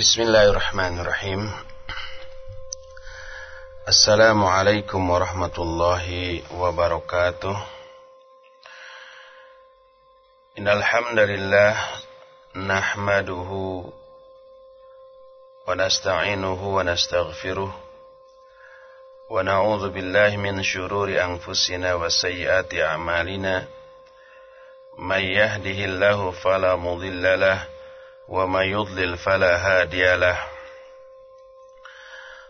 Bismillahirrahmanirrahim. Assalamualaikum warahmatullahi wabarakatuh. Innal hamdalillah nahmaduhu wa nasta'inuhu wa nastaghfiruh. Wa na'udzu billahi min shururi anfusina wa sayyiati a'malina. May yahdihillahu fala mudilla lahu ومن يضلل فلا هادي له.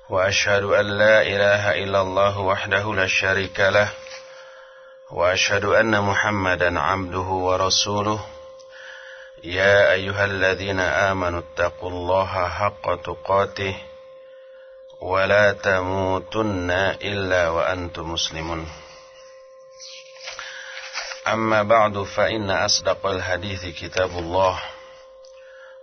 وأشهد أن لا إله إلا الله وحده لا شريك له. وأشهد أن محمدا عبده ورسوله. يا أيها الذين آمنوا اتقوا الله حق تقاته ولا تموتن إلا وأنتم مسلمون. أما بعد فإن أصدق الحديث كتاب الله.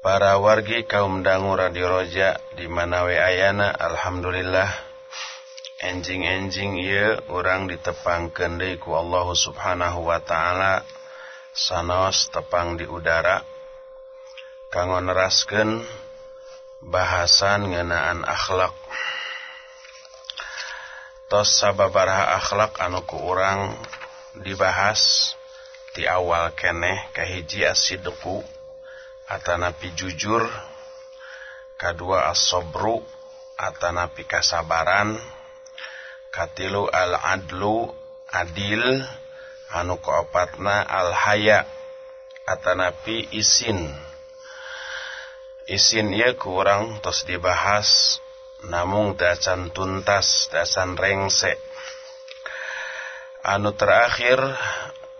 para wargi kaum dangu radio roja di Manawe Ayana Alhamdulillah. Enjing-enjing ia orang deui ku Allah subhanahu Wa ta'ala. Sanos tepang di udara. Kanggo neraskeun bahasan ngeunaan akhlak. Tos sababaraha akhlak anu ku urang dibahas di awal keneh kahiji asidku atanapi jujur kedua as-sabru atanapi kasabaran katilu al-adlu adil anu kaopatna al-haya atanapi isin. Isin ieu kurang tos dibahas namung dacan tuntas dacan rengse. Anu terakhir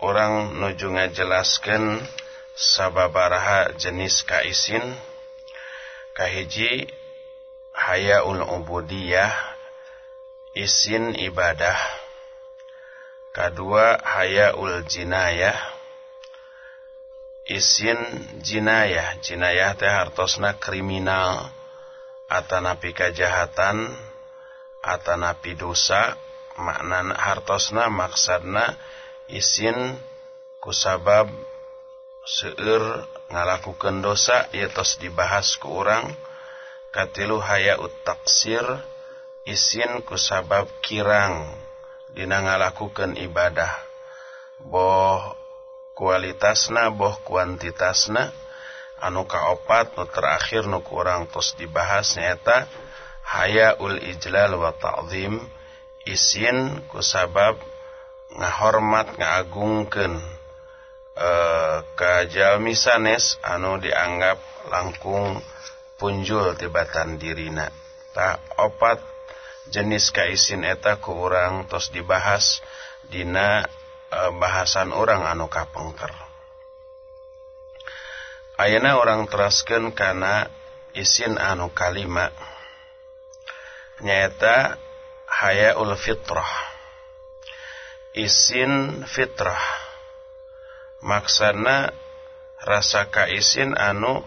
orang nuju ngajelaskeun sababaraha jenis kaisin. Kahiji hayaul ubudiyah isin ibadah. Kedua hayaul jinayah isin jinayah. Jinayah teh hartosna kriminal atanapi kejahatan atanapi dosa. Makna hartosna maksadna isin kusabab seueur ngalakukeun dosa ieu tos dibahas ku urang. Katilu hayaut taksir isin kusabab kirang. Dina ngalakukeun ibadah. Boh kualitasna boh kuantitasna. Anu kaopat nu terakhir nu kurang tos dibahas nyaeta hayaul ijlal wa ta'zim isin kusabab ngahormat ngagungkeun eh, kajjalmi sanes anu dianggap langkung punjul tibatan dirina. Tak opat jenis kaisin eta ku urang tos dibahas dina e, bahasan orang anu kapengker. Ayana orang terasken karena isin anu kalima nyaeta hayaul fitrah. Isin fitrah. Maksana rasa kaisin anu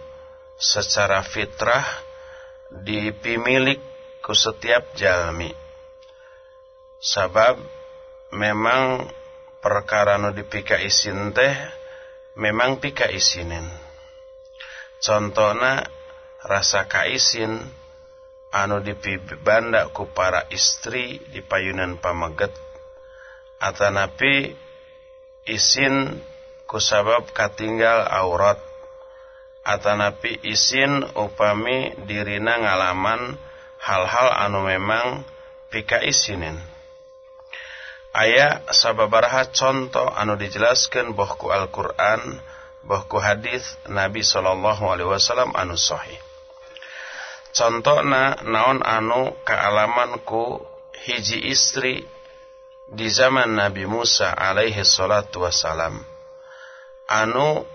secara fitrah dipimilik ku setiap jalmi. Sabab memang perkara nu dipika isin teh memang pika isinin contohna rasa kaisin anu dipibanda ku para istri di payunan pameget atanapi isin kusabab katinggal aurat. Atanapi isin upami dirina ngalaman hal-hal anu memang pika isinin. Aya sababaraha contoh anu dijelaskan bohku Al-Quran bohku hadis Nabi Shallallahu Alaihi Wasallam anu sahih. Contohna naon anu kealamanku hiji istri di zaman Nabi Musa alaihi salatu wassalam anu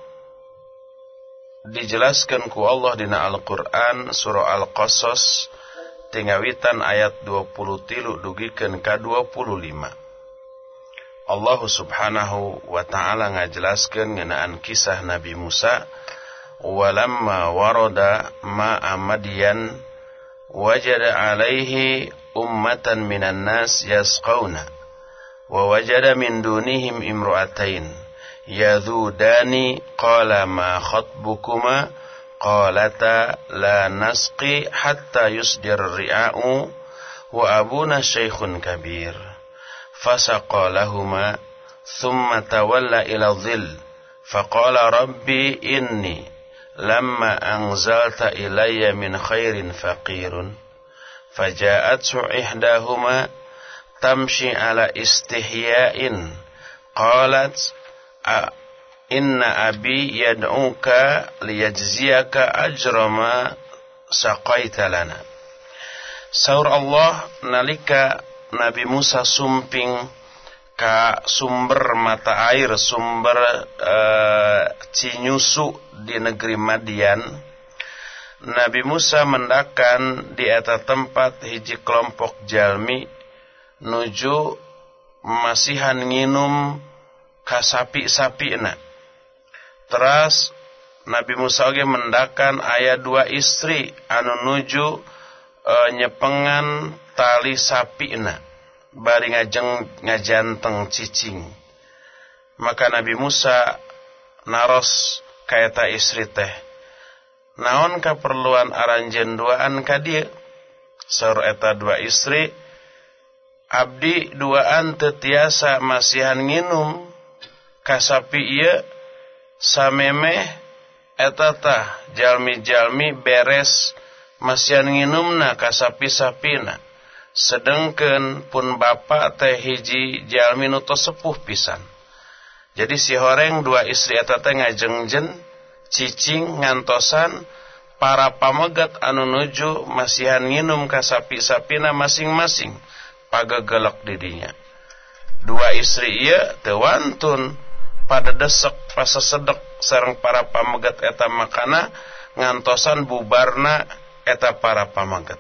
dijelaskan ku Allah dina Al-Qur'an surah Al-Qasas tingawitan ayat 20 tilu dugikan ka 25 Allah subhanahu wa ta'ala ngajelaskan ngenaan kisah Nabi Musa walamma warada ma'a madiyan wajada alaihi ummatan minan nas yasqawna wa wajada min dunihim imru'atain yadhudani qala ma khatbukuma qalata la nasqi hatta yusdir ri'a'u wa abuna syaikhun kabir. Fasaqa lahuma thumma tawalla ila dhil faqala rabbi inni lamma anzalta ilayya min khairin faqirun. Faja'athu ihdahuma tamshi ala istihya'in qalat Inna abi yad'uka liyajziyaka ajra ma saqaita lana. Saur Allah nalika Nabi Musa sumping ka sumber mata air, sumber e, cinyusu di negeri Madian. Nabi Musa mendakan di eta tempat hiji kelompok jalmi nuju masihan nginum kasapi-sapi na Teras Nabi Musa oge mendakan ayat dua istri anu nuju e, nyepengan tali sapina bari ngajeng ngajanteng cicing. Maka Nabi Musa naros kaeta istri teh. Naon keperluan aranjen duaan ka? Saur eta dua istri abdi duaan tetiasa masihan nginum kasapi ieu samemeh etata jalmi-jalmi beres masyan nginumna kasapi-sapina. Sedengken pun bapak teh hiji jalmi nuto sepuh pisan. Jadi si horeng dua istri etata ngajengjen cicing ngantosan para pamegat anu nuju masihan nginum kasapi-sapina masing-masing pagegelok didinya. Dua istri iya tewantun pada desek pasa sedek sarang para pamegat eta makana ngantosan bubarna eta para pamegat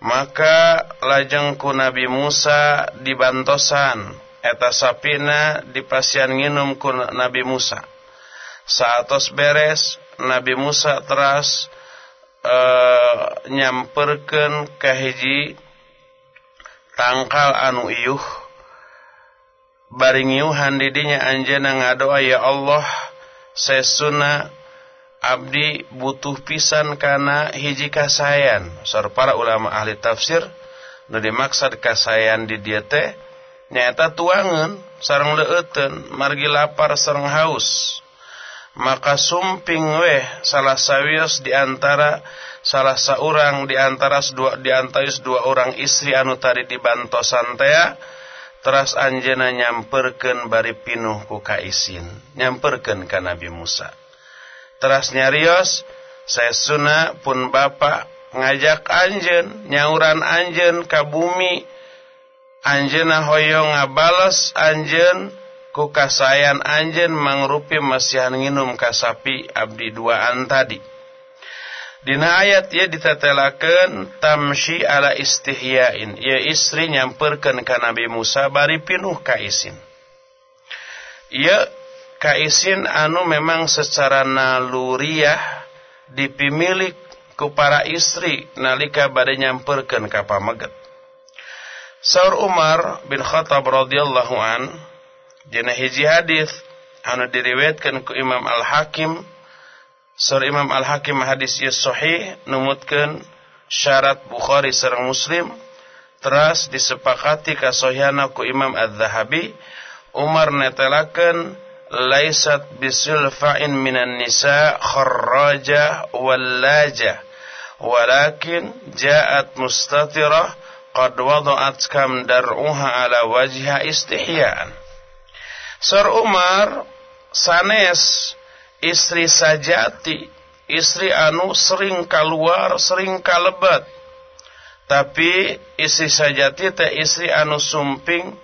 maka lajeng ku Nabi Musa dibantosan eta sapina dipasian nginum ku Nabi Musa. Saatos beres Nabi Musa teras e, nyamperken kahiji tangkal anu iuh baringiuhan didinya anjana ngadoa ya Allah sesuna abdi butuh pisan kana hiji kasayan. Sar para ulama ahli tafsir nu dimaksud kasayan di dieu teh nyaeta tuangan sareng leueuten margi lapar sareng haus. Maka sumping weh salah sawios di antara salah seorang di antara dua di antara dua orang istri anu tadi dibantosan teh teras Anjena nyamperken bari pinuh ku kaisin. Nyamperken ka Nabi Musa. Teras nyarios saya Suna pun Bapak ngajak Anjen nyauran Anjen ka bumi. Anjena hoyong ngabales Anjen ku kasayan Anjen mangrupi masihan nginum kasapi abdi duaan tadi. Dina ayat ya ditetelakan tamshi ala istihyain. Ya istri nyamperkan ke Nabi Musa bari pinuh kaisin. Ya kaisin anu memang secara naluriah dipimilik ku para istri nalika bade nyamperkan ka pameget. Saur Umar bin Khattab radhiyallahu an dina hiji hadis anu diriwayatkan ku Imam Al-Hakim Sur Imam Al-Hakim hadis ieu sahih numutkeun syarat Bukhari sareng Muslim. Teras disepakati kasohihana ku Imam Az-Zahabi. Umar netelakeun laisat bisulfa'in minan nisa kharraja wallaja walakin ja'at mustatirah qad wada'at kam dar'uha ala wajha istihya'an Sir Umar sanes istri sajati, istri anu sering keluar, sering kalebat. Tapi istri sajati teh istri anu sumping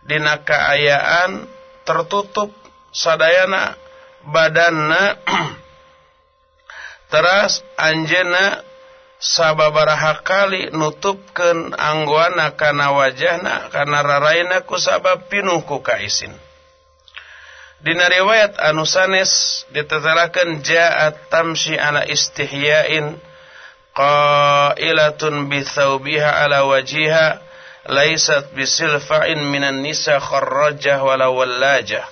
dina kaayaan tertutup sadayana badanna teras anjena sababaraha kali nutupkeun anggoana kana wajahna kana raraina ku sabab pinuh ku kaisin Dina riwayat anu sanes ditetelakeun ja'at tamshi ala istihya'in qailatun bi thawbiha ala wajiha laisat bisilfa'in minan nisa kharrajah wala wallajah.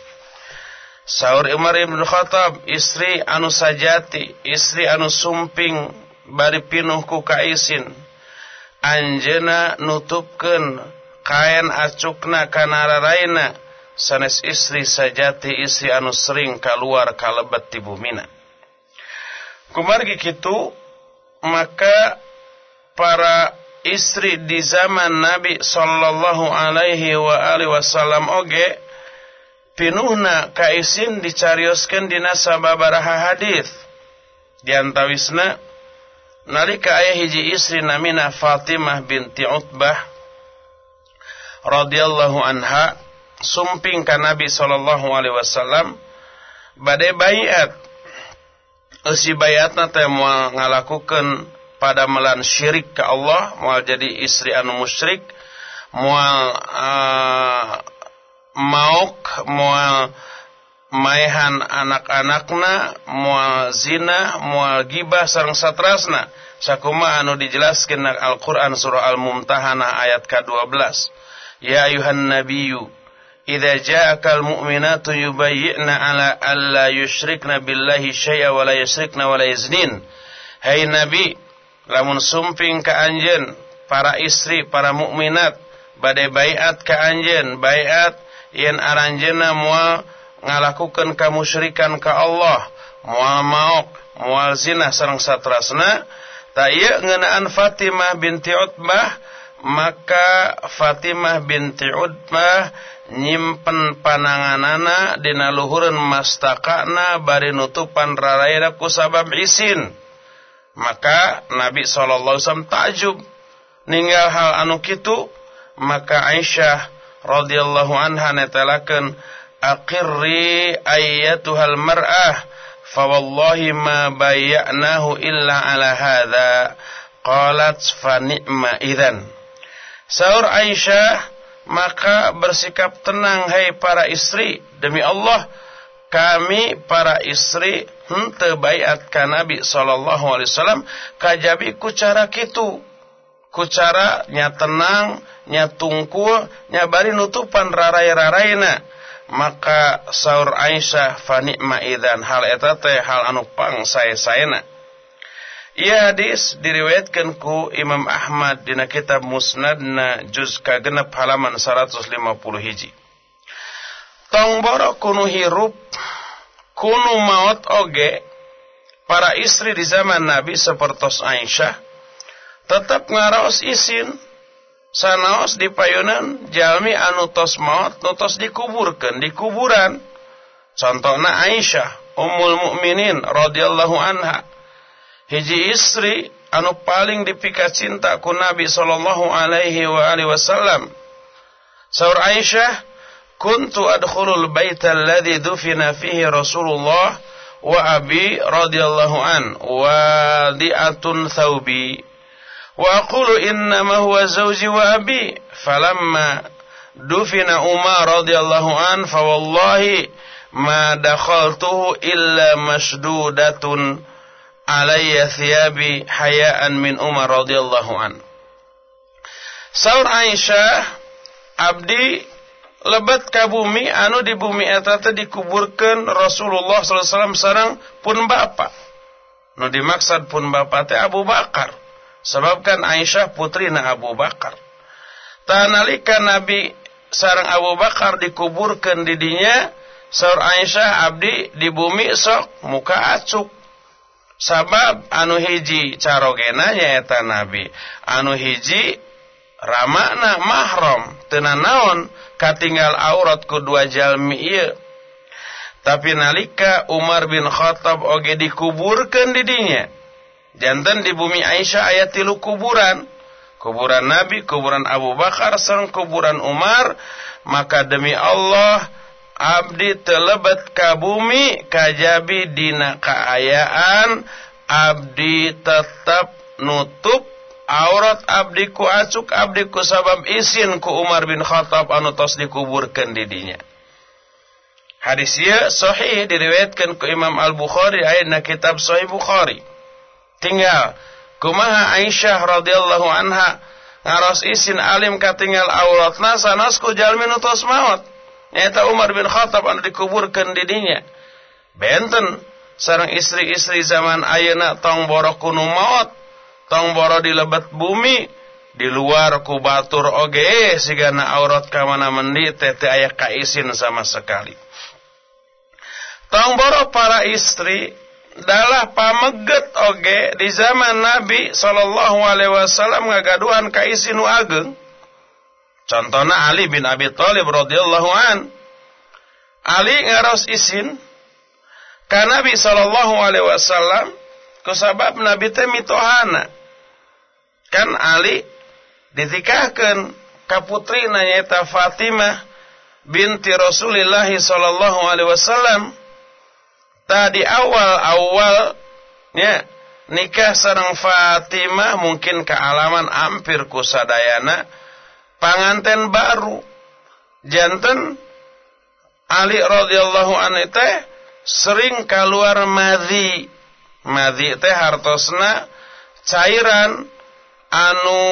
Saur Umar ibn Khattab istri anu sajati istri anu sumping bari pinuh ku kaisin. Anjeuna nutupkeun kain acukna kana raraina sanes istri sajati istri anu sering keluar kalebet ti bumina kumargi kitu maka para istri di zaman Nabi sallallahu alaihi wa alihi wasallam oge pinuhna kaisin dicarioskeun dina sababaraha hadis. Diantawisna nalika aya hiji istri namina Fatimah binti Utbah radhiyallahu anha sumping ka Nabi sallallahu alaihi wasallam bade bayat. Eusi bayatna teh moal ngalakukeun pada melan syirik ke Allah moal jadi istri anu musyrik moal uh, mauk moal maehan anak-anakna mual zina mual gibah sareng satrasna. Sakuma anu dijelaskeun Al-Qur'an surah Al-Mumtahanah ayat ke-12 Ya ayuhan nabiyyu idza ja'akal mu'minatu yubayyi'na ala alla yusyrikna billahi syai'a wa la yusyrikna wa la yaznin. Hai nabi lamun sumping ka anjeun para istri para mukminat bade baiat ka anjeun baiat yen aranjeunna moal ngalakukan kamusyrikan ka Allah mual maok mual zina sareng satrasna ta ieu ngeunaan Fatimah binti Utbah maka Fatimah binti Utbah nyimpen pananganana dina luhureun mastakana bari nutupan rarayana ku sabab isin. Maka Nabi sallallahu alaihi takjub. Ninggal hal anu kitu maka Aisyah radhiyallahu anha netelakeun aqirri ayyatuhal mar'ah fawallahi ma bayyanahu illa ala hadha. Qalat fa ni'ma idzan Saur Aisyah maka bersikap tenang hai para istri demi Allah kami para istri henteu baiat ka Nabi sallallahu alaihi wasallam. Kajabi ku cara kitu ku cara tenang nya tungkul nya bari nutupan rarai-raraina maka saur Aisyah fa ni'ma idzan. Hal eta teh hal anu pang sae-saena Ia hadis diriwayatkan ku Imam Ahmad dina kitab Musnadna juz kagenep halaman 150 hiji. Tong boro kunu hirup kunu maut oge para istri di zaman Nabi sepertos Aisyah tetap ngaraos isin sanaos di payunan jalmi anu tos nutos dikuburkan di kuburan contohna Aisyah Ummul Mukminin radhiyallahu anha hiji istri anu paling dipika cinta ku Nabi sallallahu alaihi wa alihi wasallam. Saur Aisyah kuntu adkhulul baita alladhi dufina fihi Rasulullah wa abi radhiyallahu an wadi'atun thawbi. Wa aqulu innama huwa zawji wa abi falamma dufina Umar radhiyallahu an fa wallahi ma dakhaltuhu illa mashdudatun alayya thiyabi hayaan min Umar radhiyallahu an. Saur Aisyah abdi lebat ka bumi anu di bumi eta teh dikuburkeun Rasulullah sallallahu alaihi wasallam sareng pun bapa. Nu dimaksud pun bapa teh Abu Bakar. Sebabkan Aisyah putrina Abu Bakar. Tanalika Nabi sarang Abu Bakar dikuburkan didinya, saur Aisyah abdi di bumi sok muka acuk Sabab anu hiji carogena nyaeta Nabi. Anu hiji ramana mahram tenan naon katinggal aurat kedua jalmi. Tapi nalika Umar bin Khattab oge dikuburkan di dinya jantan di bumi Aisyah ayat tilu kuburan kuburan Nabi, kuburan Abu Bakar serang kuburan Umar maka demi Allah abdi telebat ka bumi kajabi dina kaayaan. Abdi tetap nutup aurat abdiku acuk abdiku sabab isin ku Umar bin Khattab anu tos dikuburkan didinya hadis ieu sahih diriwayatkan ku Imam Al-Bukhari aya kitab Sahih Bukhari. Tinggal kumaha Aisyah radhiyallahu anha ngaros isin alim katinggal auratna sanes ku jalmi nu tos maot nyaeta Umar bin Khattab anu dikuburkan didinya benten sarang istri-istri zaman ayeuna tong borok kuno maut tong boro di lebat bumi di luar ku batur oge sigana aurat ka mana mendi tete aya kaisin sama sekali. Tong boro para istri dalah pameget oge di zaman Nabi sallallahu alaihi wasallam ngagaduhan kaisin nu ageng contohna Ali bin Abi Thalib radhiyallahu an. Ali ngaros isin Ka Nabi sallallahu alaihi wasallam. Kusabab Nabi teh mitohana. Kan Ali ditikahkeun ka putrina nyaeta Fatimah binti Rasulillah sallallahu alaihi wasallam. Tadi awal-awal nya nikah sareng Fatimah mungkin kealaman hampir kusadayana panganten baru. Janten Ali radhiyallahu anhu teh sering keluar madhi. Madhi teh hartosna cairan anu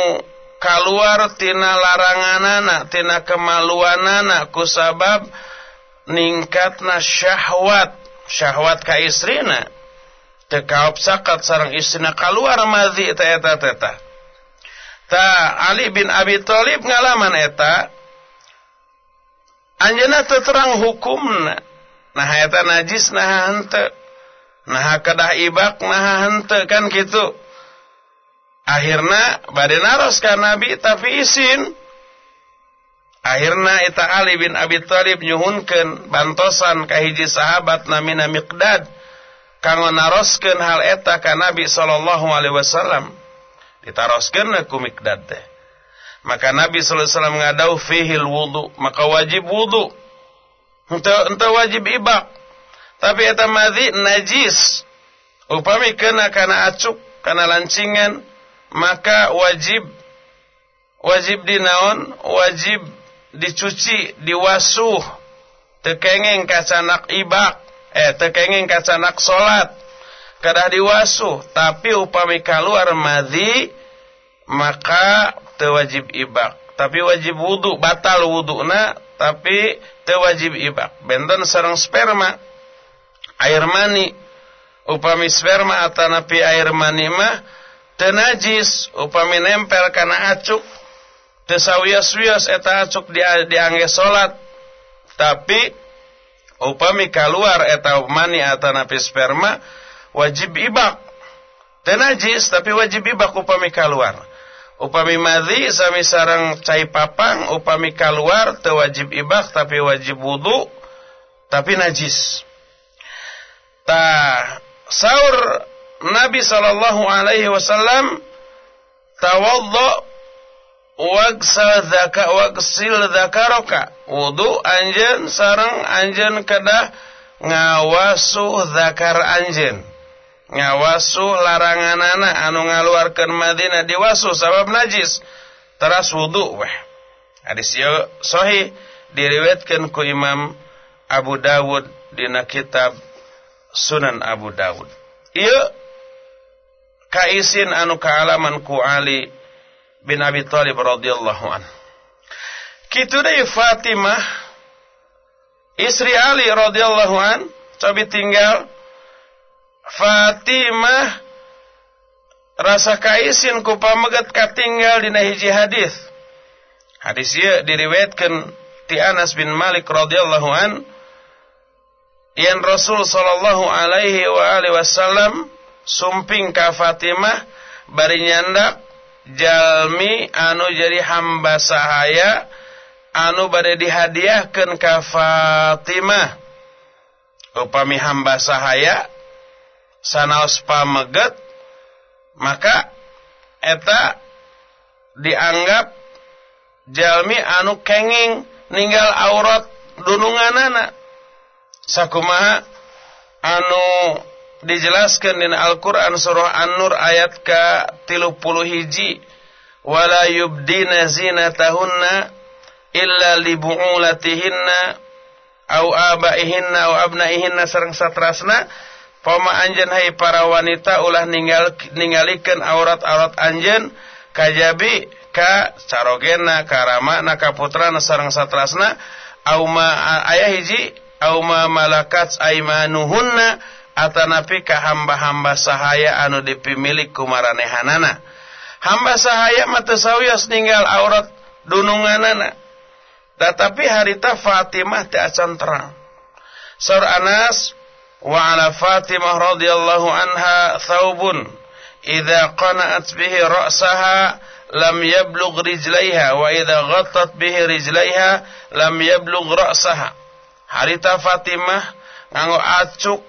keluar tina laranganana tina kemaluanana kusabab ningkatna syahwat. Syahwat ka istrina. Teu kaop sareng istrina keluar madhi teh eta teh ta Ali bin Abi Thalib ngalaman eta teu terang hukumna nah eta najis nah hente nah kedah ibak nah hente kan gitu. Akhirnya bade naros ka nabi tapi isin. Akhirnya eta Ali bin Abi Thalib nyuhunkeun bantosan ka hiji sahabat namina Miqdad kanggo naroskeun hal eta ka Nabi sallallahu alaihi wasallam ditaroskeun ku Miqdad teh maka Nabi sallallahu alaihi wasallam ngadau fihil wudu maka wajib wudu Ente wajib ibak. Tapi eta madhi najis. Upami kena kana acuk, kana lancingan, maka wajib wajib dinaon, wajib dicuci, diwasuh. Tekengeng kacanak ibak, eh tekengeng kacanak salat. Kadah diwasuh, tapi upami keluar madhi maka tewajib ibak. Tapi wajib wudu, batal wuduna, tapi wajib ibak. Benten sarang sperma air mani. Upami sperma atanapi air mani mah tenajis upami nempel kana acuk tesawias-wias eta acuk di diangge salat tapi upami keluar eta mani atanapi sperma wajib ibak tenajis tapi wajib ibak upami keluar upami madhi sami sarang cai papang upami keluar teu wajib ibak tapi wajib wudu tapi najis. Ta saur Nabi sallallahu alaihi wasallam tawaddo wagsal zaka wagsil zakaraka wudu anjen sarang anjen kedah ngawasuh zakar anjen ngawasu larangan anak anu ngaluarkan Madinah diwasu sabab najis. Teras wudu weh. Hadis ieu sahih diriwayatkan ku Imam Abu Dawud dina kitab Sunan Abu Dawud. Ieu kaisin anu kaalaman ku Ali bin Abi Thalib radhiyallahu an. Kitu deui Fatimah istri Ali radhiyallahu an cobi tinggal Fatimah rasa kaisin ku pamegat katinggal dina hiji hadis. Hadis ieu diriwayatkeun ti Anas bin Malik radhiyallahu an yang Rasul sallallahu alaihi wa alihi wasallam sumping ka Fatimah bari nyandak jalmi anu jadi hamba sahaya anu bade dihadiahkeun ka Fatimah upami hamba sahaya sanaos pameget maka eta dianggap jalmi anu kenging ninggal aurat dununganana. Sakumaha anu dijelaskan di Al-Qur'an surah An-Nur ayat 30 hiji wala yubdina zinatahunna illa li bu'ulatihinna au abaihinna au abnaihinna sareng satrasna pama anjeun hai para wanita ulah ninggal ningalikeun aurat-aurat anjeun kajabi ka carogena karamana ka putrana sareng satrasna. Au ma aya hiji au ma malakat aimanuhunna atanapi ka hamba-hamba sahaya anu dipimilik kumaranehanana. Hamba sahaya mata ninggal aurat dununganana. Tetapi harita Fatimah teu terang. Sur Anas ala Fatimah radhiyallahu anha thawbun. Idza qana'at bihi ra'saha lam yablugh rijlaiha. Wa idza ghattat bihi rijlaiha lam yablugh ra'saha. Harita Fatimah nganggo acuk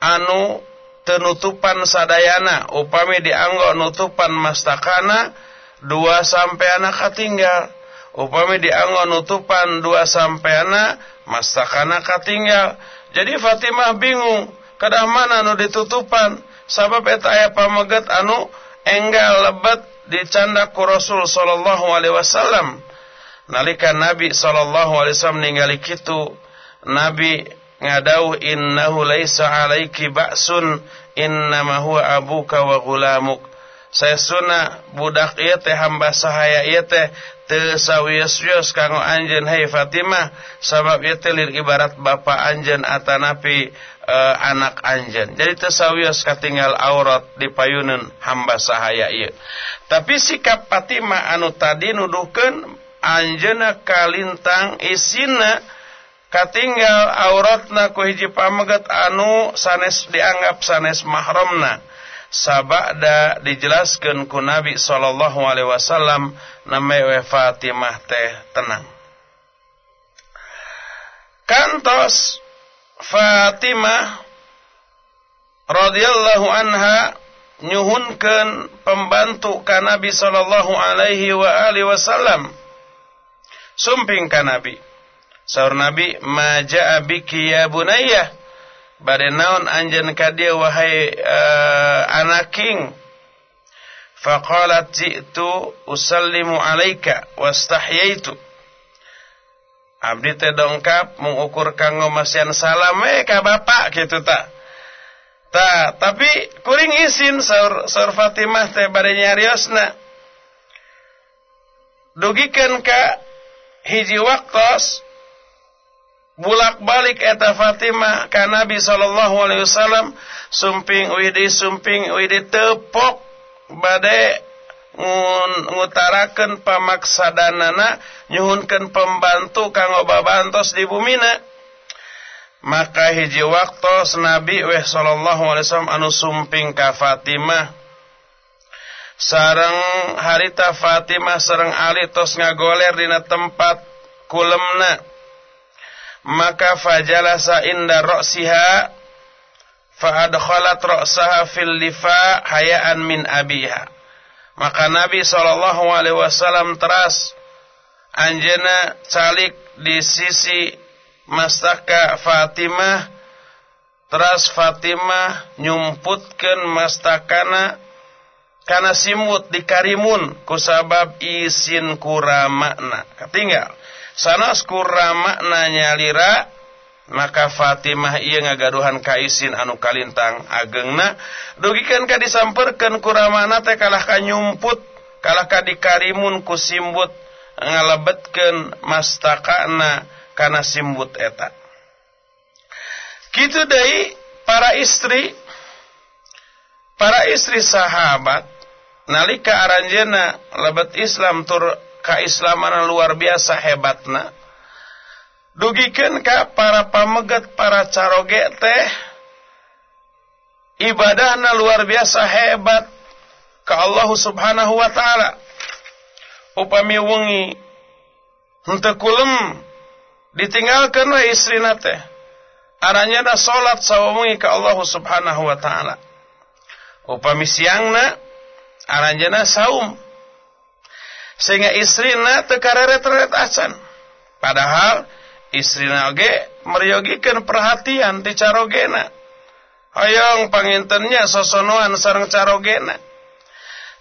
anu tenutupan sadayana. Upami dianggo nutupan mastakana dua sampai katinggal. Upami dianggo nutupan dua mastakana katinggal jadi Fatimah bingung kedah mana anu ditutupan? Sabab eta aya pameget anu enggal lebet dicanda ku Rasul sallallahu alaihi wasallam. Nalika Nabi sallallahu alaihi wasallam ningali kitu Nabi ngadau innahu laisa alaiki ba'sun innama huwa abuka wa gulamuk saya suna budak ieu teh hamba sahaya ieu teh teu sawios-wios kanggo anjeun. Hai Fatimah sabab ieu teh ibarat bapa anjeun atanapi uh, anak anjeun. Jadi teu sawios katinggal aurat di payuneun hamba sahaya ieu tapi sikap Fatimah anu tadi nuduhkeun anjeunna kalintang isina katinggal auratna ku hiji pamegat anu sanes dianggap sanes mahramna sabada dijelaskan ku Nabi sallallahu alaihi wasallam nama Fatimah teh tenang. Kantos Fatimah radhiyallahu anha nyuhunkeun pembantu ka Nabi sallallahu alaihi wa alihi wasallam. Sumping ka Nabi. Saur Nabi, "Maja biki ya bunayya?" Bade naon anjeun ka wahai uh, anak king. Faqalat ji'tu usallimu alaika wastahyaitu. Abdi teh dongkap mengukur kanggo masian salam eh ka bapak kitu ta. Ta, tapi kuring isin saur saur Fatimah teh bade nyariosna. Dugikeun ka hiji waktos bulak-balik eta Fatimah ka Nabi sallallahu alaihi wasallam sumping widi sumping widi tepok bade ngutarakeun pamaksadanana nyuhunkeun pembantu kanggo babantos di bumina maka hiji waktu Nabi weh sallallahu alaihi wasallam anu sumping ka Fatimah. Sareng harita Fatimah sareng Ali tos ngagoler dina tempat kulemna maka fajalasa inda ra'siha fa'adkhalat ra'saha fil lifa hayaan min abiha. Maka Nabi sallallahu alaihi wasallam teras anjena calik di sisi mastaka Fatimah teras Fatimah nyumputkeun mastakana kana simut dikarimun kusabab isin kuramakna ketinggal sanas kurama nanya lira maka Fatimah ia ngagaduhan kaisin anu kalintang agengna. Dugikan ka disamperkeun kuramana teh kalah ka nyumput kalah ka dikarimun ku simbut ngalebetkeun mastakana kana simbut eta. Kitu deui para istri para istri sahabat nalika aranjeuna lebet Islam tur keislaman luar biasa hebatna. Dugikan ka para pamegat para caroge teh. Ibadahna luar biasa hebat ke Allah subhanahu wa ta'ala. Upami wengi henteu kulem ditinggalkan we istrina teh. Aranya da salat sawewengi ka Allah subhanahu wa ta'ala. Upami siangna aranjeuna saum sehingga istrina tekareret-ret acan padahal istrina oge meryogikan perhatian di carogena Hoyong pangintennya sosonoan sarang carogena.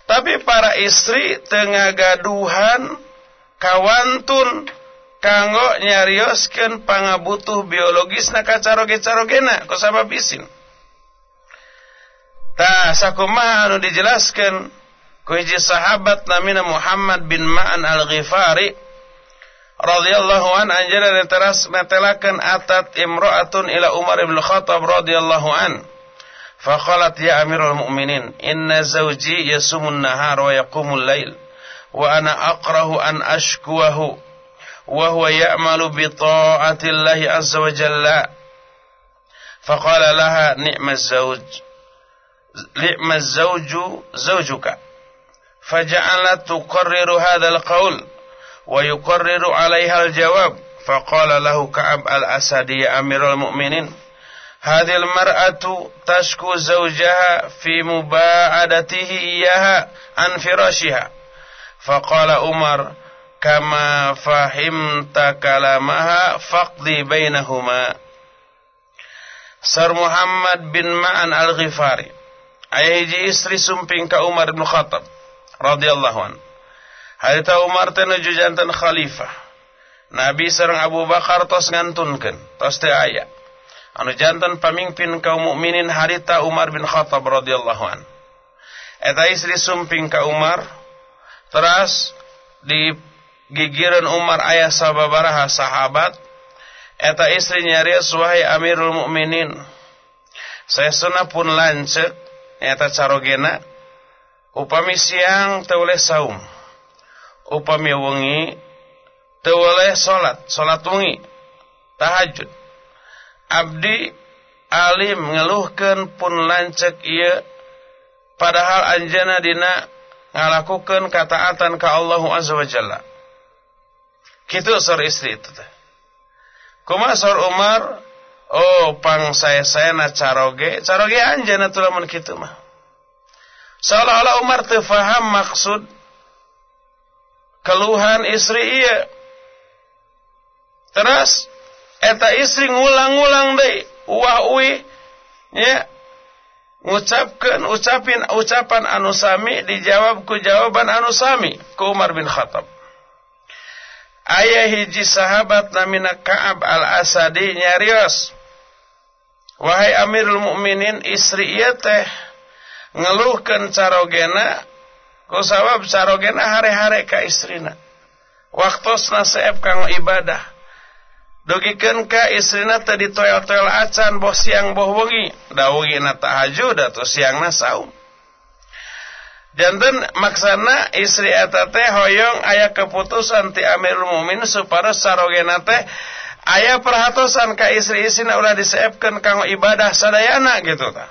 Tapi para istri tengah gaduhan kawantun kanggo nyarioskeun pangabutuh biologis na kacaroge-carogena kusabab isin. Tah sakumaha anu dijelaskeun ku hiji sahabat namina Muhammad bin Ma'an al-Ghifari radhiyallahu an anjana teras metelakeun atat imra'atun ila Umar bin Khattab radhiyallahu an فقالت يا أمير المؤمنين إن زوجي يصوم النهار ويقوم الليل وأنا أقره أن أشكوه وهو يعمل بطاعة الله عز وجل فقال لها نعم الزوج نعم الزوج faja'ala tuqarriru hadzal qaul wa yuqarriru 'alaiha al-jawab faqala lahu Ka'ab al-Asadi ya Amirul Mu'minin hadhil mar'atu tashku zawjaha fi muba'adatihi iyyaha an firashiha. Faqala Umar kama fahimta kalamaha faqdi bainahuma. Sir Muhammad bin Ma'an al-Ghifari ayah hiji istri sumping ka Umar bin Khattab radhiyallahu an. Harita Umar teh nuju jantan khalifah. Nabi sareng Abu Bakar tos ngantunkeun, tos teh aya anu jantan pamimpin kaum mukminin harita Umar bin Khattab radhiyallahu an. Eta istri sumping ka Umar teras di gigiran Umar ayah sababaraha sahabat eta istri nyarios wahai Amirul Mukminin saya pun lancet eta carogena upami siang teu saum upami wengi teu salat salat wengi tahajud Abdi alim ngeluhkan pun lancek ia padahal anjana dina ngalakukan kataatan ke Allah Azza wa Jalla. Kitu sor istri itu teh. Kuma sor Umar, oh pang saya saya na caroge, caroge anjana tuh lamun kitu mah. Seolah-olah Umar teu faham maksud keluhan istri iya. Terus eta istri ngulang-ngulang deh wah uwi ya ngucapkan ucapin ucapan anu sami dijawab ku jawaban anu sami ku Umar bin Khattab ayah hiji sahabat namina Ka'ab al-Asadi nyarios wahai Amirul Mukminin istri ieu teh ngeluhkeun carogena ku sabab carogena hare-hare ka istrina waktosna seep kang ibadah Dugikeun ka istrina tadi toel-toel acan boh siang boh wengi. Da na tahajud atau siangna saum. Janten maksana istri eta teh hoyong aya keputusan ti Amirul Mukminin supaya sarogena teh aya perhatosan ka istri-istrina ulah diseepkeun kanggo ibadah sadayana gitu ta.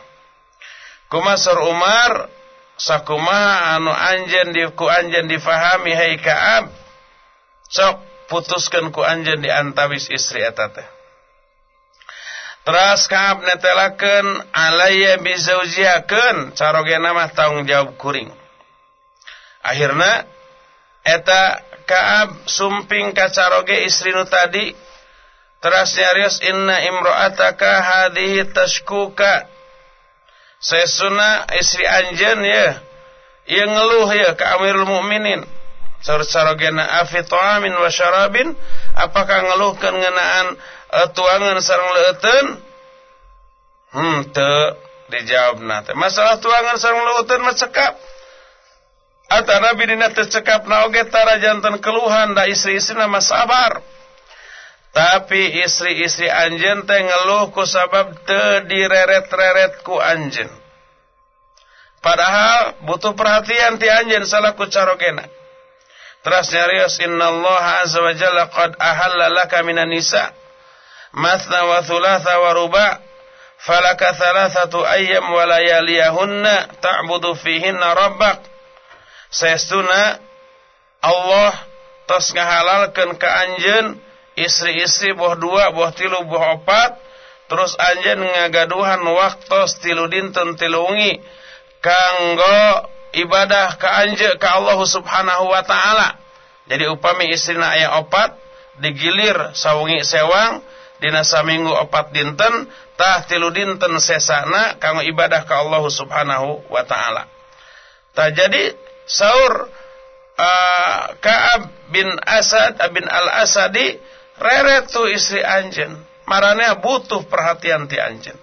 Kumasur Umar sakumaha anu anjen di ku anjen difahami hai Ka'ab. Sok putuskan ku anjen di antawis istri eta teh Teras Kaab netelakeun alaya bizaujiakeun carogena mah tanggung jawab kuring. Akhirna eta Kaab sumping ka caroge istri nu tadi teras nyarios inna imro'ataka hadhihi tashkuka Sesuna istri anjen ya. Ia ngeluh ya ke Amirul Mukminin. Sarogena afi ta'amin wa syarabin. Apakah ngeluhkeun ngeunaan uh, tuangan sareng leuteun? Hmm teu dijawabna teh masalah tuangan sareng leuteun mah cekap. Atana bidina teu cekap oge tara janten keluhan da istri-istri nama sabar tapi istri-istri anjen teh ngeluh ku sabab teu direret-reret ku anjen padahal butuh perhatian ti anjen salah ku carogena Teras nyarios Allah azza wa jalla qad ahalla laka minan nisa mathna wa thulatha wa ruba falaka thalathatu ayyam wa layaliyahunna ta'budu fihinna rabbak. Saestuna Allah tos ngahalalkeun ka anjeun istri-istri boh dua boh tilu boh opat terus anjeun ngagaduhan waktos tilu dinten tilu wengi kanggo ibadah ke anje ke Allah Subhanahu wa taala. Jadi upami istrina aya opat digilir sawengi sewang dina saminggu opat dinten tah tilu dinten sesana kanggo ibadah ka Allah Subhanahu wa taala. Tah jadi sahur uh, Ka'ab bin Asad bin Al-Asadi reret tu istri anjeun. Marane butuh perhatian ti anjeun.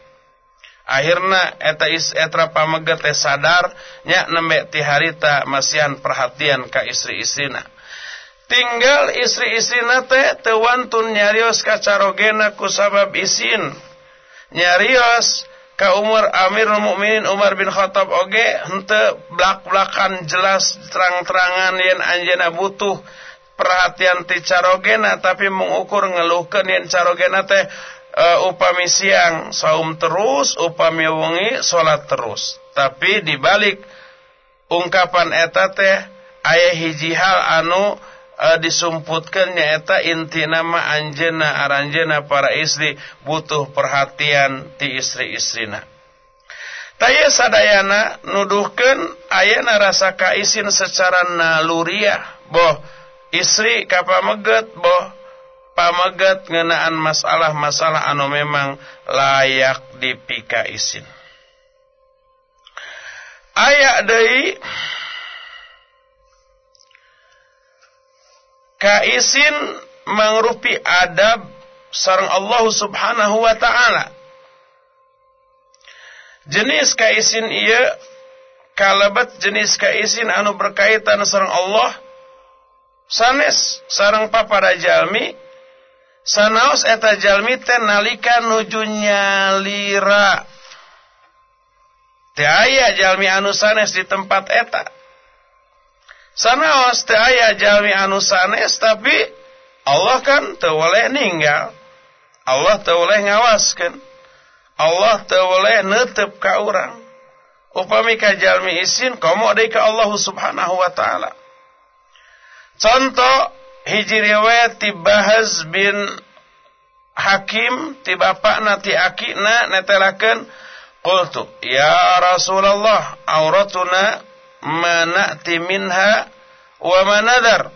Akhirna eta is etra pameget sadar nya nembe ti harita masihan perhatian ka istri-istrina tinggal istri-istri nate tewantun nyarios kacarogena ku sabab isin nyarios ka umur Amirul Mukminin Umar bin Khattab oge henteu blak-blakan jelas terang-terangan yen anjeuna butuh perhatian ti carogena tapi mengukur ngeluhkeun yen carogena teh uh, upami siang saum terus upami wengi salat terus. Tapi dibalik ungkapan eta teh aya hiji hal anu uh, disumputkan nyaeta inti nama anjena aranjena para istri butuh perhatian ti istri-istrina. Taya sadayana nuduhkan ayana rasa kaisin secara naluriah. Boh istri kapameget boh pameget ngenaan masalah-masalah anu memang layak dipika isin. Ayak deui kaisin mangrupi adab sarang Allah Subhanahu wa taala. Jenis kaisin iya kalabat jenis kaisin anu berkaitan sarang Allah sanes sarang papada jalmi sanaos eta jalmi teh nalika nuju nyalira aya jalmi anu sanes di tempat eta Sanaos teu aya jalmi anu sanes tapi Allah kan teu boleh ninggal. Allah teu boleh ngawaskeun. Allah teu boleh neuteup ka urang. Upami ka jalmi isin komo deui ka Allah Subhanahu wa taala. Contoh hiji riwayat ti Bahaz bin Hakim ti bapakna ti akina netelakeun qultu ya Rasulullah auratuna manati minha wa manadar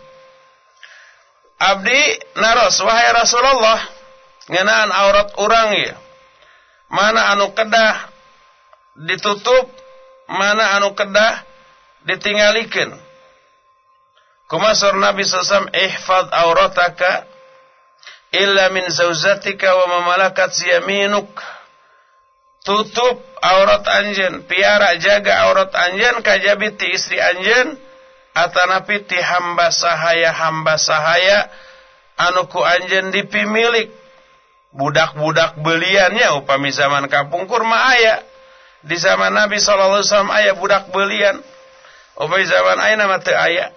abdi naros wahai Rasulullah ngenaan aurat orang ya mana anu kedah ditutup mana anu kedah ditinggalikan kumasur Nabi SAW ihfad aurataka illa min zauzatika wa mamalakat yaminuk. Tutup aurat anjen piara jaga aurat anjen kajabi ti istri anjen atanapi ti hamba sahaya hamba sahaya anu ku anjen dipimilik budak-budak beliannya upami zaman kapungkur ma aya di zaman Nabi sallallahu alaihi wasallam aya budak belian. Upami zaman ayeuna mah teu aya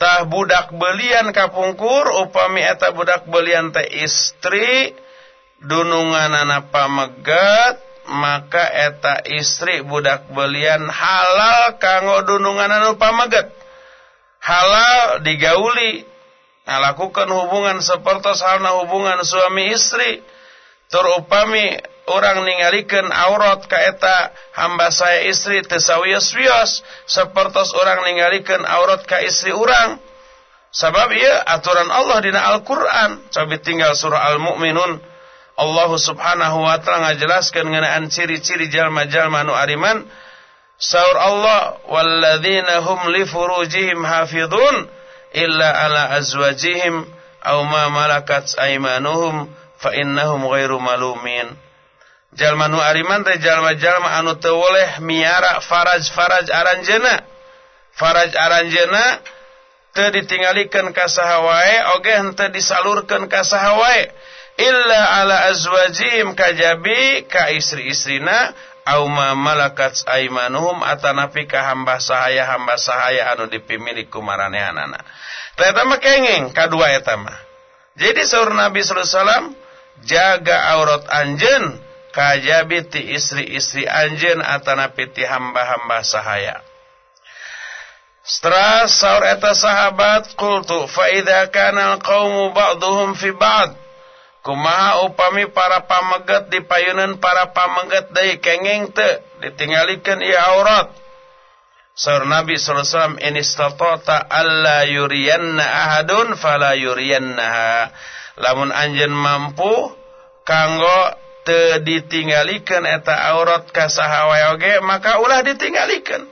tah budak belian kapungkur upami eta budak belian teh istri dununganana pamegat maka eta istri budak belian halal kanggo dunungan anu pameget halal digauli ngalakukan hubungan seperti halna hubungan suami istri. Terupami orang ningalikeun aurat ka eta hamba saya istri tesawios-wios seperti orang ningalikeun aurat ka istri orang sabab ieu aturan Allah dina Al-Qur'an coba tinggal surah Al-Mu'minun. Allah subhanahu wa ta'ala ngajelaskan ngenaan ciri-ciri jalma-jalma nu ariman. Saur Allah walladzina hum li furujihim hafidun illa ala azwajihim aw ma malakat aymanuhum fa innahum ghairu malumin Jalma nu ariman teh jalma-jalma anu teu boleh miara faraj-faraj aranjeuna faraj aranjeuna teu ditingalikeun ka saha wae oge henteu disalurkeun ka saha illa ala azwajim kajabi ka istri-istrina au ma malakat aimanuhum atanapi ka hamba sahaya hamba sahaya anu dipimilik ku maranehanana. Eta mah kenging kadua eta mah. Jadi saur Nabi sallallahu alaihi wasallam jaga aurat anjeun kajabi ti istri-istri anjeun atanapi ti hamba-hamba sahaya. Setelah saur eta sahabat qultu fa idza kana al-qaumu ba'dhum fi ba'd? Kumaha upami para pameget di payunan para pameget dari kenging te ditinggalikan ia aurat. Saur Nabi sallallahu alaihi wasallam in istata'ta alla yuriyanna ahadun fala yuriyannaha. Lamun anjeun mampu kanggo te ditinggalikan eta aurat kasahawa oge maka ulah ditinggalikan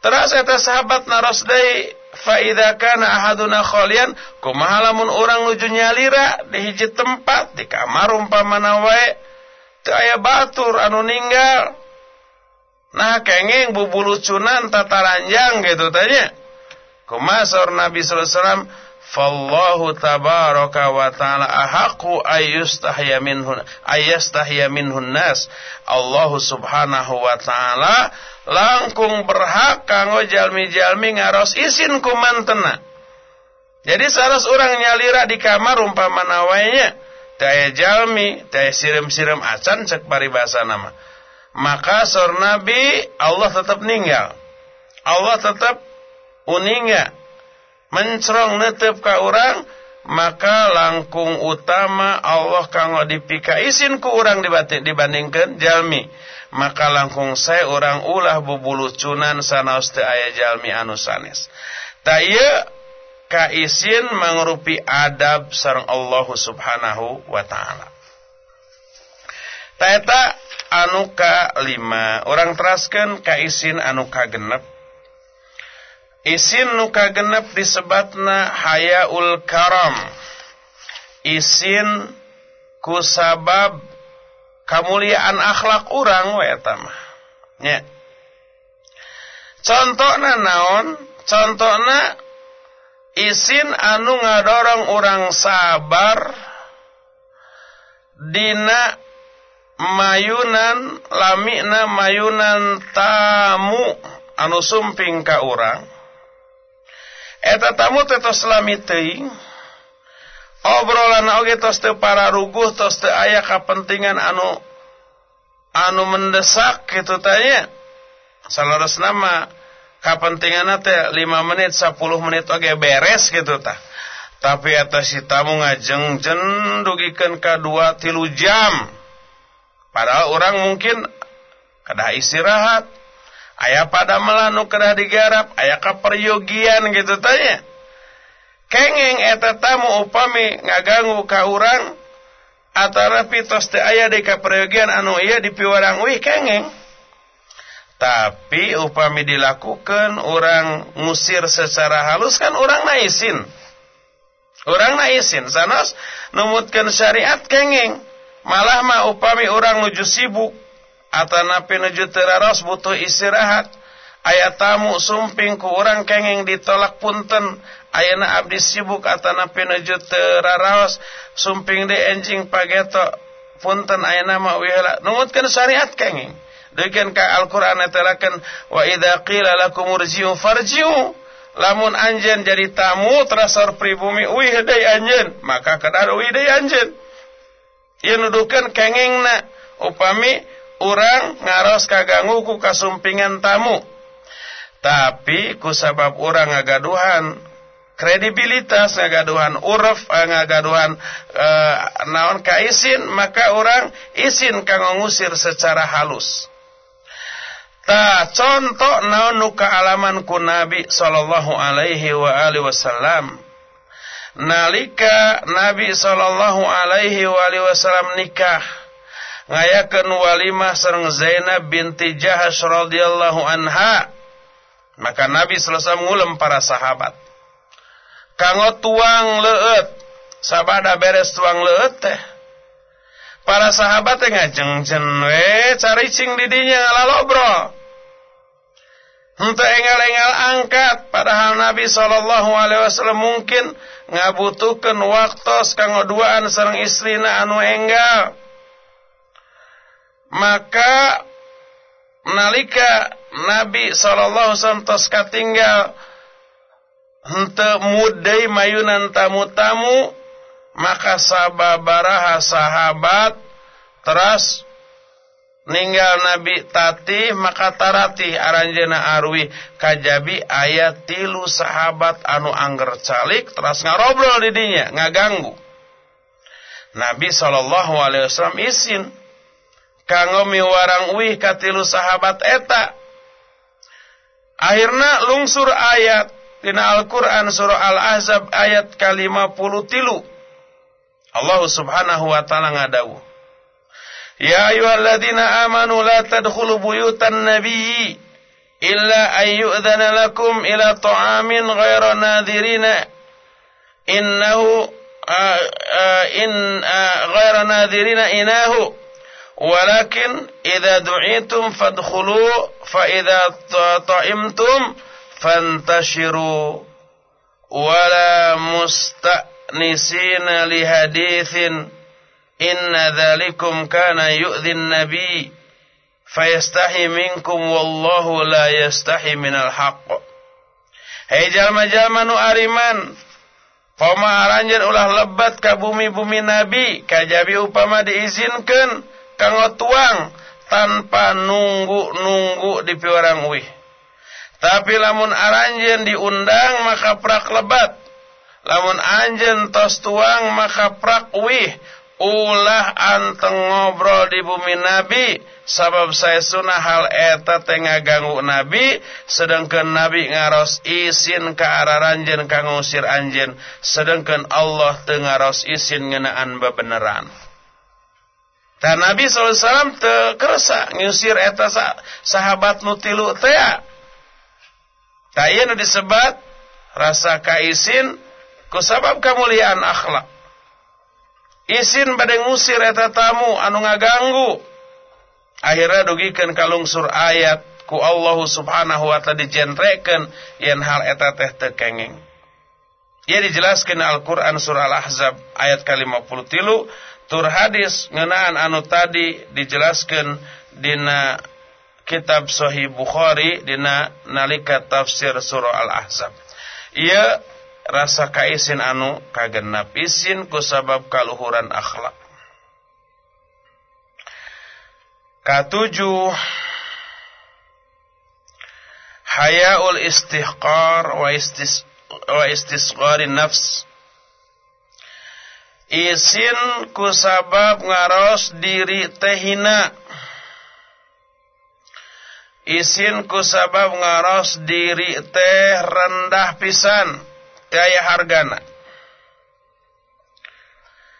Terus eta sahabat naros deui fa idza kana ahaduna khalian kumaha lamun urang nuju nyalira di hiji tempat di kamar umpamana wae teu aya batur anu ninggal. Nah kenging bubulucunan tataranjang gitu tanya kumaha Nabi sallallahu alaihi wasallam fallahu tabaraka wa ta'ala ahaqu ayyustahya minhun ayyastahya minhun nas. Allah subhanahu wa ta'ala langkung berhak kanggo jalmi-jalmi ngaros isin ku mantena. Jadi saras orang nyalira di kamar umpama nawainya daya jalmi daya sirim-sirim acan cek paribasa nama. Maka sor nabi Allah tetap ninggal. Allah tetap uninga mencrong netep ka orang maka langkung utama Allah kanggo dipika isin ku orang dibandingkan jalmi. Maka langkung saya orang ulah bubulucunan sanaos teu aya jalmi anu sanes. Taya ka isin mangrupi adab sareng Allah Subhanahu wa taala. Taeta anu ka lima. Orang teraskan ka isin anu ka genep Isin nuka genep disebatna hayaul karam. Isin kusabab kamuliaan akhlak orang we eta. Nya. Contona naon? Contona isin anu ngadorong orang sabar dina mayunan lamina mayunan tamu anu sumping ka urang eta tamu tetos lami teuing. Obrolan oge tos teu ruguh tos teu aya kapentingan anu anu mendesak kitu tanya salores nama kapentingan teh 5 menit 10 menit oge beres gitu tah. Tapi eta si tamu ngajengjen ka 2 3 jam. Padahal orang mungkin kada istirahat Ayah pada melanu kerah digarap, ayah kaperyogian gitu tanya. Kengeng eta tamu upami ngaganggu ka urang atara pitos teh aya di kaperyogian anu iya di piwarang wih kengeng. Tapi upami dilakukan orang ngusir secara halus kan orang naisin. Orang naisin sanos numutkan syariat kengeng. Malah mah upami orang nuju sibuk atanapi nuju teraros butuh istirahat. Ayat tamu sumping ku orang kenging ditolak punten. Ayana abdi sibuk atanapi nuju teraros sumping de enjing pageto punten ayana ma wihela. Nungutkeun syariat kenging. Deukeun ka Al-Qur'an etelakeun wa idza qila lakum farji'u. Lamun anjen jadi tamu terasor pribumi wih anjen maka kadar wih deui anjen ieu nuduhkeun kengingna. Upami orang ngaros kaganggu ku kasumpingan tamu. Tapi ku sabab orang ngagaduhan. Kredibilitas ngagaduhan uruf eh, ngagaduhan e, naon ka isin maka orang isin kang ngusir secara halus. Ta contoh naon nuka alaman ku Nabi sallallahu alaihi wa alihi wasallam. Nalika Nabi sallallahu alaihi wa alihi wasallam nikah ngayakeun walimah sareng Zainab binti Jahash radhiyallahu anha. Maka Nabi selesai ngulem para sahabat. Kanggo tuang leut sabada beres tuang leut teh. Para sahabat teh ngajengjen we caricing di dinya lalobro henteu engal-engal angkat. Padahal Nabi sallallahu alaihi wasallam mungkin ngabutuhkeun waktu kanggo duaan sareng istrina anu enggal maka nalika Nabi sallallahu wasallam katinggal henteu mudai mayunan tamu-tamu maka sababaraha sahabat teras ninggal Nabi tati maka tarati aranjena arwi kajabi ayat tilu sahabat anu angger calik teras ngarobrol didinya ngaganggu. Nabi sallallahu alaihi wasallam isin kanggo miwarang uih katilu sahabat eta. Akhirna lungsur ayat. Dina Al-Quran surah Al-Ahzab ayat kalima puluh tilu. Allah Subhanahu wa taala ngadawu Ya ayyuhalladzina amanu la tadkhulu buyutan nabiyyi illa an yu'dhana lakum ila ta'amin ghayra nadhirina. Innahu in ghayra nadhirina inahu walakin idza du'itum fadkhulu fa idza ta'imtum fantashiru. Wala musta'nisina li hadithin. Inna dhalikum kana yu'dhin nabi. Fayastahi minkum wallahu la yastahi minal haqq. Hei jalma-jalma nu ariman Pama aranjeun ulah lebat ka bumi-bumi nabi kajabi upama diizinkeun kanggo tuang tanpa nunggu-nunggu di piwarang wih. Tapi lamun aranjen diundang maka prak lebat. Lamun anjen tos tuang maka prak wih. Ulah anteng ngobrol di bumi Nabi. Sabab saya sunah hal eta tengah ganggu Nabi. Sedangkan Nabi ngaros isin ke arah ranjen kangusir anjen. Sedangkan Allah tengaros isin ngenaan bebeneran. Dan Nabi SAW terkersa ngusir eta sahabat nutilu tea. Taya nu disebat rasa kaisin kusabab kemuliaan akhlak. Isin pada ngusir eta tamu anu ngaganggu. Akhirnya dugikan kalungsur ayat ku Allah subhanahu wa ta'ala dijentrekan yang hal eta teh tekengeng. Ia dijelaskan Al-Quran surah Al-Ahzab ayat ke-50 tilu tur hadis ngenaan anu tadi dijelaskan dina kitab Sahih Bukhari dina nalika tafsir surah Al-Ahzab. Ia rasa kaisin anu kagenap isin ku sabab kaluhuran akhlak. Katujuh Hayaul istihqar wa istis wa nafs Isin kusabab ngaros diri tehina. Isin kusabab ngaros diri teh rendah pisan. Kaya hargana.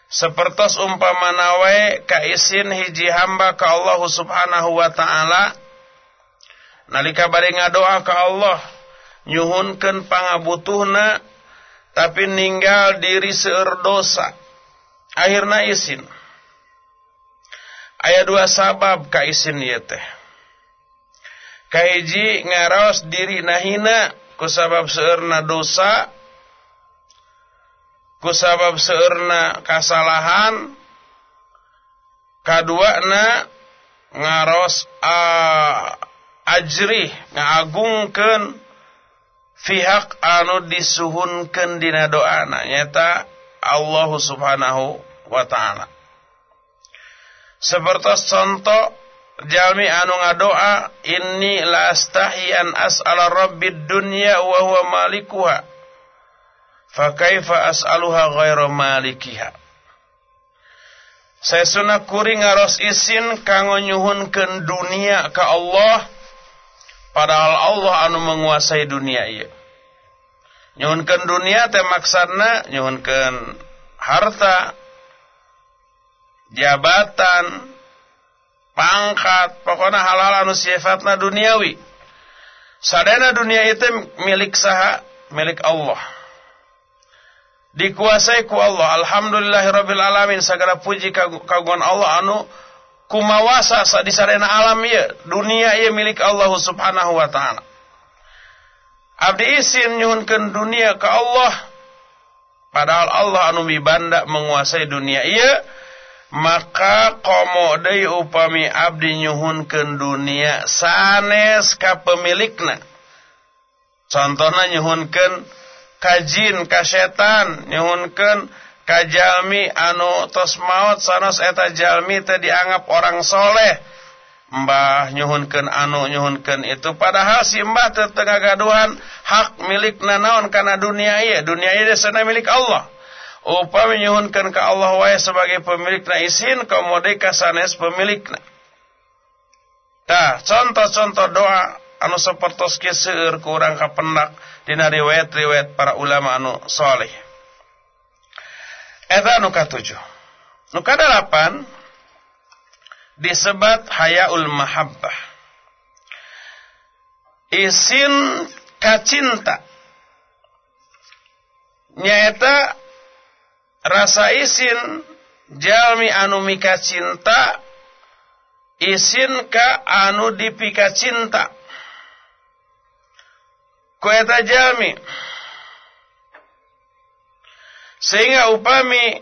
Sepertos umpama nawe ka isin hiji hamba ka Allah subhanahu wa ta'ala Nalika bari ngadoa ka Allah Nyuhunkan pangabutuhna Tapi ninggal diri seur dosa akhirna isin aya dua sabab ka isin ieu teh. Kahiji ngaraos diri nahina ku sabab seueurna dosa ku sabab seueurna kasalahan kaduana ngaros uh, ajri ngagungkeun pihak anu disuhunkeun dina doana nyata Allah subhanahu wa ta'ala. Seperti contoh jalmi anu ngadoa inni la astahi an as'ala rabbid dunya wa huwa malikuha fa kaifa as'aluha ghairu malikiha saya sunah kuring ngaros isin kanggo nyuhunkeun dunia ka Allah padahal Allah anu menguasai dunia ieu nyuhunkan dunia teh maksana nyuhunkan harta jabatan pangkat pokoknya hal-hal anu sifatna duniawi. Sadana dunia itu milik saha milik Allah. Dikuasai ku Allah. Alhamdulillahirabbil alamin. Segala puji kagungan Allah anu kumawasa di sadana alam ieu. Dunia ieu milik Allah subhanahu wa taala Abdi isin nyuhunkan dunia ke Allah. Padahal Allah anu mibanda menguasai dunia iya. Maka komo upami abdi nyuhunkan dunia sanes ka pemilikna. Contohna nyuhunkan kajin ka setan, nyuhunkan kajalmi anu tos maut sanos eta jalmi teh dianggap orang soleh Mbah nyuhunkan anu nyuhunkan itu. Padahal si mbah gaduhan hak milik nanaon karena dunia iya dunia iya sana milik Allah. Upami nyuhunkan ke Allah wae sebagai pemilik na isin komode kasanes pemilik na contoh-contoh doa anu sepertos kiseur kurang kapendak dina riwayat-riwayat para ulama anu soleh eta nu katujuh. Nu kadalapan disebat hayaul mahabbah. Isin kacinta. Nyaeta rasa isin jalmi anu mika cinta isin ka anu dipika cinta kueta jalmi. Sehingga upami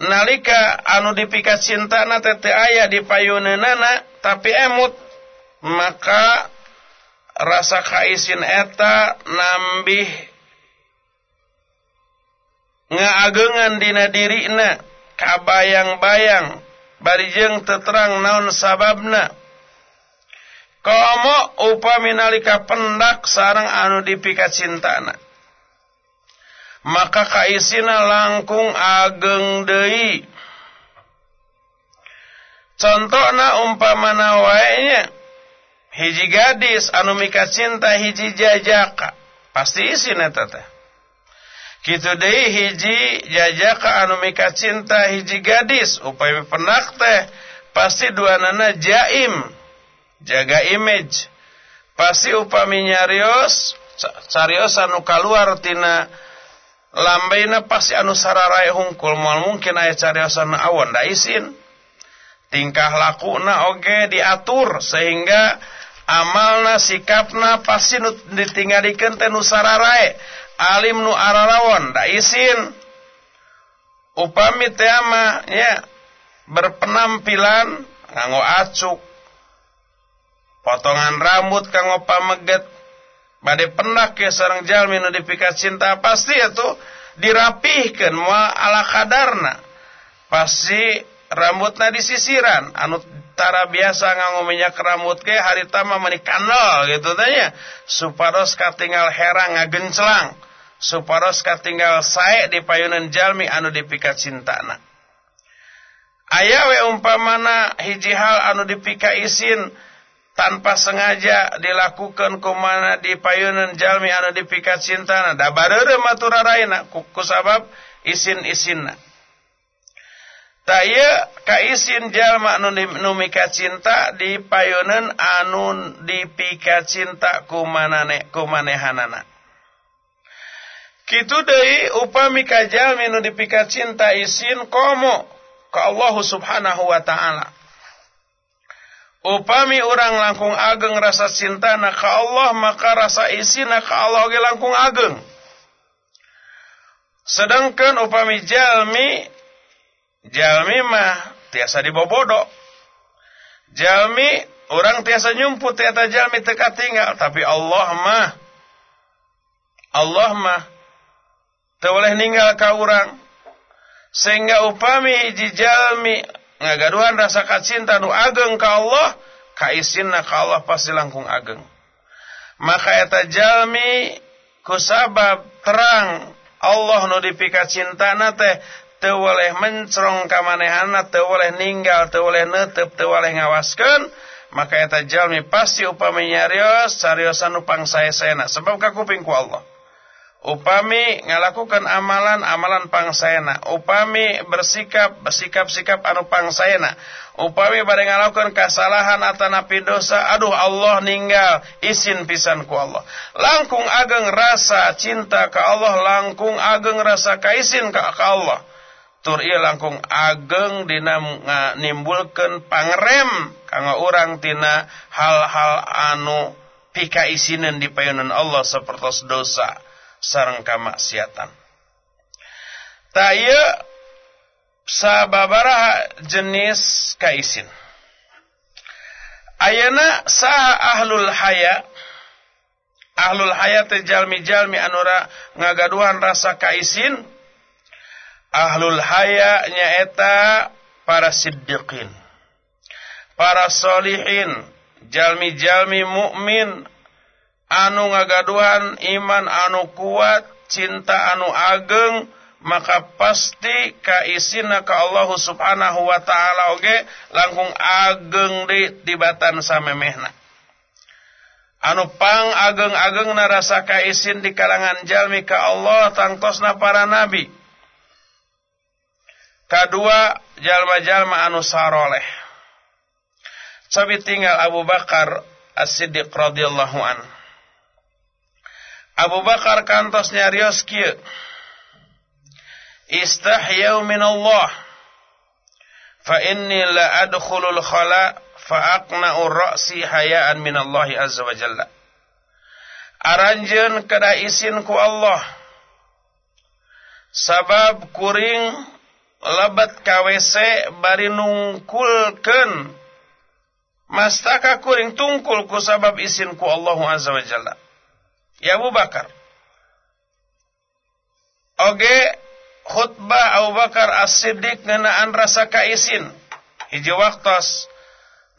nalika anu dipikat cintana tete ayah di payunenana tapi emut maka rasa kaisin eta nambih ngaagengan dina dirina kabayang-bayang barijeng teterang naon sababna. Komo upami nalika pendak sarang anu dipikat cintana maka kaisina langkung ageng deui. Contohna umpamana wae hiji gadis anu mika cinta hiji jajaka. Pasti isin eta teh. Kitu deui hiji jajaka anu mika cinta hiji gadis. Upami penak teh pasti duanana jaim. Jaga image. Pasti upami nyarios carios anu kaluar tina lambaina pasti anu sararae hungkul. Moal mungkin aya cariosan awan da isin. Tingkah lakuna oge diatur sehingga amalna sikapna pasti nu ditinggalikeun teh nu sararae alim nu ararawan da isin. Upami teh ya berpenampilan nganggo acuk. Potongan rambut kanggo pameget Bade pendak ya sarang jalmi nu dipikat cinta pasti itu dirapihkan mua ala kadarna. Pasti rambutna disisiran. Anu tara biasa nganggo minyak rambut ke hari tama meni kanal gitu tanya supados katinggal herang ngagencelang supados katinggal sae di payunan jalmi anu dipikat cintana. Aya we umpamana hiji hal anu dipika isin tanpa sengaja dilakukan kumana di payunan jalmi anu dipikat cintana da bareureum maturaraina ku sabab isin-isinna. Ta ieu ka isin jalma anu nu mika cinta di payunan anu dipikat cinta kumanane kumanehanana. Kitu deui upami ka jalmi nu dipikat cinta isin komo ka Allah Subhanahu wa taala Upami orang langkung ageng rasa cinta na ka Allah maka rasa isi na ka Allah ge langkung ageng. Sedangkan upami jalmi jalmi mah tiasa dibobodo. Jalmi orang tiasa nyumput tiasa jalmi teka tinggal tapi Allah mah Allah mah teu boleh ninggal ka urang. Sehingga upami hiji jalmi ngagaduhan rasa kacinta nu ageng ka Allah kaisinna ka Allah pasti langkung ageng. Maka eta jalmi kusabab terang Allah nu dipika cintana teh teu boleh mencrong ka manehana teu boleh ninggal teu boleh neuteup teu boleh ngawaskeun maka eta jalmi pasti upami nyarios cariosan nu pangsae-saena sebab kakuping ku Allah upami ngalakukan amalan-amalan pangsayana. Upami bersikap bersikap-sikap anu pangsayana. Upami bade ngalakukan kesalahan atanapi dosa aduh Allah ninggal. Isin pisan ku Allah. Langkung ageng rasa cinta ke Allah. Langkung ageng rasa kaisin ke Allah. Tur ieu langkung ageng dina nimbulkeun pangrem kanggo urang tina hal-hal anu pika isinen di payunan Allah seperti dosa sareng kamaksiatan. Taya sababaraha jenis kaisin. Ayana saha ahlul haya ahlul haya teh jalmi-jalmi anura ngagaduhan rasa kaisin ahlul haya nyaeta para siddiqin para solihin jalmi-jalmi mukmin anu ngagaduhan iman anu kuat cinta anu ageng maka pasti kaisina ka Allah subhanahu wa ta'ala oge langkung ageng di tibatan samemehna. Anu pang ageng-ageng narasa kaisin di kalangan jalmi ka Allah tangtosna para nabi. Kedua jalma-jalma anu saroleh. Sabi tinggal Abu Bakar As-Siddiq radhiyallahu an. Abu Bakar kantos nyarios kieu. Min Allah. Fa inni la adkhulul khala fa aqna'u ra'si hayaan min Allah azza wa jalla. Aranjeun kada isin ku Allah. Sabab kuring lebat KWC bari nungkulkeun mastaka kuring tungkul ku sabab isin ku Allah azza wa jalla ya Abu Bakar. Oge khutbah Abu Bakar As-Siddiq ngenaan rasa kaisin. Hiji waktos.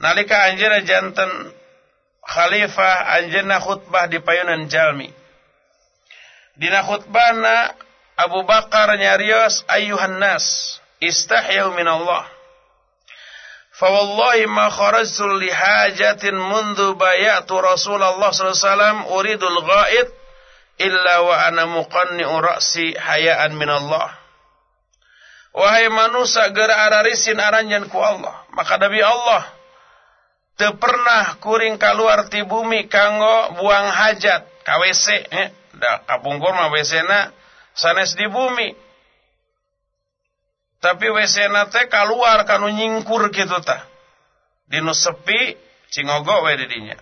Nalika anjeuna janten khalifah anjeuna khutbah di payunan jalmi. Dina khutbahna Abu Bakar nyarios ayuhan nas istahyu min Allah فوالله ما خرجت لحاجة منذ بايعت رسول الله صلى الله عليه وسلم أريد الغائط إلا وأنا مقنئ رأسي حياء من الله Wahai manusia gera ararisin aranjan ku Allah. Maka demi Allah. Te pernah kuring keluar ti bumi kanggo buang hajat. KWC. Eh, da kapungkur mah WC na sanes di bumi. Tapi WC nate keluar kanu nyingkur gitu ta. Dinu sepi cingogo we didinya.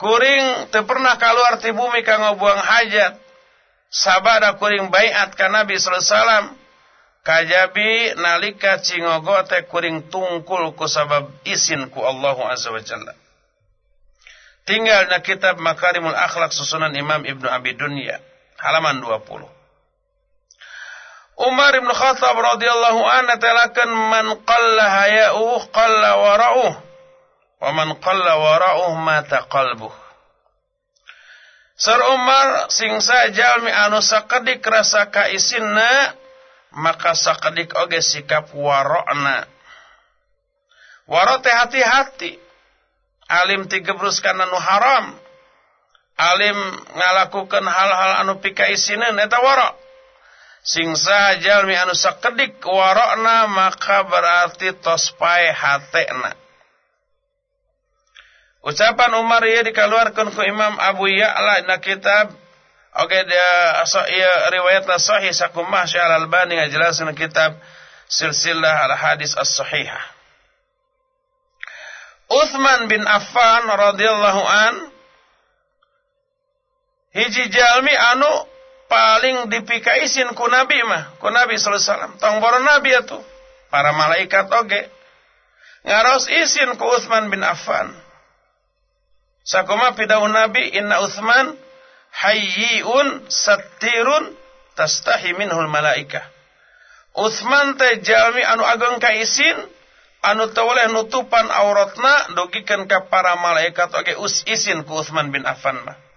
Kuring teu pernah keluar ti bumi kanggo buang hajat. Sabada kuring baiat ka Nabi sallallahu alaihi wasallam. Kajabi nalika cingogo teh kuring tungkul ku sabab isin ku Allah azza wa jalla. Tinggal na kitab Makarimul Akhlak susunan Imam Ibnu Abi Dunya halaman 20. Umar bin Khattab radhiyallahu anhu telakan man qalla haya'uh qalla wara'uh wa man qalla wara'uh mata qalbuh. Sir Umar sing jalmi anu sakedik rasa kaisinna maka sakedik oge sikap warokna. Waro teh hati-hati. Alim tigebruskan anu haram. Alim ngalakukan hal-hal anu pika isinen eta warok sing jalmi anu sakedik warokna maka berarti tospai hatena ucapan Umar ia dikeluarkan ke Imam Abu Ya'la na kitab. Oke dia so, ia riwayatna sahih sakumah Syekh Al-Albani ngajelasin kitab silsilah al-hadis as-sahihah. Uthman bin Affan radhiyallahu an hiji jalmi anu paling dipikaisin ku nabi mah ku nabi sallallahu alaihi wasallam. Tong boro nabi atuh. Para malaikat oge. Ngaros isin ku Utsman bin Affan. Sakoma pidau nabi inna Utsman hayyun satirun tastahi minhul malaikah. Utsman teh jalmi anu ageng ka isin anu teu nutupan auratna dogikeun ka para malaikat oge us isin ku Utsman bin Affan mah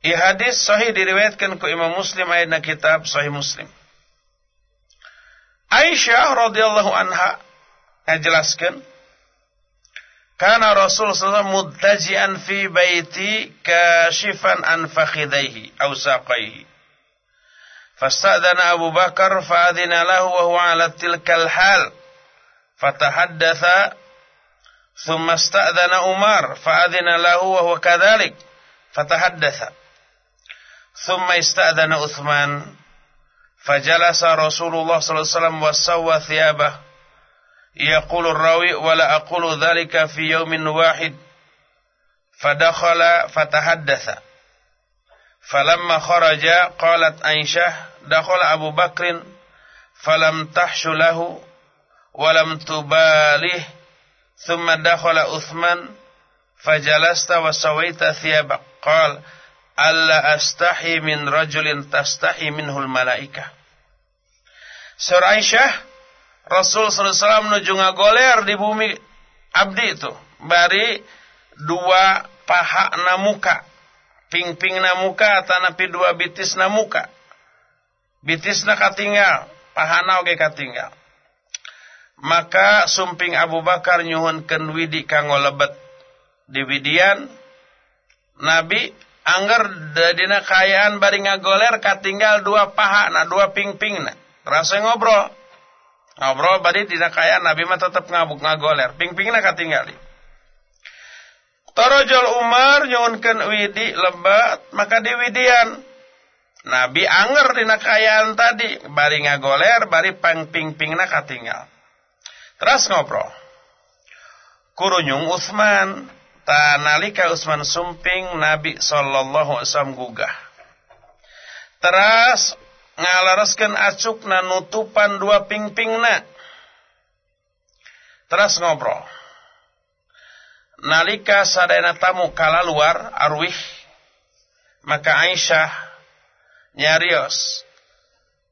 I hadis sahih diriwayatkan ke Imam Muslim ayatna kitab Sahih Muslim. Aisyah radhiyallahu anha ngajelaskan karena Rasul sallallahu muttaji'an fi baiti kashifan an fakhidaihi aw saqaihi. Fasta'dana Abu Bakar fa'adhina lahu wa huwa 'ala tilkal hal. Fatahaddatha thumma ista'dana Umar fa'adhina lahu wa huwa kadhalik. Fatahaddatha. ثم استأذن عثمان فجلس رسول الله صلى الله عليه وسلم وسوى ثيابه. يقول الراوي ولا أقول ذلك في يوم واحد. فدخل فتحدث. فلما خرج قالت أنشه دخل أبو بكر فلم تحش له ولم تباله. ثم دخل عثمان فجلست وسويت ثيابك قال alla astahi min rajulin tastahi minhul malaika. Surah Aisyah, Rasul SAW menuju ngagoler di bumi abdi itu. Bari dua paha namuka. Ping-ping namuka tanapi dua bitis namuka. Bitisna katinggal, pahana oge katinggal. Maka sumping Abu Bakar nyuhunkeun widi kanggo lebet di Widian Nabi angger dina kayaan bari ngagoler katinggal dua paha na dua ping-ping na. Terasa ngobrol. Ngobrol bari dina kayaan Nabi mah tetep ngabuk ngagoler. Ping-ping na katinggali. Torojol Umar nyunkeun widi lebat maka di widian Nabi anger dina kayaan tadi bari ngagoler bari pang ping-ping na katinggal. Terus ngobrol. Kurunyung Utsman tanalika Utsman sumping Nabi sallallahu alaihi wasallam gugah. Teras ngalaraskeun acukna nutupan dua pingpingna teras ngobrol. Nalika sadayana tamu kala luar arwih maka Aisyah nyarios.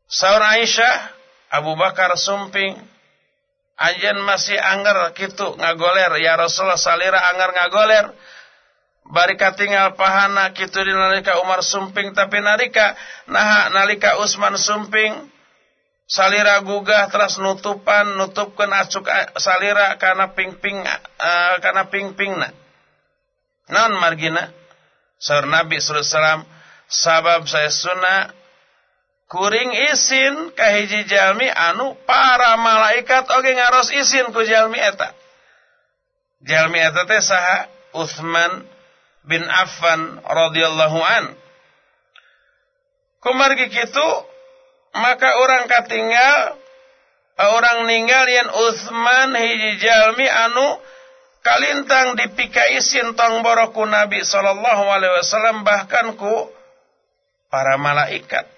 Saur Aisyah Abu Bakar sumping Anjen masih anggar gitu ngagoler. Ya Rasulullah salira anggar ngagoler. Bari katingal pahana kitu di nalika Umar sumping tapi nalika nah nalika Utsman sumping salira gugah terus nutupan nutupkeun acuk salira kana pingping uh, kana pingpingna. Naon margina. Saur Nabi sallallahu alaihi wasallam sabab saya sunnah kuring isin kahiji jalmi anu para malaikat oge ngaros isin ku jalmi eta. Jalmi eta teh saha Uthman bin Affan radhiyallahu an. Kumargi kitu maka orang katinggal orang ninggal yen Uthman hiji jalmi anu kalintang dipika isin tong boroku Nabi sallallahu alaihi wasallam bahkan ku para malaikat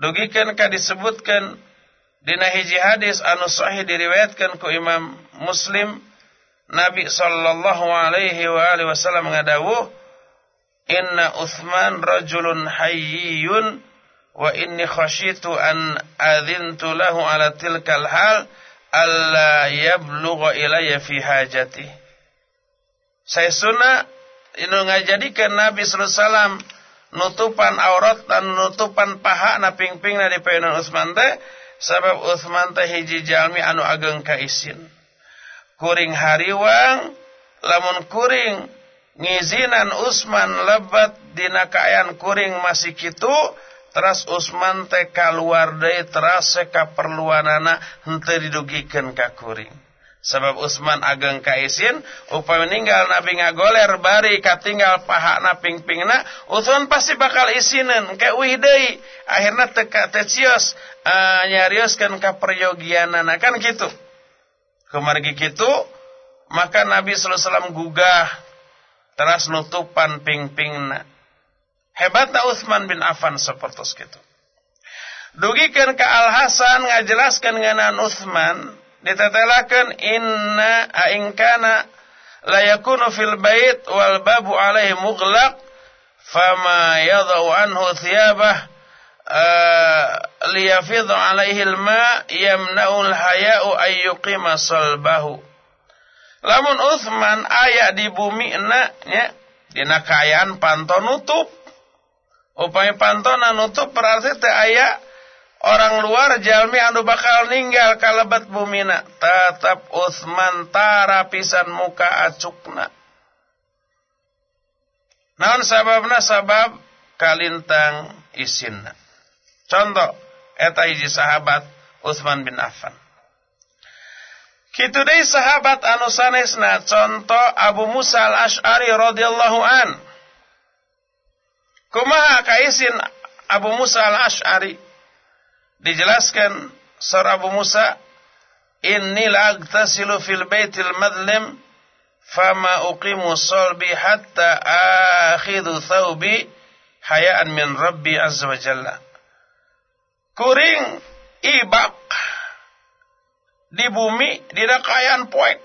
dugikan ka disebutkan dina hiji hadis anu sahih diriwayatkan ku Imam Muslim Nabi sallallahu alaihi wa alihi wasallam ngadawuh Inna Uthman rajulun hayyun wa inni khashitu an adhintu lahu ala tilkal hal alla yablugha ilayya fi hajati. Saya sunnah inu ngajadikan Nabi sallallahu alaihi wasallam nutupan aurat dan nutupan paha na pingping na dipaeun Utsman teh sabab Utsman teh hiji jalmi anu ageng ka isin. Kuring hariwang lamun kuring ngizinan Utsman lebat dina kaayaan kuring masih kitu teras Utsman teh kaluar deui teras ka perluanana henteu didugikeun ka kuring Sebab Utsman ageng kaisin upaya meninggal Nabi ngagoler bari katinggal pahana pingpingna Utsman pasti bakal isinen ke deui akhirna teka tecios uh, nyarioskeun ka peryogianana kan gitu. Kemargi kitu maka Nabi sallallahu gugah teras nutupan pingpingna. Hebatna Utsman bin Affan seperti itu. Dugikeun ka Al Hasan ngajelaskeun ngeunaan Utsman ditetelakan inna ainkana la yakunu fil bait wal babu alaihi mughlaq fama yadau anhu thiyabah liyafidhu alaihi alma yamna'u alhaya'u ay yuqima salbahu. Lamun Uthman aya di bumi na nya dina kayaan panto nutup. Upaya pantona nutup berarti teh aya orang luar jalmi anu bakal ninggal kalebat bumina tetap Utsman tara pisan muka acukna. Naon sababna? Sabab kalintang isinna. Contoh eta hiji sahabat Utsman bin Affan. Kitu deui sahabat anu sanesna. Contoh Abu Musa al-Asy'ari radhiyallahu an. Kumaha kaisin Abu Musa al-Asy'ari dijelaskan surah Abu Musa inni la'agtasilu fil baitil madlim fama uqimu salbi hatta akhidhu thawbi hayaan min rabbi azza wa jalla. Kuring ibak di bumi di kayan poek.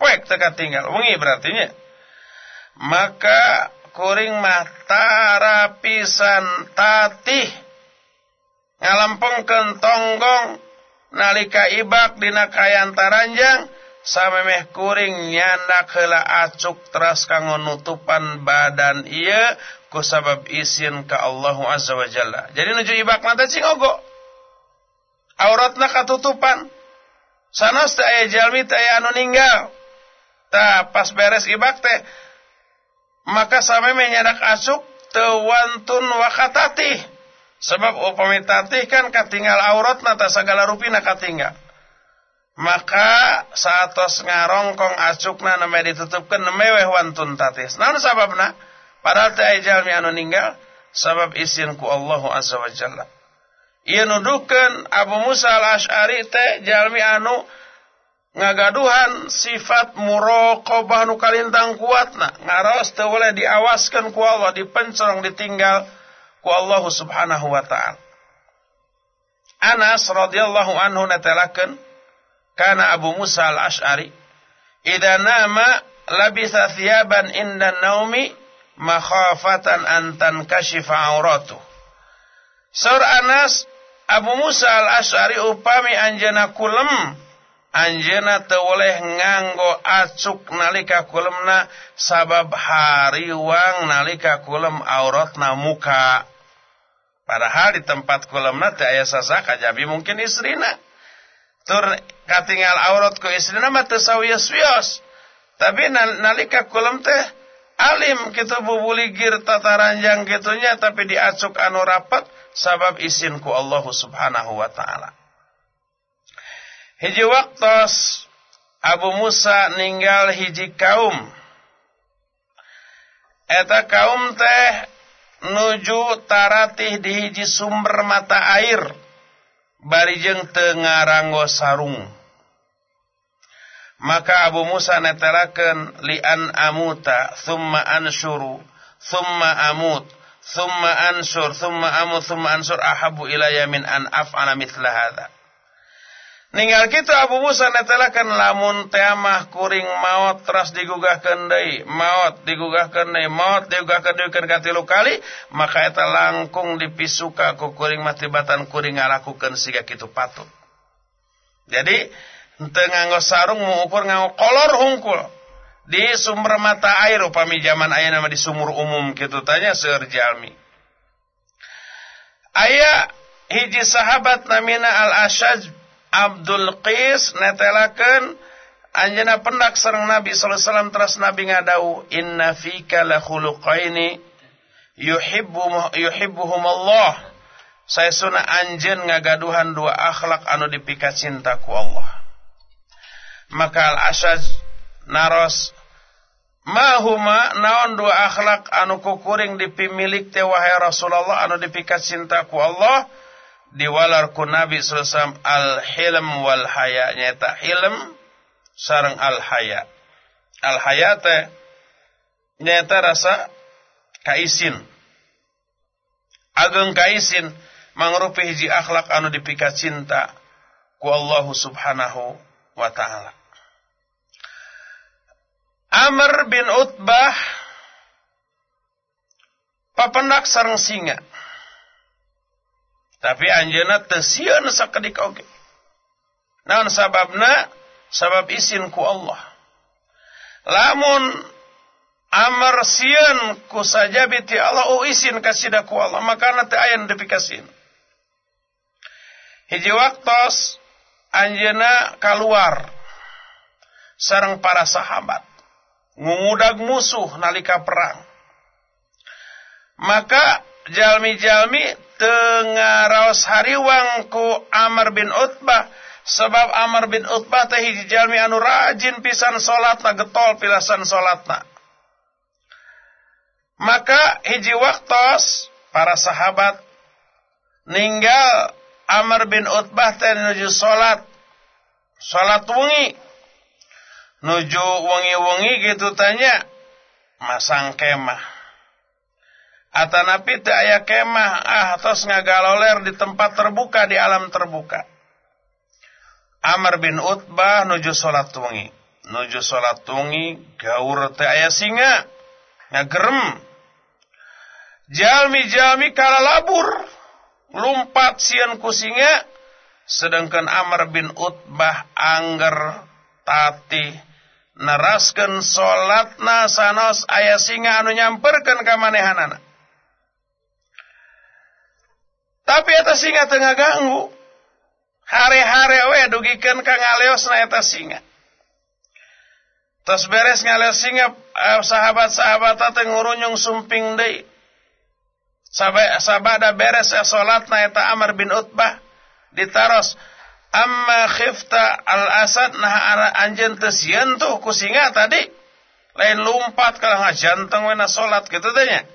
Poek teka tinggal wengi berartinya. Maka kuring mah tarapisan tatih ngalampengkeun tonggong nalika ibak dina kayan taranjang samemeh kuring nyandak heula acuk teras kanggo nutupan badan ieu ku sabab isin ka Allah azza wa jalla. Jadi nuju ibak mata cing ogo auratna katutupan sanos teh aya jalmi teh aya anu ninggal. Ta pas beres ibak teh maka sami menyadak asuk tewantun wakatati. Sebab upami tatih kan katinggal aurat nata segala rupina katinggal. Maka saatos ngarongkong asukna nama ditutupkan nemeweh wantun tatis. Namun sababna? Padahal teh jalmi anu ninggal sabab isin ku Allahu azza wa jalla. Ia nuduhkan Abu Musa al-Ash'ari teh jalmi anu ngagaduhan sifat muraqabah nu kalintang kuatna ngaros teu boleh diawaskan ku Allah dipencorong ditinggal ku Allah subhanahu wa ta'ala Anas radhiyallahu anhu natalakeun kana Abu Musa al-Ash'ari idza nama labisa thiyaban inda naumi makhafatan an tankashifa auratu Sur Anas Abu Musa al-Ash'ari upami anjana kulem Anjena tewoleh nganggo acuk nalika kulemna sabab hariwang nalika kulem auratna muka. Padahal di tempat kulemna teh aya sasaka jabi mungkin istrina. Tur katinggal aurat ku istrina mah teu sawios-wios. Tapi nalika kulem teh alim kita bubuligir tataranjang kitunya tapi diacuk anu rapat sabab isin ku Allah Subhanahu wa taala. Hiji waktos Abu Musa ninggal hiji kaum. Eta kaum teh nuju taratih di hiji sumber mata air. Barijeng tengaranggo sarung. Maka Abu Musa netelaken lian amuta thumma ansyuru thumma amut thumma ansur thumma amut thumma ansur ahabu ilaya min an af'ala mithla. Ninggal kita Abu Musa netelakan lamun teamah kuring maut teras digugah kendai maut digugah kendai maut digugah kendai kan katilu kali maka eta langkung dipisuka ku kuring matibatan kuring ngalakukan siga kitu patut. Jadi teu nganggo sarung mengukur nganggo kolor hungkul di sumber mata air upami zaman aya nama di sumur umum kitu tanya seueur jalmi. Aya hiji sahabat namina Al-Ashaj Abdul Qis netelakeun anjeunna pendak sareng Nabi sallallahu alaihi wasallam teras Nabi ngadau inna fika la khuluqaini yuhibbu yuhibbuhum Allah saya suna anjeun ngagaduhan dua akhlak anu dipika cinta ku Allah. Maka al-asaj naros mahuma naon dua akhlak anu kukuring dipimilik teh wahai Rasulullah anu dipika cinta ku Allah diwalar ku Nabi sallallahu al-hilm wal haya nyata hilm sareng al haya al haya teh nyata rasa kaisin. Ageng kaisin mangrupi hiji akhlak anu dipika cinta ku Allah subhanahu wa ta'ala. Amr bin Utbah papendak sareng singa tapi anjeuna teu sieun oge. Naon sababna? Sabab isin ku Allah. Lamun amar sieun ku saja biti Allah oh isin kasida ku Allah, maka teu aya nu dipikasin. Hiji waktos anjeuna keluar sareng para sahabat ngudag musuh nalika perang. Maka jalmi-jalmi tengah hariwang ku Amr bin Utbah. Sebab Amr bin Utbah teh hiji jalmi anu rajin pisan salatna getol pilasan salatna maka hiji waktos para sahabat ninggal Amr bin Utbah teh nuju salat salat wengi. Nuju wengi-wengi gitu tanya masang kemah Atanapi teu aya kemah ah tos ngagaloler di tempat terbuka di alam terbuka. Amr bin Utbah nuju salat wengi. Nuju salat wengi gaur teu aya singa. Ngagerem. Jalmi-jalmi kala labur lumpat sieun ku singa sedangkan Amr bin Utbah angger tati neraskeun salatna sanos aya singa anu nyamperkeun ka manehanana. Tapi eta singa tengah ganggu. Hare-hare we dugikan ka ngaleosna eta singa. tos beres ngalesing uh, sahabat-sahabat teh ngurunyung sumping deui sabada beres ya salat na eta Amr bin Utbah ditaros amma khifta al asad nah anjeun teu sieun tuh ku singa tadi lain lumpat kalau ngajanteng wena salat kitu teh nya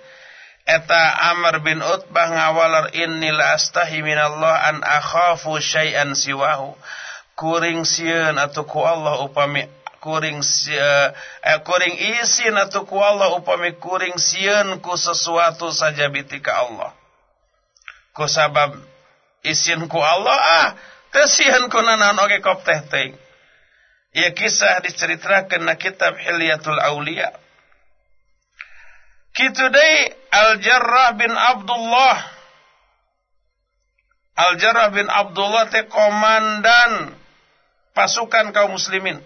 eta Amr bin Utbah ngawalar inni la astahi minallah an akhafu syai'an siwahu. Kuring sieun atuh ku Allah upami kuring uh, eh, kuring isin atau ku Allah upami kuring sieun ku sesuatu saja bitika Allah. Ku sabab isin ku Allah ah tesian ku nanan oge kop teh teh ia kisah diceritakan na kitab Hilyatul Aulia kitu deui Al-Jarrah bin Abdullah. Al-Jarrah bin Abdullah teh komandan pasukan kaum muslimin.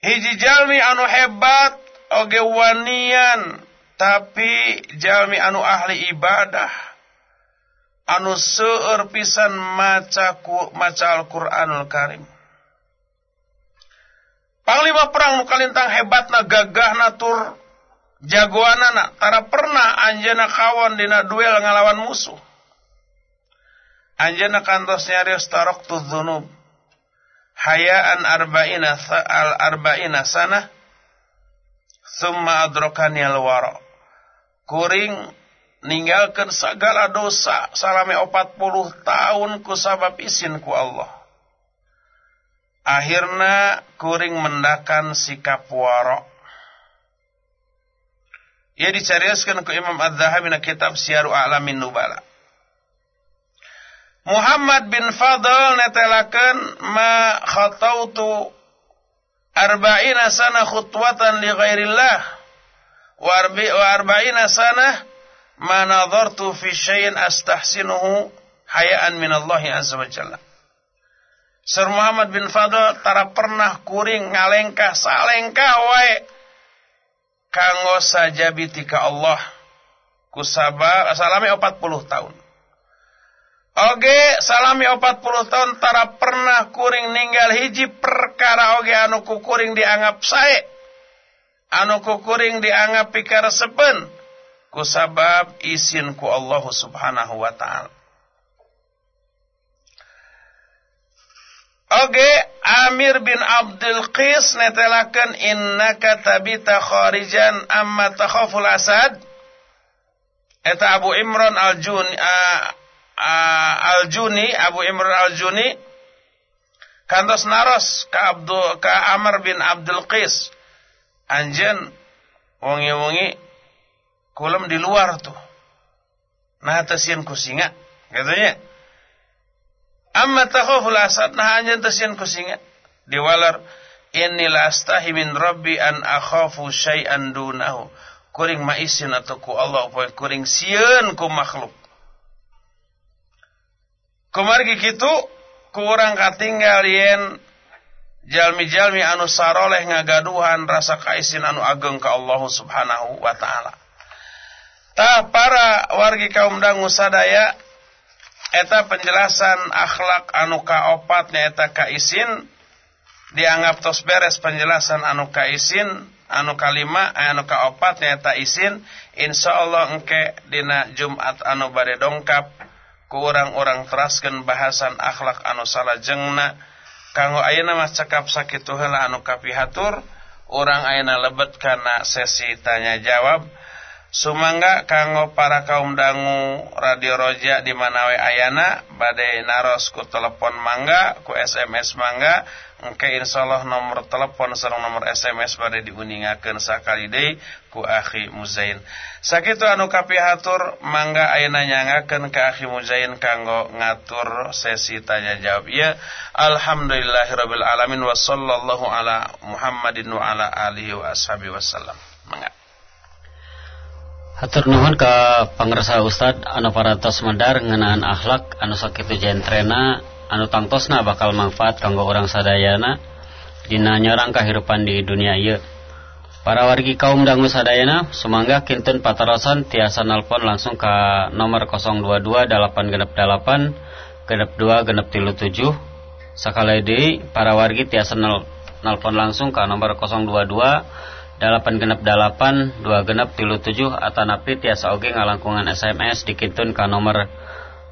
Hiji jalmi anu hebat oge wanian tapi jalmi anu ahli ibadah. Anu seueur pisan maca maca Al-Qur'anul Karim Panglima perang kalintang hebatna gagahna tur jagoanana. Tara pernah anjeuna kawan dina duel ngalawan musuh. Anjeuna kantos nyarios tarok tu dzunub. Hayaan arba'ina al arba'ina sana. Summa adrokani al wara. Kuring ninggalkan segala dosa salame 40 tahun ku sabab isin ku Allah akhirna kuring mendakan sikap wara ia dicariaskan ke Imam Az-Zahabi na kitab Syiaru A'lamin Nubala. Muhammad bin Fadl netelakan ma khatautu arba'ina sana khutwatan li ghairillah wa arba'ina sana ma nadartu fi syai'in astahsinuhu hayaan min Allah azza wa jalla Sir Muhammad bin Fadl tara pernah kuring ngalengkah salengkah wae kanggo sajabi tika Allah kusaba salami 40 tahun Oge salami 40 tahun tara pernah kuring ninggal hiji perkara oge anu kuring dianggap sae. Anu kuring dianggap pikara sepen. Kusabab isin ku Allah subhanahu wa ta'ala. Oge Amir bin Abdul Qis netelakan innaka tabita kharijan amma takhaful asad. Eta Abu Imran al-Juni uh, uh, Al-Juni, Abu Imran Al-Juni kantos naros ka Abdul ka Amr bin Abdul Qis. Anjen wongi-wongi kulem di luar tuh. Nah tesian kusinga, katanya. Amma takhaful asad nah anjen tesian kusinga. Diwalar inni la astahi min rabbi an akhafu syai'an dunahu. Kuring maisin atau ku Allah upaya kuring sieun ku makhluk. Kumargi kitu kurang katinggal yen jalmi-jalmi anu saroleh ngagaduhan rasa kaisin anu ageng ka Allah Subhanahu wa taala. Tah para wargi kaum dangu sadaya eta penjelasan akhlak anu kaopat eta kaisin dianggap tos beres penjelasan anu kaisin anu kalima anu kaopat eta isin insyaallah engke dina Jumat anu bade dongkap ku orang-orang teraskan bahasan akhlak anu salah jengna kanggo ayeuna mah cekap sakitu heula anu kapihatur orang ayeuna lebet kana sesi tanya jawab sumangga kanggo para kaum dangu radio roja di mana we ayana badai naros ku telepon mangga ku SMS mangga engke insyaallah nomor telepon sareng nomor SMS pada diuningakeun sakali deui ku akhi Muzain. Sakitu anu kapihatur mangga ayeuna nyangakeun ka akhi Muzain kanggo ngatur sesi tanya jawab ieu. Alhamdulillahirabbil alamin wa sallallahu ala Muhammadin wa ala alihi wa ashabihi wasallam. Mangga. Hatur nuhun ka pangrasa Ustad anu parantos medar ngeunaan akhlak anu sakitu jentrena anu tangtosna bakal manfaat kanggo orang sadayana dina nyerang kehidupan di dunia ieu. Para wargi kaum dangu sadayana sumangga kinten patarosan tiasa nelpon langsung ke nomor 022 genep 8 genep 2 genep 37 Sakali deui para wargi tiasa nelpon langsung ke nomor 022 delapan genep delapan dua genep tilu tujuh atau napi tiasa oge ngalangkungan SMS dikitun ke nomor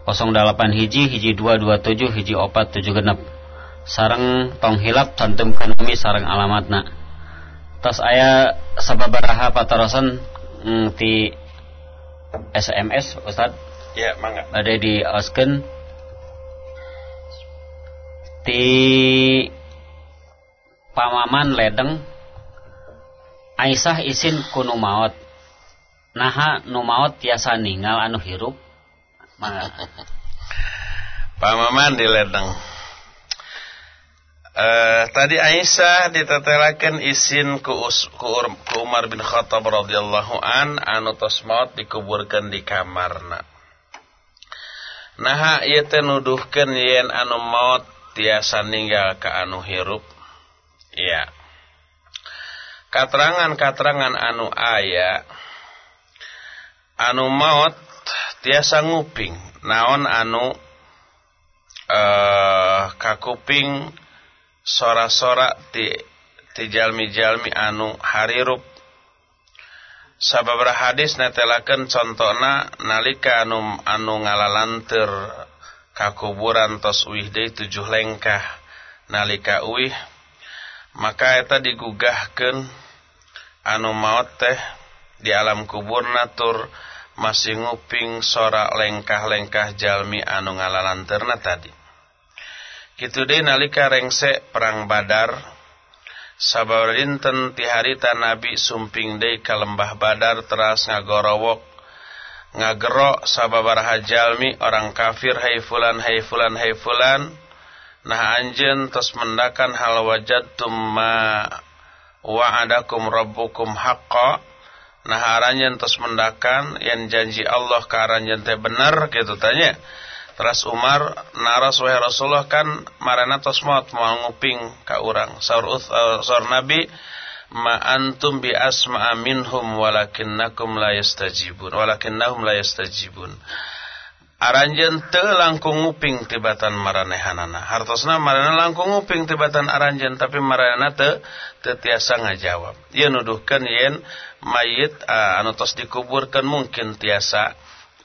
08 hiji hiji dua dua tujuh hiji opat tujuh genep. Sarang tong hilap cantum kanami sarang alamatna. Tas aya sababaraha patarosan mm, ti SMS Ustad? Ya mangga. Ada di asken ti pamaman ledeng Aisyah isin kuno maut naha nu maut tiasa ninggal anu hirup pamaman di ledeng Uh, tadi Aisyah ditetelakan isin ku, ku, ku Umar bin Khattab radhiyallahu an anu tos maut dikuburkan di kamarna. Nah ieu teh nuduhkeun yen anu maut tiasa ninggal ke anu hirup. Iya. Katerangan-katerangan anu aya anu maut tiasa nguping. Naon anu eh kakuping sora-sora ti ti jalmi-jalmi anu harirup. Sababra hadis netelakeun contona nalika anu anu ngalalanteur ka kuburan tos uih deui tujuh lengkah. Nalika uih maka eta digugahkeun anu maot teh di alam kubur natur masih nguping sora lengkah-lengkah jalmi anu ngalalanteurna tadi. Kitu deui nalika rengse perang Badar sabarinten ti harita Nabi sumping deui ka lembah Badar teras ngagorowok ngagero sababaraha jalmi orang kafir hai fulan hai fulan hai fulan nah anjeun tos mendakan hal wajadtum ma wa'adakum rabbukum haqqa nah aranjeun tos mendakan yang janji Allah ka aranjeun teh bener gitu tanya Teras Umar naras wahai Rasulullah kan marana tos maut mau nguping ka urang. Saur uh, saur Nabi ma antum bi asma'a minhum walakinnakum la yastajibun walakinnahum la yastajibun. Aranjeun teu langkung nguping tibatan maranehanana. Hartosna marana langkung nguping tibatan aranjeun tapi marana teu teu tiasa ngajawab. Ieu nuduhkeun yen mayit uh, anu tos dikuburkeun mungkin tiasa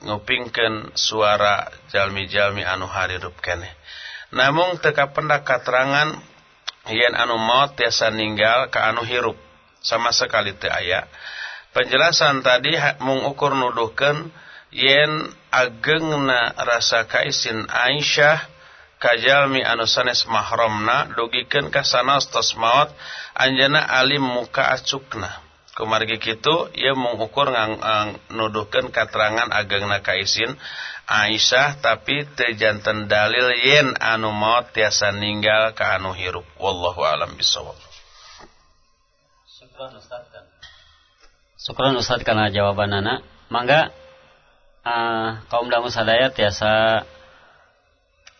ngupingkan suara jalmi-jalmi anu harirup kene namun teka pendak katerangan yen anu maut tiasa ninggal ke anu hirup sama sekali aya penjelasan tadi mung ukur nuduhkeun yen agengna rasa kaisin Aisyah kajalmi anu sanes mahramna dugikeun ka sanos tos maut anjeunna alim muka acukna. Kumargi kitu ia mengukur ngang, nuduhkan keterangan agangna kaisin Aisyah tapi tejantan dalil yen anu maut tiasa ninggal ke anu hirup. Wallahu alam bisawab. Syukran Ustaz kan? Syukran Ustaz karena jawaban anak mangga uh, kaum damu sadaya tiasa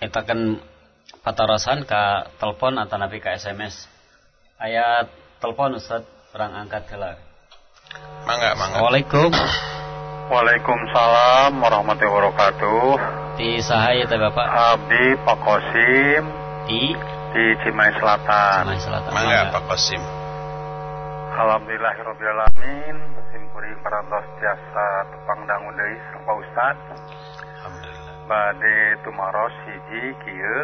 etakan patarasan ke telepon atau nabi ke SMS ayat telepon Ustaz perang angkat kelar. Mangga, mangga. Assalamualaikum. Waalaikumsalam warahmatullahi wabarakatuh. Di sahaya teh Bapak. Abdi Pak Kosim. Di di Cimahi Selatan. Cimahi Selatan. Mangga, Pak Kosim. Alhamdulillahirobbilalamin. Simpuri parantos jasa tepang dangu deui Pak Ustad. Alhamdulillah. Bade tumaros hiji kieu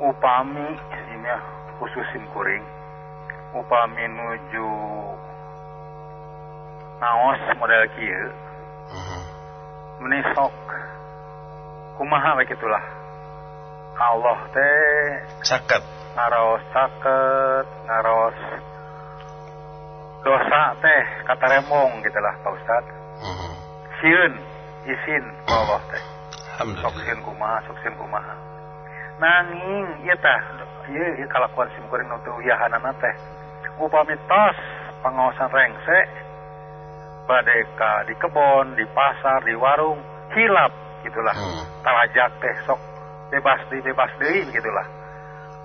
upami ini khusus kuring upami nuju naos model kieu Mhm. menisok kumaha baik itulah Allah teh Caket. ngaros caket ngaros dosa teh kata remong gitulah Pak Ustad. Sieun isin ku Allah teh. Soksin kumaha soksin kumaha. Nanging ieu tah ieu ieu kalakuan sim kuring nu teu wiyahanana teh. Upami tos pengawasan rengse badeka di kebon di pasar di warung hilap gitulah Hmm. talajak teh sok bebas di bebas deui gitulah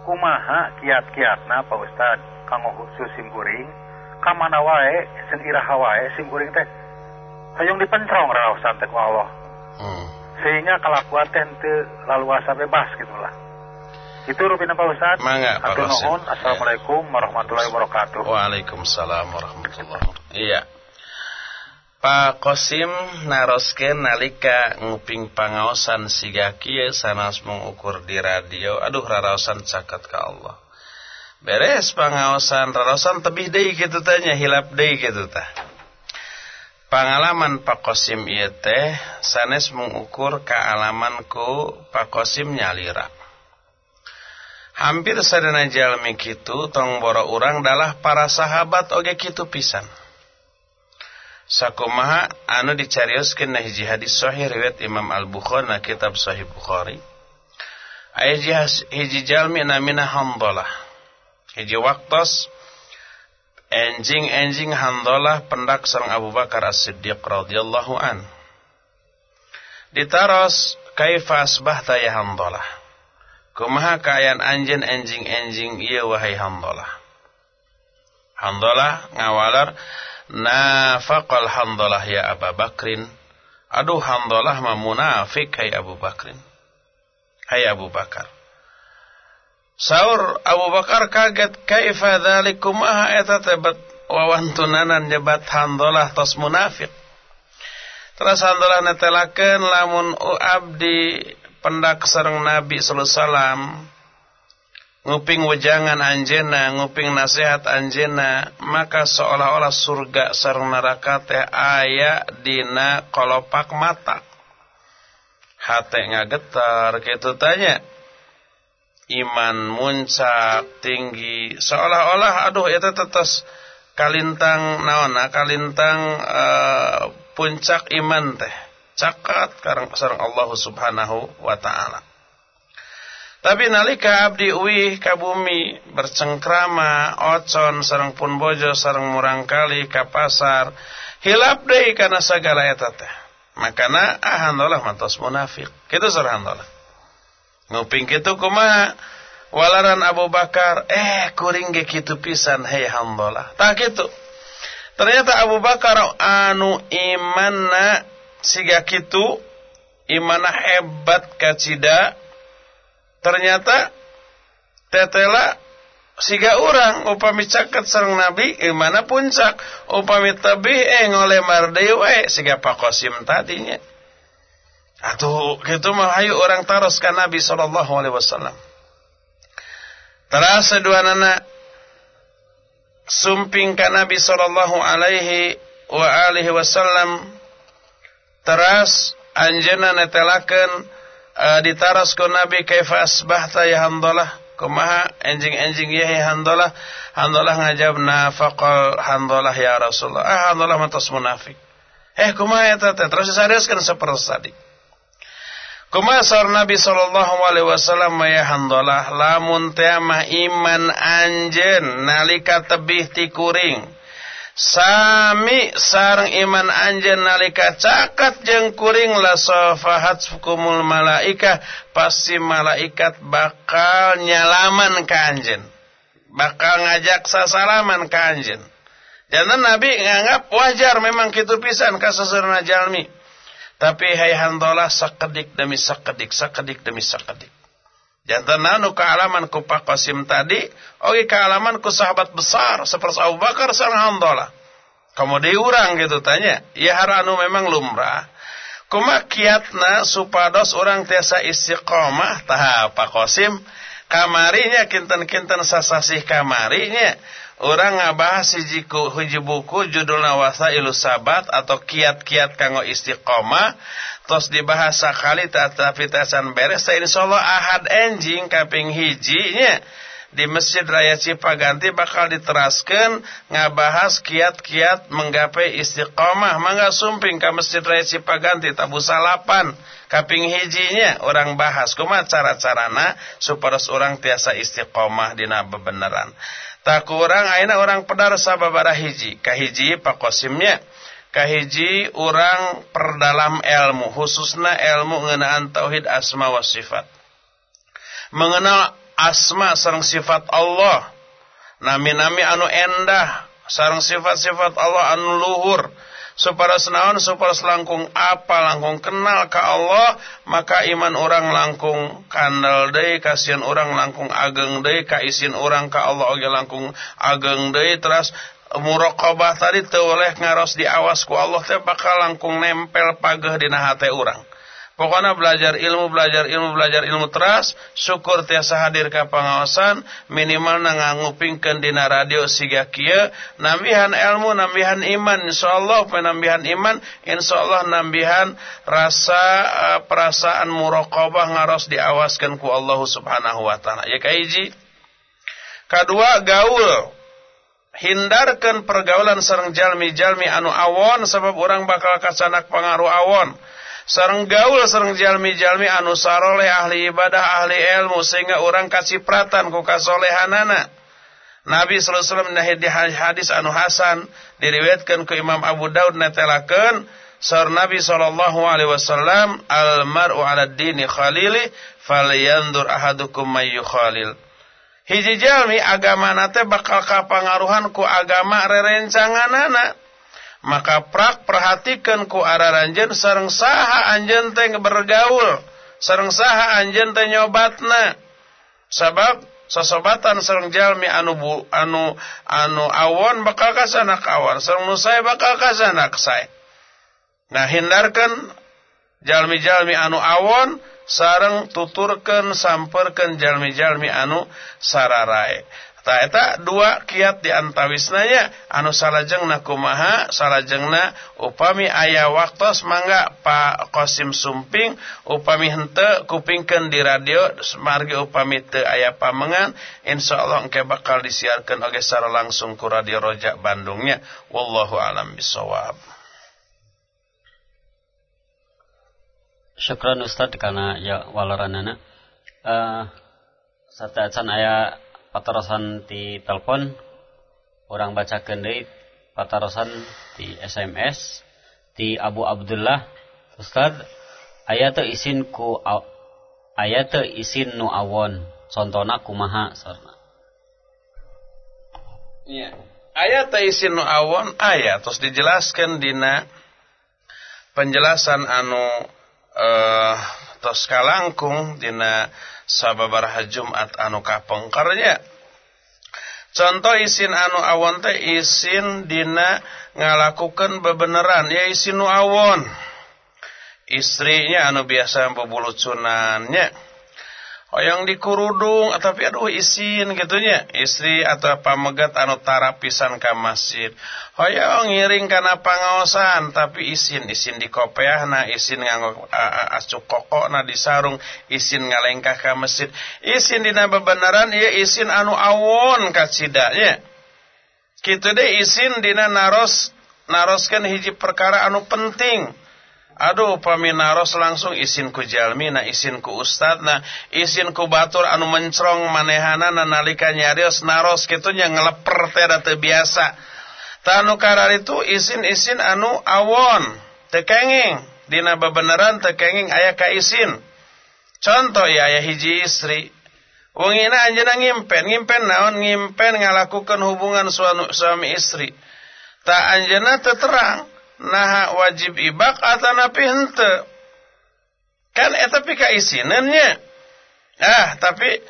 kumaha kiat-kiatna Pak Ustad kanggo khusus simkuring kamana wae seun iraha wae simkuring teh hayang dipencrong raosan teh ku Allah Hmm. sehingga kelakuan teh lalu asa bebas gitulah itu rupina Pak Ustaz. Mangga Pak Qasim. Assalamualaikum warahmatullahi wabarakatuh. Waalaikumsalam warahmatullahi wabarakatuh. Iya. Pak Qasim naroskeun nalika nguping pangaosan siga kieu sanes mengukur di radio. Aduh raraosan caket ka Allah. Beres pangaosan raraosan tebih deui kitu tanya hilap deui kitu tah. Pengalaman Pak Qasim ieu teh sanes mengukur kaalamanku Pak Qasim nyalira. Hampir sadana jalmi kitu tong boro urang dalah para sahabat oge kitu pisan. Sakumaha anu dicarioskeun na hiji hadis sahih riwayat Imam Al-Bukhari na kitab Sahih Bukhari. Aya hiji jalmi namina Handalah hiji waktos enjing-enjing Handalah pendak sareng Abu Bakar As-Siddiq radhiyallahu an ditaros kaifa asbahta ya Handalah Kumaha kaayaan anjen enjing-enjing iya wahai hamdalah. Hamdalah ngawalar nafaqal hamdalah ya Abu Bakrin. Aduh hamdalah ma munafik hai Abu Bakrin. Hai Abu Bakar. Saur Abu Bakar kaget kaifa dzalikum aha eta tebat wawantunanan jebat hamdalah tos munafik. Terus hamdalah netelakeun lamun abdi pendak sareng Nabi sallallahu alaihi wasallam nguping wejangan anjena nguping nasihat anjena maka seolah-olah surga sareng neraka teh aya dina kolopak mata. Hate ngagetar kitu tanya iman muncak tinggi seolah-olah aduh itu tetes kalintang naona kalintang uh, puncak iman teh cakat karang sareng Allah Subhanahu wa taala. Tapi nalika abdi uwi ka bumi bercengkrama ocon sareng pun bojo sareng murang kali ka pasar hilap deui kana sagala eta teh. Makana ahandolah mantos munafik. Kitu sarhandolah. Nguping kitu kumaha walaran Abu Bakar eh kuring ge kitu pisan hei hamdalah. Tak kitu. Ternyata Abu Bakar anu imanna siga kitu imana hebat kacida ternyata tetela siga orang upami caket sareng nabi imana puncak upami tabih eh ngolemar deui we siga pakosim tadinya atuh kitu mah hayu orang taros ka nabi sallallahu alaihi wasallam. Terasa dua nana sumping nabi sallallahu alaihi wa alihi wasallam. Teras anjena netelakeun uh, ditaras ku Nabi kaifa asbahta ya handalah kumaha? Enjing-enjing ya handalah handalah ngajab nafaqal handalah ya Rasulullah. Ah handalah matos munafik. Eh kumaha eta teh? Terus disarioskeun sapertos tadi Kumaha sar Nabi sallallahu alaihi wasallam ya handalah lamun teh iman anjeun nalika tebih ti kuring. Sami sarang iman anjen nalika cakat jeng kuring la sofahat kumul malaika pasti malaikat bakal nyalaman ke anjen bakal ngajak sasalaman ke anjen jangan Nabi nganggap wajar memang kitu pisan kasasurna jalmi tapi hai handolah sekedik demi sekedik sekedik demi sekedik Jantan nanu kealaman ku Pak Qasim tadi, oke kealaman ku sahabat besar seperti Abu Bakar sareng Hamdalah. Kamu diurang gitu tanya, ya haranu memang lumrah. Kuma kiatna supados orang tiasa istiqomah. Tah Pak Qasim. Kamarinya kinten-kinten sasasih kamarinya orang ngabahas hiji, hiji buku judulna Wasailu Sabat atau kiat-kiat kanggo istiqomah. Tos dibahas sakali tapi tesan beres insyaallah ahad enjing kaping hijinya di Masjid Raya Cipaganti bakal diteraskan ngabahas kiat-kiat menggapai istiqomah. Mangga sumping ke Masjid Raya Cipaganti tabu salapan kaping hijinya orang bahas kuma cara-carana supaya orang tiasa istiqomah dina bebeneran tak kurang aina orang pedar sababara hiji. Kahiji pakosimnya. Kahiji orang perdalam ilmu. Khususnya ilmu ngenaan tauhid asma wa sifat. Mengenal asma sareng sifat Allah. Nami-nami anu endah sareng sifat-sifat Allah anu luhur supados naon supados langkung apa langkung? Kenal ka Allah maka iman orang langkung kandal deui kasihan orang langkung ageng deui ka isin orang ka Allah oge langkung ageng deui. Terus muraqabah tadi teu oleh ngaros diawas ku Allah teh bakal langkung nempel pageh dina hate urang Pokoknya belajar ilmu, belajar ilmu, belajar ilmu teras. Syukur tiasa hadir ke pengawasan. Minimal ngangupingkan dina radio siga kia. Nambihan ilmu, nambihan iman. InsyaAllah penambihan iman. InsyaAllah nambihan rasa uh, perasaan muraqabah ngaros diawaskan ku Allah subhanahu wa ta'ala. Ya kaiji. Kedua, gaul. Hindarkan pergaulan sarang jalmi-jalmi anu awon. Sebab orang bakal kasanak pengaruh awon sareng gaul sareng jalmi-jalmi anu saroleh ahli ibadah ahli ilmu sehingga orang kasipratan ku kasolehanana. Nabi sallallahu alaihi wasallam di hadis anu hasan diriwayatkan ke Imam Abu Daud netelakeun sar Nabi sallallahu alaihi wasallam al mar'u 'ala dini khalili falyanzur ahadukum may yukhalil Hiji jalmi agama nate bakal kapangaruhan ku agama rerencanganana maka prak perhatikan ku ara anjen sareng saha anjen teh bergaul sareng saha anjen teh nyobatna. Sabab sosobatan sareng jalmi anu bu, anu anu awon bakal kasana kawan sareng nu sae bakal kasana sae. Nah hindarkan jalmi-jalmi anu awon sareng tuturkan samperkan jalmi-jalmi anu sararae. Eta dua kiat di antawisnanya anu salajengna kumaha salajengna upami aya waktos mangga Pak Qasim Sumping upami hente kupingkeun di radio margi upami teu aya pamengan insyaallah engke bakal disiarkeun oge secara langsung ku Radio Rojak Bandungnya wallahu alam bisawab Syukran Ustaz karena ya walaranana. Uh, sateusan aya patarosan di telepon. Orang baca deui patarosan di SMS di Abu Abdullah. Ustad ayat isin ku ayat isin nu awon. Contohna kumaha sarna? Iya. Ayat isin nu awon ayat terus dijelaskan dina penjelasan anu eh tos kalangkung dina sababaraha Jumat anu kapengkernya contoh isin anu awon teh isin dina ngalakukan bebeneran ya isin nu awon. Istrinya anu biasa bubulu cunannya hoyong di kurudung tapi aduh isin gitunya. Istri atau pamegat anu tara pisan ka masjid. Hoyong ngiring kana pangaosan tapi isin isin di kopeahna isin nganggo acuk kokokna di sarung isin ngalengkah ka masjid. Isin dina bebenaran ieu isin anu awon ka cidanya kitu deh isin dina naros naroskeun hiji perkara anu penting Aduh paminaros langsung isin ku jalmi na isin ku ustad na isin ku batur anu mencrong manehana na nalika nyarios naros kitunya ngeleper teh teu biasa. Tanu karar itu isin-isin anu awon tekenging dina bebeneran tekenging aya ka isin. Contoh ya aya hiji istri Wongina anjeunna ngimpen, ngimpen naon ngimpen ngalakukan hubungan suami istri. Tak anjeunna teu terang nah wajib ibak atau napi hente kan eta pika isinennya. Ah tapi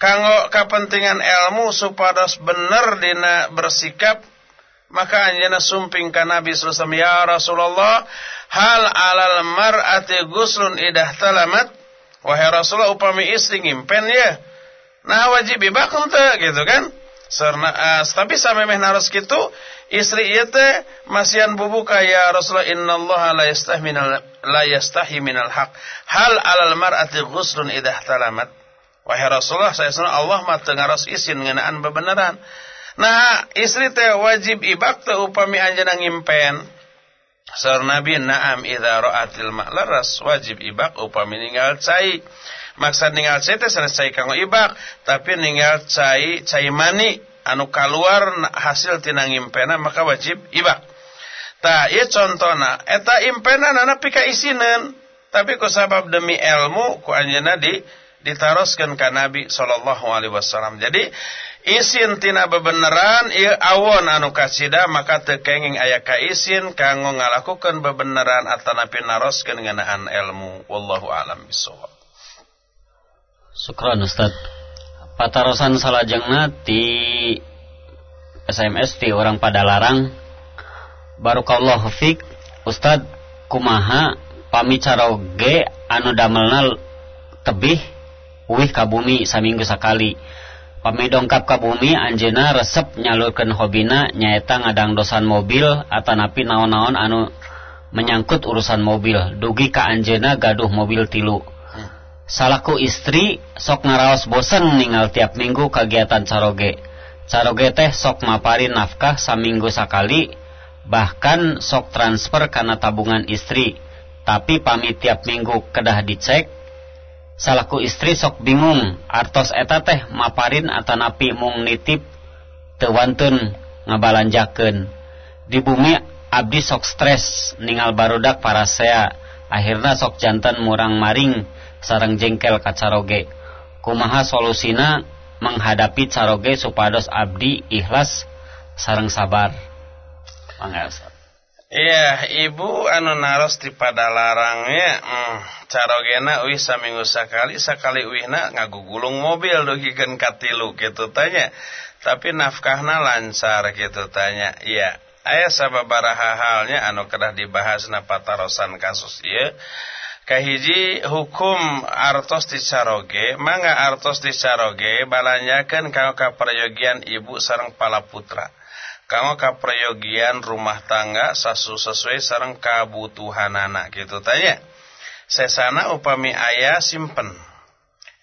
kanggo kepentingan ilmu supados bener dina bersikap maka anjana sumping ka Nabi sallallahu ya Rasulullah hal alal mar'ati guslun idah talamat? Wahai Rasulullah upami istri ngimpen ya. Nah wajib ibak hente gitu kan Serna, uh, tapi sampai meh naros gitu istri ieu teh masihan bubuka ya Rasulullah innallaha la yastahi minal la yastahi minal haq. Hal alal mar'ati ghuslun idah talamat wahai Rasulullah saya sunah Allah mah teu ngaros isin ngeunaan bebeneran nah istri teh wajib ibak teh upami anjeunna ngimpen Sar Nabi na'am idza ra'atil ma'laras. Wajib ibak upami ninggal cai maksud ninggal cai teh selesai kanggo ibak tapi ninggal cai cai mani anu keluar hasil tina ngimpena maka wajib ibak. Ta ieu contona eta impenan anak pika isinen tapi ku sabab demi ilmu ku anjeunna di ditaroskeun ka Nabi sallallahu alaihi wasallam. Jadi isin tina bebeneran ieu awon anu kasida maka teu kenging aya ka isin kanggo ngalakukeun bebeneran atanapi naroskeun ngeunaan ilmu. Wallahu alam bisawab Syukran Ustaz. Patarosan salajengna ti SMS orang pada larang. Barukallahu fik. Ustad kumaha pamicaroge anu damelna tebih uih ka bumi saminggu sakali. Pami dongkap ka bumi resep nyalurkeun hobina nyaeta ngadangdosan mobil atanapi naon-naon anu menyangkut urusan mobil. Dugi ka anjeuna gaduh mobil tilu salaku istri sok ngaraos bosen ningal tiap minggu kegiatan caroge. Caroge teh sok maparin nafkah saminggu sakali bahkan sok transfer karena tabungan istri. Tapi pamit tiap minggu kedah dicek. Salahku istri sok bingung artos eta teh maparin atanapi mung nitip tewantun ngabalanjakeun. Di bumi abdi sok stres ningal barudak para saya akhirnya sok jantan murang maring sarang jengkel kacaroge kumaha solusina menghadapi caroge supados abdi ikhlas sarang sabar. Mangga Iya ibu anu naros di pada larangnya hmm, carogena uih saminggu sakali sakali uihna ngagugulung mobil dugikeun katilu gitu tanya. Tapi nafkahna lancar gitu tanya. Iya ayah sababaraha halnya anu kedah dibahas napatarosan kasus iya. Kahiji hukum artos dicaroge, mangga artos dicaroge balanyakeun kanggo kaprayogian ibu sareng pala putra kanggo kaprayogian rumah tangga sasu sesuai sareng kabutuhan anak gitu tanya sesana upami ayah simpen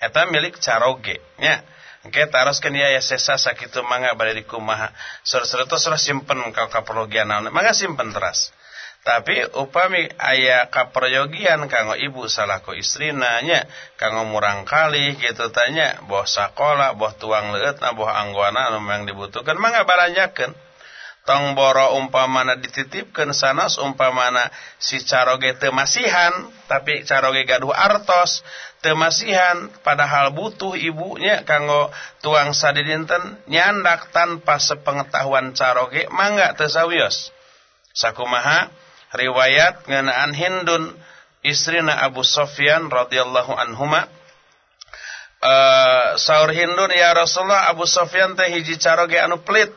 eta milik caroge nya Oke, taroskeun ieu aya sesa sakitu mangga bade di kumaha. Sur-sur surah simpen ka kaprayogian naon. Mangga simpen teras. Tapi upami aya kaprayogian kanggo ibu salahku istrina nya kanggo murang kali gitu tanya boh sakola boh tuang leutna boh anggoana anu yang dibutuhkan mangga baranjakeun tong boro umpamana dititipkan sanas umpamana si caroge temasihan tapi caroge gaduh artos temasihan padahal butuh ibunya kanggo tuang sadidinten nyandak tanpa sepengetahuan caroge mangga tesawios sakumaha riwayat ngenaan Hindun istrina Abu Sofyan radhiyallahu anhuma. Uh, saur Hindun ya Rasulullah Abu Sofyan teh hiji caroge anu pelit.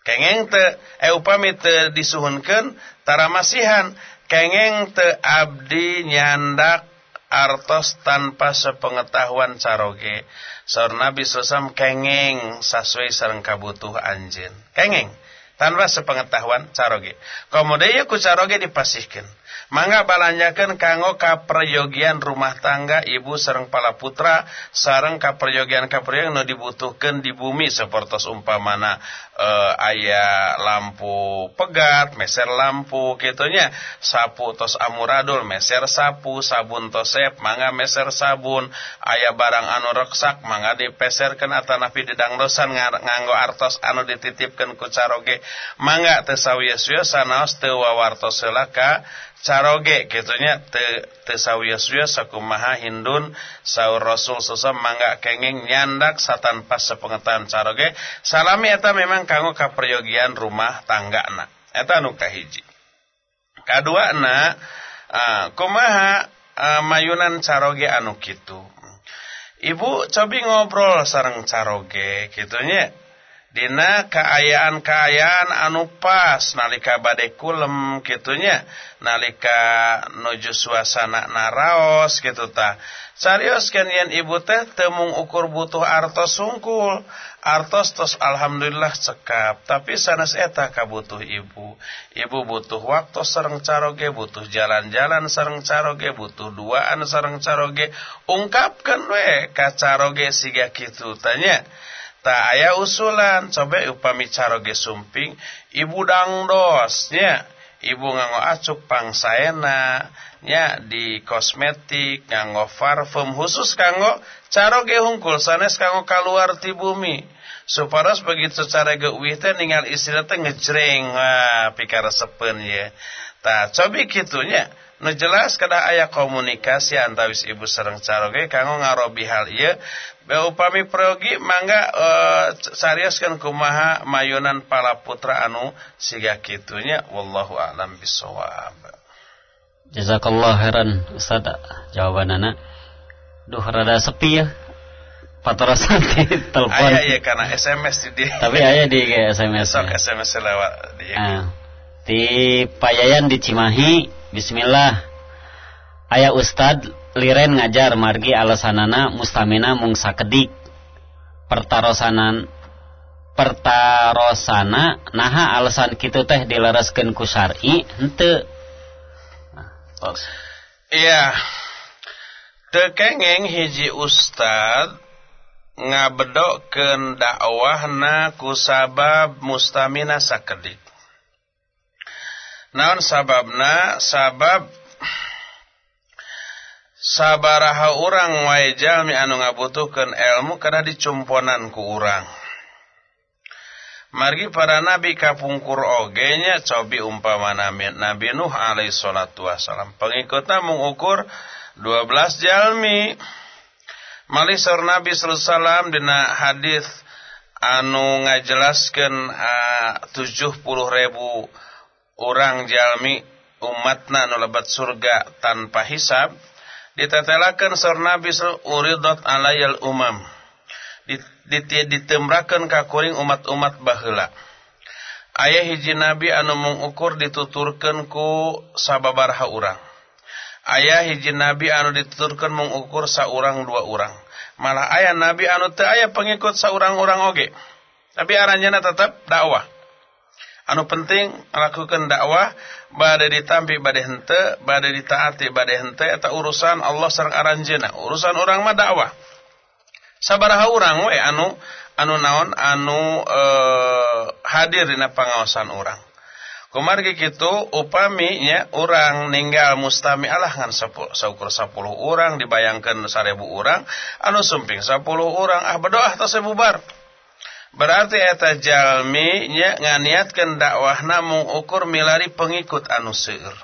Kengeng te eh upami te disuhunkeun taramasihan kengeng te abdi nyandak artos tanpa sepengetahuan caroge. Saur Nabi sallallahu kengeng sasuai sareng kabutuh anjeun. Kengeng tanpa sepengetahuan caroge kemudian ku caroge dipasihkeun. Mangga balanjakeun kanggo kaprayogian rumah tangga ibu sareng pala putra sareng kaprayogian kaprayogian nu dibutuhkeun di bumi sapertos umpamana e, aya lampu pegat meser lampu kitunya sapu tos amuradul meser sapu. Sabun tos sep mangga meser sabun. Aya barang anu reksak mangga dipeserkeun atanapi didangdosan nganggo artos anu dititipkeun ku caroge. Mangga teu sawieu-wieu sanaos teu wawartos heula ka caroge gitunya. Te te sawiya-wiya sakumaha hindun saur rasul sosam mangga kenging nyandak satanpa sepengetahuan caroge salami eta memang kanggo kaprayogian rumah tangga na eta nu kahiji kadua na uh, kumaha uh, mayunan caroge anu kitu? Ibu cobi ngobrol sareng caroge gitunya Dina kaayaan-kaayaan anu pas nalika badai kulem gitunya nalika nuju suasana naraos gitu ta. Carios kan yen ibu teh temung ukur butuh artos sungkul. Artos tos alhamdulillah cekap tapi sanes eta kabutuh ibu. Ibu butuh waktu sareng caroge butuh jalan-jalan sareng caroge butuh duaan sareng caroge. Ungkapkan we ka caroge siga kitu tanya tak aya usulan coba upami caroge sumping ibu dangdos nya. Ibu nganggo acuk pangsaena nya di kosmetik nganggo parfum khusus kanggo caroge hungkul sanes kanggo kaluar ti bumi. Supados begitu cara geuwih teh ningal istri teh ngejreng wah pikaresepeun ye. Tah cobi kitunya nu jelas kada aya komunikasi antawis ibu sareng caroge kanggo ngarobi hal ieu upami progi mangga uh, sarioskeun kumaha mayunan pala putra anu siga kitunya wallahu a'lam bisawab Jazakallah khairan Ustaz. Jawabanana duh rada sepi ya. Patorosan di telepon. Aya ya karena SMS di dia tapi aya di SMS sok SMS lewat di ah, di Payayan di Cimahi. Bismillah. Ayah Ustad liren ngajar margi alasanana mustamina mung sakedik. Pertarosanan pertarosana naha alasan kitu teh dilereskeun ku syar'i henteu. Iya. Tekengeng hiji ustad ngabedokkeun dakwahna ku sabab mustamina sakedik. Naon sababna? Sabab sabaraha urang wae jalmi anu ngabutuhkeun ilmu kada dicumponan ku urang. Margi para nabi kapungkur oge nya cobi umpamana Nabi Nuh alaihi salatu wasalam pengikutna mengukur 12 jalmi. Malisor Nabi sallallahu alaihi wasallam dina hadis anu ngajelaskeun uh, 70 ribu orang jalmi umatna nu lebat surga tanpa hisab ditetelakeun sor Nabi uridat alayal umam. Ditembrakeun ka kuring umat-umat baheula. Aya hiji nabi anu mengukur dituturkeun ku sababaraha urang. Aya hiji nabi anu dituturkeun mengukur saurang dua urang. Malah aya nabi anu teu aya pengikut saurang-urang oge. Tapi aranjeuna tetap dakwah anu penting lakukan dakwah bade ditampi bade hente bade ditaati bade hente eta urusan Allah sareng aranjeuna urusan orang mah dakwah. Sabaraha urang we anu anu naon anu e, hadir dina pangaosan urang. Kumargi kitu upami nya urang ninggal mustami alah ngan saukur 10 urang dibayangkeun 1000 urang anu sumping 10 urang ah berdoa tos bubar berarti eta jalmi nya nganiatkeun dakwahna mung ukur milari pengikut anu seueur.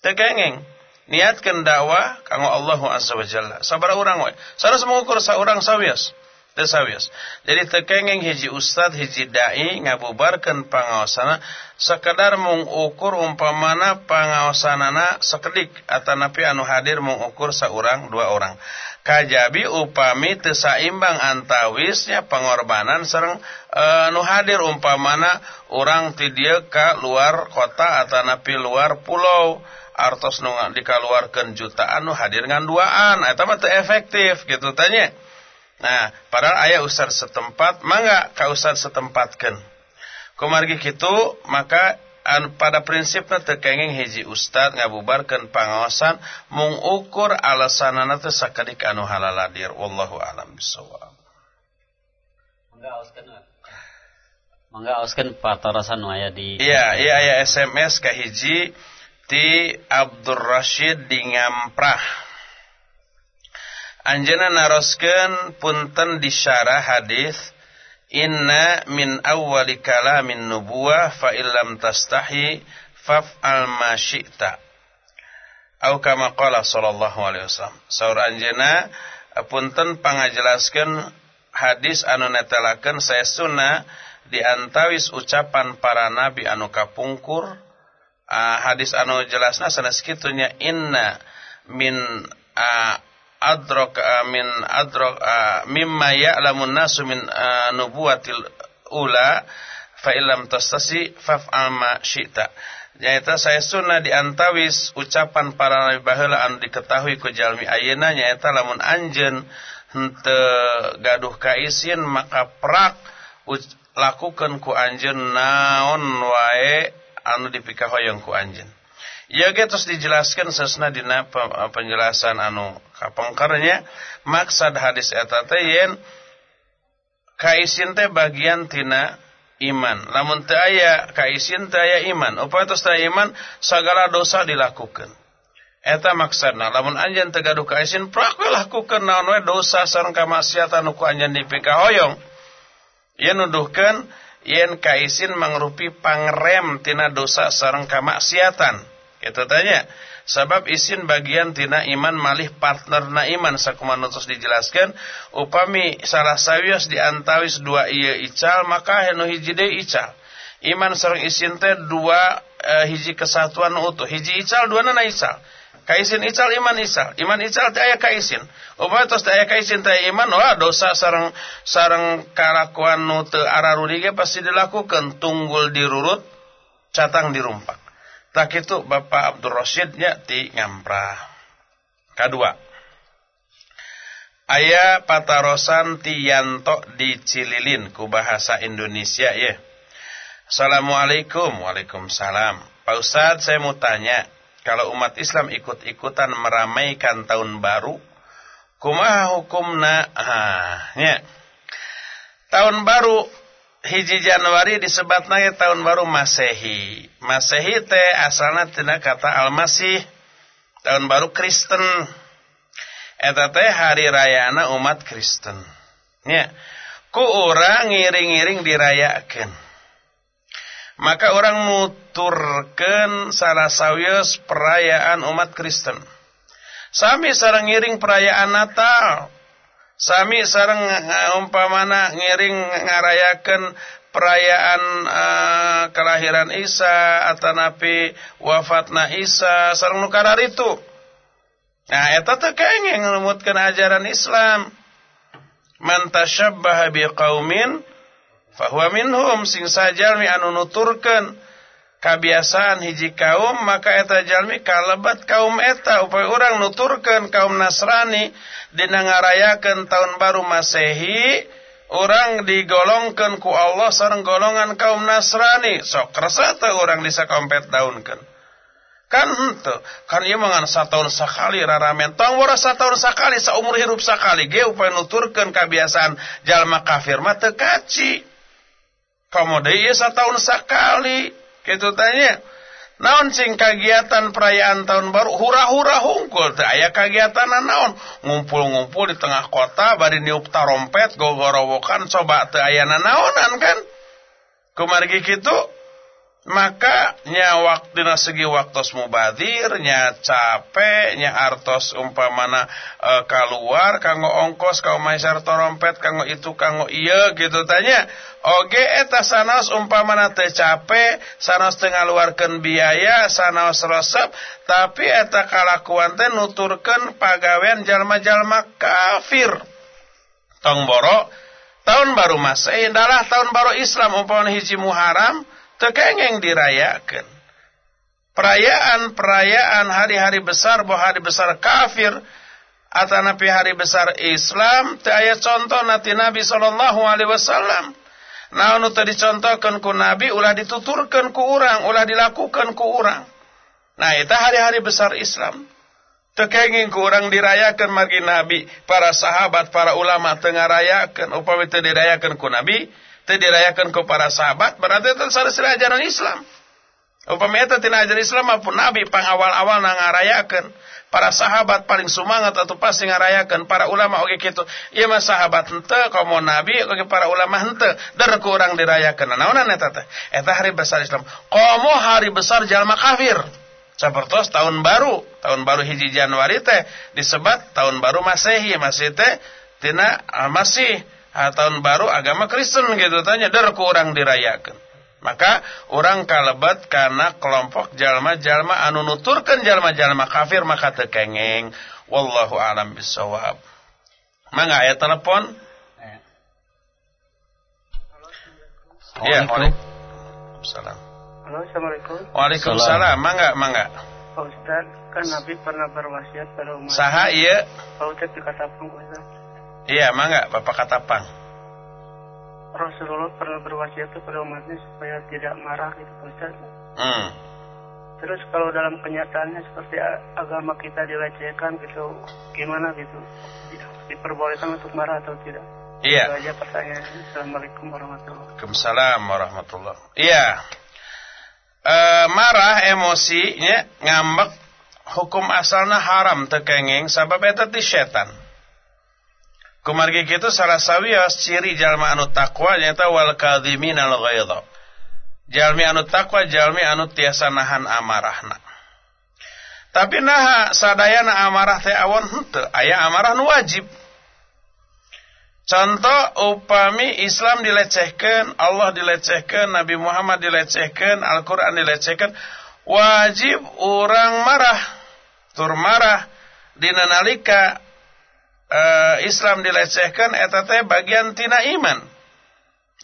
Teu kengeng niatkeun dakwah kanggo Allah azza wa jalla. Sabaraha urang we. Sanes mengukur saurang sawias teu sawias jadi teu kengeng hiji ustad hiji dai ngabubarkeun pangaosana sekedar mung ukur umpamana pangaosanana sakedik atanapi anu hadir mung ukur saurang dua orang kajabi upami tesaimbang antawisnya pengorbanan serang e, nu hadir umpamana orang ti dieu ka luar kota atau napi luar pulau. Artos nu dikaluarkeun jutaan nu hadir ngan duaan. Eta mah efektif gitu tanya nah padahal aya ustad setempat mangga ka ustad setempatkeun. Kumargi kitu maka an pada prinsipnya terkenging hiji ustad ngabubarkan pengawasan mengukur alasanana teh sakadik anu halaladir. Wallahu alam bisawab mangga auskeun mangga auskeun patarasan aya di iya iya aya SMS ka hiji ti Abdur Rashid di Ngamprah. Anjena naroskeun punten di syarah hadis Inna min awwali kalamin nubuwah fa illam tastahi faf'al ma syi'ta. Au kama qala sallallahu alaihi wasallam. Saur anjeuna punten pangajelaskeun hadis anu netelakeun saestuna di antawis ucapan para nabi anu kapungkur uh, hadis anu jelasna sanes kitunya inna min uh, adrok uh, min adrok uh, mimma ya'lamun nasu min uh, nubuwatil ula fa illam tastasi faf'al ma syi'ta. Nyaeta saya sunnah diantawis ucapan para nabi baheula anu diketahui ku jalmi ayeuna nyaeta lamun anjeun henteu gaduh kaisin maka prak lakukeun ku anjeun naon wae anu dipikahoyong ku anjeun Ya terus dijelaskan sesna dina penjelasan anu kapengkernya maksud hadis eta teh yen kaisin teh bagian tina iman. Lamun teu aya kaisin teh aya iman. Upatos teh iman segala dosa dilakukan. Eta maksudna lamun anjeun teu gaduh kaisin prak lakukeun naon we dosa sareng kamaksiatan nu ku anjeun dipikahoyong. Yen nuduhkeun yen kaisin mangrupi pangrem tina dosa sareng kamaksiatan Itu tanya. Sebab isin bagian tina iman malih partner na iman sakumanutus dijelaskan upami salah sawios diantawis dua iya ical maka henu hiji deui ical. Iman sareng isin teh dua uh, hiji kesatuan utuh. Hiji ical dua nana ical. Kaisin ical iman ical. Iman ical teh aya kaisin. Upami tos teh aya kaisin teh iman wah dosa sareng sareng kalakuan nu teu ararudi ge pasti dilakukan tunggul dirurut catang dirumpak. Tak itu Bapak Abdul Rasyidnya di ngamprah. Kedua. Ayah patarosan tiyanto di Cililin ku bahasa Indonesia ya. Assalamualaikum. Waalaikumsalam. Pak Ustadz saya mau tanya. Kalau umat Islam ikut-ikutan meramaikan tahun baru. Kumaha hukumna. Ah, ya. Tahun baru hiji Januari disebut naya tahun baru Masehi. Masehi teh asalnya tina kata Al-Masih. Tahun baru Kristen. Eta teh hari rayana umat Kristen. Ya. Ku orang ngiring-ngiring dirayakan maka orang muturkan salah sawios perayaan umat Kristen. Sami sarang ngiring perayaan Natal. Sami sarang uh, umpamana ngiring ngarayakan perayaan uh, kelahiran Isa atau napi wafatna Isa sarang nukarar itu. Nah, eta teh kenging ngelumutkeun ajaran Islam. Man tashabbaha biqaumin fahuwa minhum sing sajalmi anu nuturkeun kabiasaan hiji kaum maka eta jalmi kalebat kaum eta upaya urang nuturkeun kaum Nasrani dina ngarayakeun tahun baru Masehi orang digolongkan ku Allah sareng golongan kaum Nasrani. Sok kerasa teu urang disakompet daunkeun. Kan henteu kan ieu mangan satahun sakali raramen tong wara satahun sakali saumur hirup sakali. Ge upaya nuturkeun kabiasaan jalma kafir mah teu kaci. Kamu iya setahun sekali. Gitu tanya. Naon sing kegiatan perayaan tahun baru? Hura-hura hungkul. Teh aya kegiatan naon? Ngumpul-ngumpul di tengah kota bari niup tarompet gogorowokan coba teh aya naonan kan? Kumargi kitu maka nya waktu segi waktu mubadir nya capek nya artos umpamana e, keluar kanggo ongkos kanggo maisar torompet kanggo itu kanggo iya gitu tanya. Oge eta sanos umpamana teu capek sanos teu ngaluarkeun biaya sanos resep tapi eta kalakuan teh nuturkeun pagawean jalma-jalma kafir. Tong boro tahun baru Masehi adalah tahun baru Islam umpamana hiji Muharram tekengeng dirayakan. Perayaan-perayaan hari-hari besar, bahwa hari besar kafir, atau nabi hari besar Islam, te aya contoh nanti Nabi Sallallahu Alaihi Wasallam. Nah, tadi dicontohkan ku Nabi, ulah dituturkan ku orang, ulah dilakukan ku orang. Nah, itu hari-hari besar Islam. Tekenging ku orang dirayakan margi Nabi, para sahabat, para ulama tengah rayakan, upami itu dirayakan ku Nabi, itu dirayakan ke para sahabat berarti itu sareng ajaran Islam. Upami eta tina ajaran Islam maupun Nabi pang awal-awal ngarayakeun. Para sahabat paling semangat atau pasti ngarayakeun. Para ulama oge kitu ieu mah sahabat henteu kaum nabi oge para ulama henteu dar kurang dirayakeun. Naonan eta teh? Eta hari besar Islam. Komo hari besar jalma kafir. Sapertos tahun baru tahun baru hiji Januari teh disebut tahun baru Masehi. Masih teh tina ah, masih ha, tahun baru agama Kristen gitu tanya dar kurang dirayakan maka orang kalebat karena kelompok jalma-jalma anu nuturkan jalma-jalma kafir maka tekengeng wallahu alam bisawab mangga aya telepon Ya, Waalaikumsalam. Halo, Assalamualaikum. Waalaikumsalam. Mangga, mangga. Pak Ustaz, kan Nabi pernah berwasiat pada umat. Saha iya? Pak Ustaz dikatakan Ustaz. Iya, mangga Bapak Katapang. Rasulullah pernah berwasiat kepada umatnya supaya tidak marah gitu Ustaz. Hmm. Terus kalau dalam kenyataannya seperti agama kita dilecehkan gitu, gimana gitu? Diperbolehkan untuk marah atau tidak? Iya. Itu aja pertanyaan. Assalamualaikum warahmatullahi wabarakatuh. Waalaikumsalam warahmatullahi Iya. E, marah emosinya ngambek hukum asalnya haram tekengeng sabab eta ti setan. Kumargi kitu salah sawios ciri jalma anu takwa nyata wal kadhimin al ghaidha. Jalmi anu takwa jalmi anu tiasa nahan amarahna. tapi nah sadayana amarah teh awon henteu aya amarah nu wajib contoh upami Islam dilecehkan Allah dilecehkan Nabi Muhammad dilecehkan Al-Quran dilecehkan wajib orang marah tur marah dina nalika uh, Islam dilecehkan eta bagian tina iman.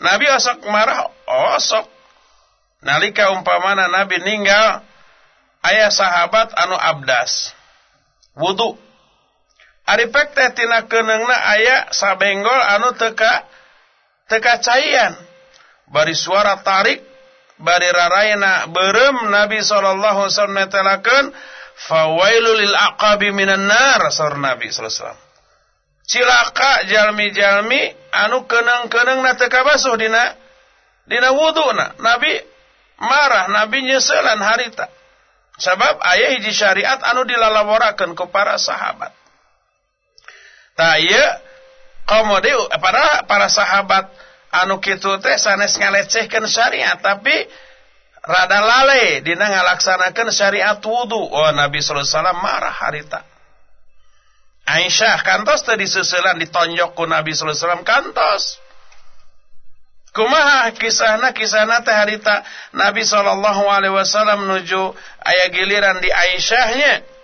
Nabi osok marah osok. Nalika umpamana Nabi ninggal ayah sahabat anu abdas. Wudu. Aripek teh tina keneungna aya sabenggol anu teka teka caian. Bari suara tarik bari rarayna berem Nabi sallallahu alaihi wasallam lil aqabi minan nar Nabi sallallahu alaihi wasallam cilaka jalmi-jalmi anu keneung-keneungna teu kabasuh dina dina wuduna Nabi marah Nabi nyeselan harita sebab aya hiji syariat anu dilalaworakeun ku para sahabat ieu komode para para sahabat anu kitu teh sanes ngalecehkeun syariat tapi rada lale dina ngalaksanakeun syariat wudu. Oh Nabi sallallahu alaihi wasallam marah harita. Aisyah kantos teh diseuselan ditonjok ku Nabi sallallahu alaihi wasallam kantos. Kumaha kisahna kisahna teh harita Nabi sallallahu alaihi wasallam nuju aya giliran di Aisyahnya.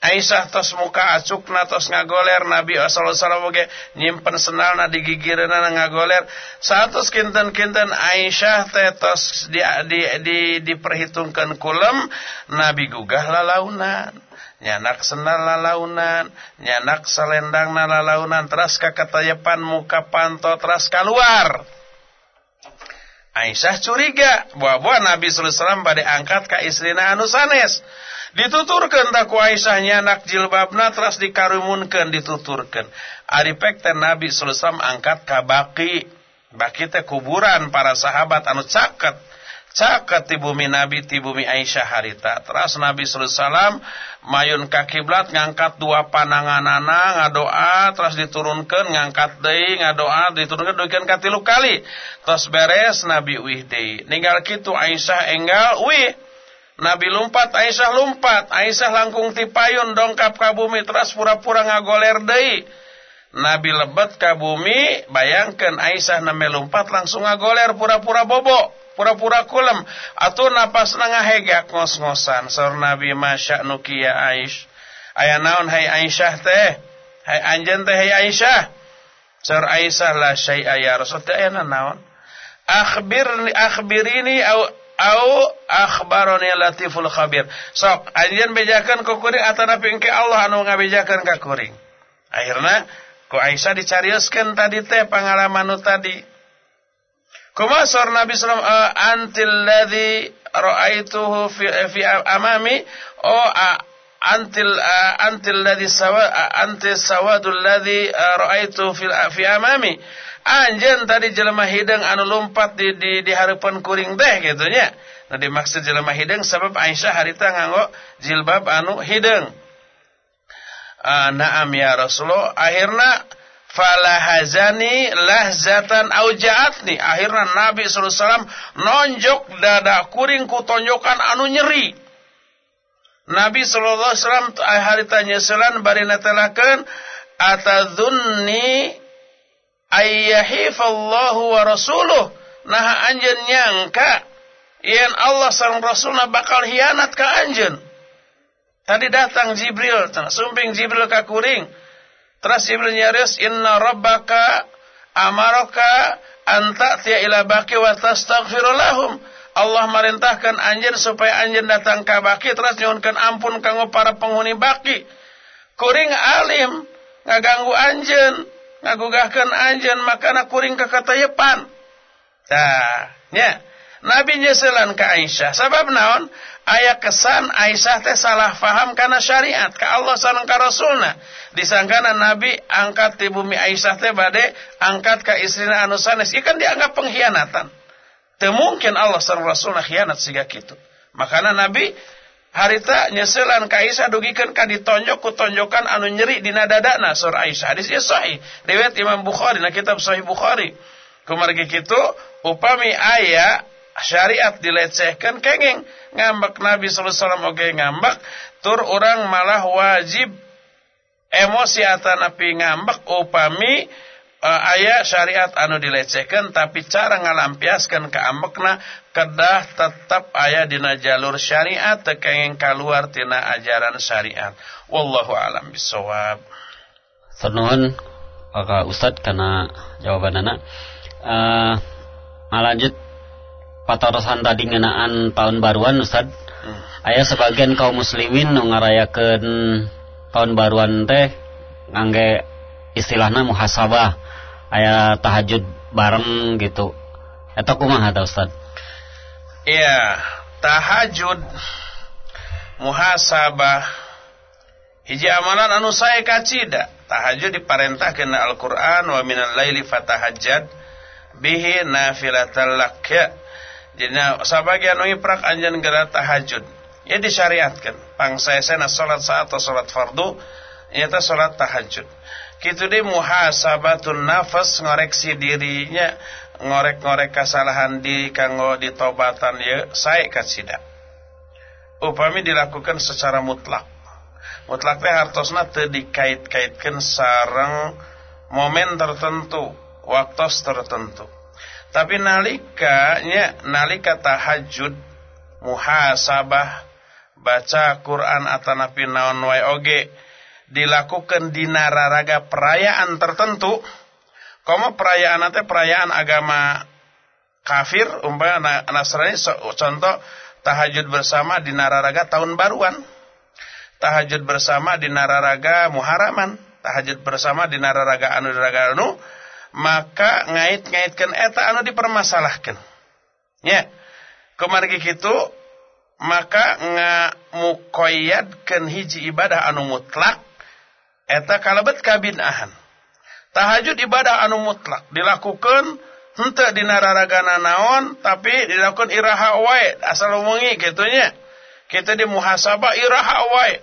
Aisyah tos muka acukna tos ngagoler Nabi sallallahu alaihi wasallam oge nyimpen senalna di gigireunna ngagoler. Satus kinten-kinten Aisyah teh tos di, di, di diperhitungkan kulem Nabi gugah lalaunan nyanak senal lalaunan nyanak selendang lalaunan teras kakatayepan muka panto teras keluar Aisyah curiga bahwa Nabi sallallahu bade angkat ka istrina anu sanes. Dituturkan tak Aisyahnya anak jilbabna terus dikarumunkan dituturkan Aripek teh Nabi sallallahu angkat ka baki. Baki teh kuburan para sahabat anu caket. Caket di bumi Nabi di bumi Aisyah harita. Terus Nabi sallallahu mayun ka kiblat ngangkat dua pananganana ngadoa terus diturunkan ngangkat deui ngadoa diturunkan duikeun ka tilu kali terus beres Nabi uih deui ninggal kitu Aisyah enggal uih Nabi lumpat, Aisyah lumpat. Aisyah langkung tipayun dongkap ka bumi terus pura-pura ngagoler deui. Nabi lebet ka bumi, bayangkan Aisyah name lumpat langsung ngagoler pura-pura bobo, pura-pura kulem. Atuh napas ngahegak ngos-ngosan. Sor Nabi masya nukia Aish. Aya naon hai Aisyah teh? Hai anjen teh hai Aisyah. Sor Aisyah la syai'a ya Rasul teh aya naon? Akhbirni akhbirini au au akhbaroni latiful khabir sok anjeun bejakeun ku kuring atana pingke Allah anu ngabejakeun ka kuring akhirna ku Aisyah dicarioskeun tadi teh pangalaman nu tadi? Kumaha sor Nabi sallallahu uh, antil ladzi ra'aituhu fi, fi amami? Oh uh, antil uh, antil ladzi sawa uh, antis sawadul ladzi uh, ra'aitu fi, fi amami? Anjen tadi jelema hidung anu lompat di di, di harapan kuring teh gitu nya nah dimaksud jelema hidung sebab Aisyah harita nganggo jilbab anu hidung uh, naam ya Rasulullah. Akhirna falahazani lahzatan aujaatni akhirna Nabi sallallahu alaihi wasallam nonjok dada kuring ku tonjokan anu nyeri. Nabi sallallahu alaihi wasallam harita nyeselan bari natelakeun atadzunni ayyahifallahu wa rasuluh? Nah anjen nyangka yang Allah sang Rasulna bakal hianat ke anjen tadi datang Jibril sumping Jibril ka kuring. Terus Jibril nyaris inna rabbaka amaraka anta tiya ila baki wa lahum. Allah merintahkan anjen supaya anjen datang ke baki terus nyuhunkeun ampun kanggo para penghuni baki kuring alim ngaganggu anjen ngagugahkan anjen makana kuring ke katayepan tah nya. Nabi nyeselan ke Aisyah. Sabab naon aya kesan Aisyah teh salah faham karena syariat. Ke Allah sareng ka Rasulna. Disangkana Nabi angkat di bumi Aisyah teh bade angkat ke istrina anu sanes. Ikan dianggap pengkhianatan. Teu mungkin Allah sareng Rasulna khianat siga kitu. Makana Nabi harita nyeselan ka Aisyah dugikan ka ditonjok ku tonjokan anu nyeri dina dadana sur Aisyah. Hadis ieu sahih. Riwayat Imam Bukhari na kitab Sahih Bukhari. Kumargi kitu upami aya syariat dilecehkan kenging ngambek Nabi sallallahu alaihi wasallam oge ngambek tur orang malah wajib emosi atanapi ngambek upami uh, aya syariat anu dilecehkan tapi cara ngalampiaskan keambekna kedah tetap aya dina jalur syariat tekenging keluar tina ajaran syariat. Wallahu alam bisawab Sanuhun Pak Ustad karena jawaban anak. Uh, lanjut patarosan tadi ngenaan tahun baruan Ustad hmm. ayah sebagian kaum muslimin nu ngarayakeun tahun baruan teh ngangge istilahnya muhasabah ayah tahajud bareng gitu. Eta kumaha ta Ustad Iya tahajud muhasabah. Hiji amalan anu sae kacida. Tahajud diperintahkeun Al-Qur'an wa minal laili fatahajjad bihi nafilatal lak Dina sabagian nu iprak anjeun geura tahajud. Ya disyariatkan. Pangsaesana salat saat atau salat fardu eta salat tahajud. Kitu deui muhasabatun nafas ngoreksi dirinya ngorek-ngorek kesalahan di kanggo ditobatan ya sae kasida upami dilakukan secara mutlak. Mutlak teh hartosna teu dikait-kaitkeun sareng momen tertentu waktu tertentu tapi nalikanya nalika tahajud muhasabah baca Quran atanapi naon wae oge dilakukan di nararaga perayaan tertentu komo perayaan teh perayaan agama kafir umpama Nasrani contoh tahajud bersama di nararaga tahun baruan tahajud bersama di nararaga muharaman tahajud bersama di nararaga anu anu maka ngait-ngaitkan eta anu dipermasalahkan. Ya. Kemargi kitu maka ngamukoyadkeun hiji ibadah anu mutlak eta kalebet kabinahan. Tahajud ibadah anu mutlak dilakukan henteu dina raragana naon tapi dilakukan iraha wae asal umungi kitu nya kita di muhasabah iraha wae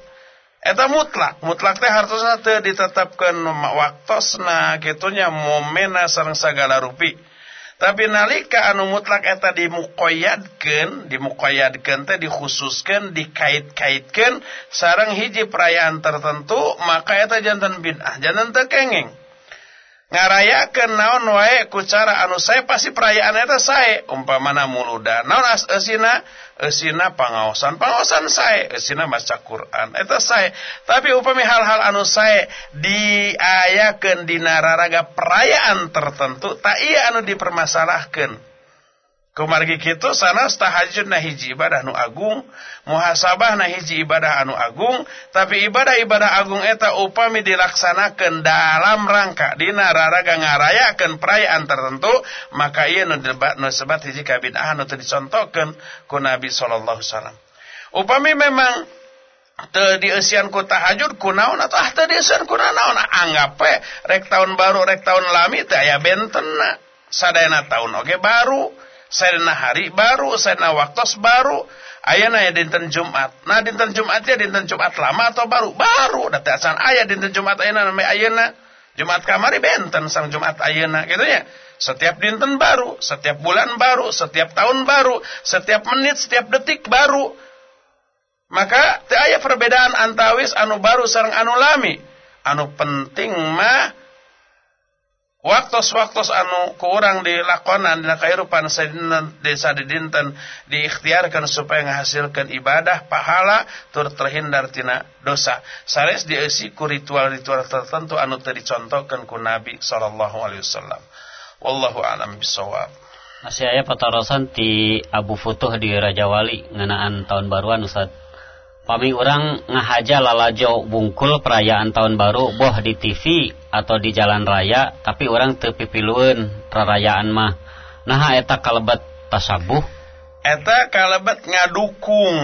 eta mutlak. Mutlak hartosna teu ditetapkeun waktosna kitunya momena sareng sagala rupi. Tapi nalika anu mutlak eta dimukoyadkeun dimukoyadkeun teh dikhususkeun dikait-kaitkeun sareng hiji perayaan tertentu maka eta jantan bid'ah jantan teu kenging ngarayakeun naon wae ku cara anu sae pasti perayaan eta sae. Umpamana muluda naon asina Esina pangaosan pangaosan sae. Esina maca Quran eta sae. Tapi upami hal-hal anu sae diayakeun dina raraga perayaan tertentu tak iya anu dipermasalahkeun Kumargi kitu sana tahajud na hiji ibadah nu agung, muhasabah na hiji ibadah anu agung, tapi ibadah-ibadah agung eta upami dilaksanakan dalam rangka dina raraga ngarayakeun perayaan tertentu, maka ieu nu debat nu sebat hiji kabid'ah nu teu dicontohkeun ku Nabi sallallahu alaihi. Upami memang teu dieusian ku tahajud kunaon atau ah teu dieusian ku naon anggap rek tahun baru rek tahun lami teh aya bentenna sadayana tahun oge baru Sayyidina hari baru, Sayyidina waktos baru. Ayana ya dinten Jumat. Nah dinten Jumat ya dinten Jumat lama atau baru? Baru. Dati asan ayah dinten Jumat ayana namanya ayana. Jumat kamari benten sang Jumat ayana gitu ya. Setiap dinten baru, setiap bulan baru, setiap tahun baru, setiap menit, setiap detik baru. Maka teu perbedaan antawis anu baru sareng anu lami. Anu penting mah waktu-waktu anu kurang dilakonan dina kehidupan desa di dinten diikhtiarkan supaya menghasilkan ibadah pahala tur terhindar tina dosa. Sanes dieusi ku ritual-ritual tertentu anu dicontohkeun ku Nabi sallallahu wallahu alam bisawab masih aya patarosan di Abu Futuh di Raja Wali ngenaan tahun baruan Ustaz Pami orang ngahaja lalajo bungkul perayaan tahun baru boh di TV atau di jalan raya tapi orang tepipiluan perayaan mah. Nah eta kalebet tasabuh? Eta kalebet ngadukung.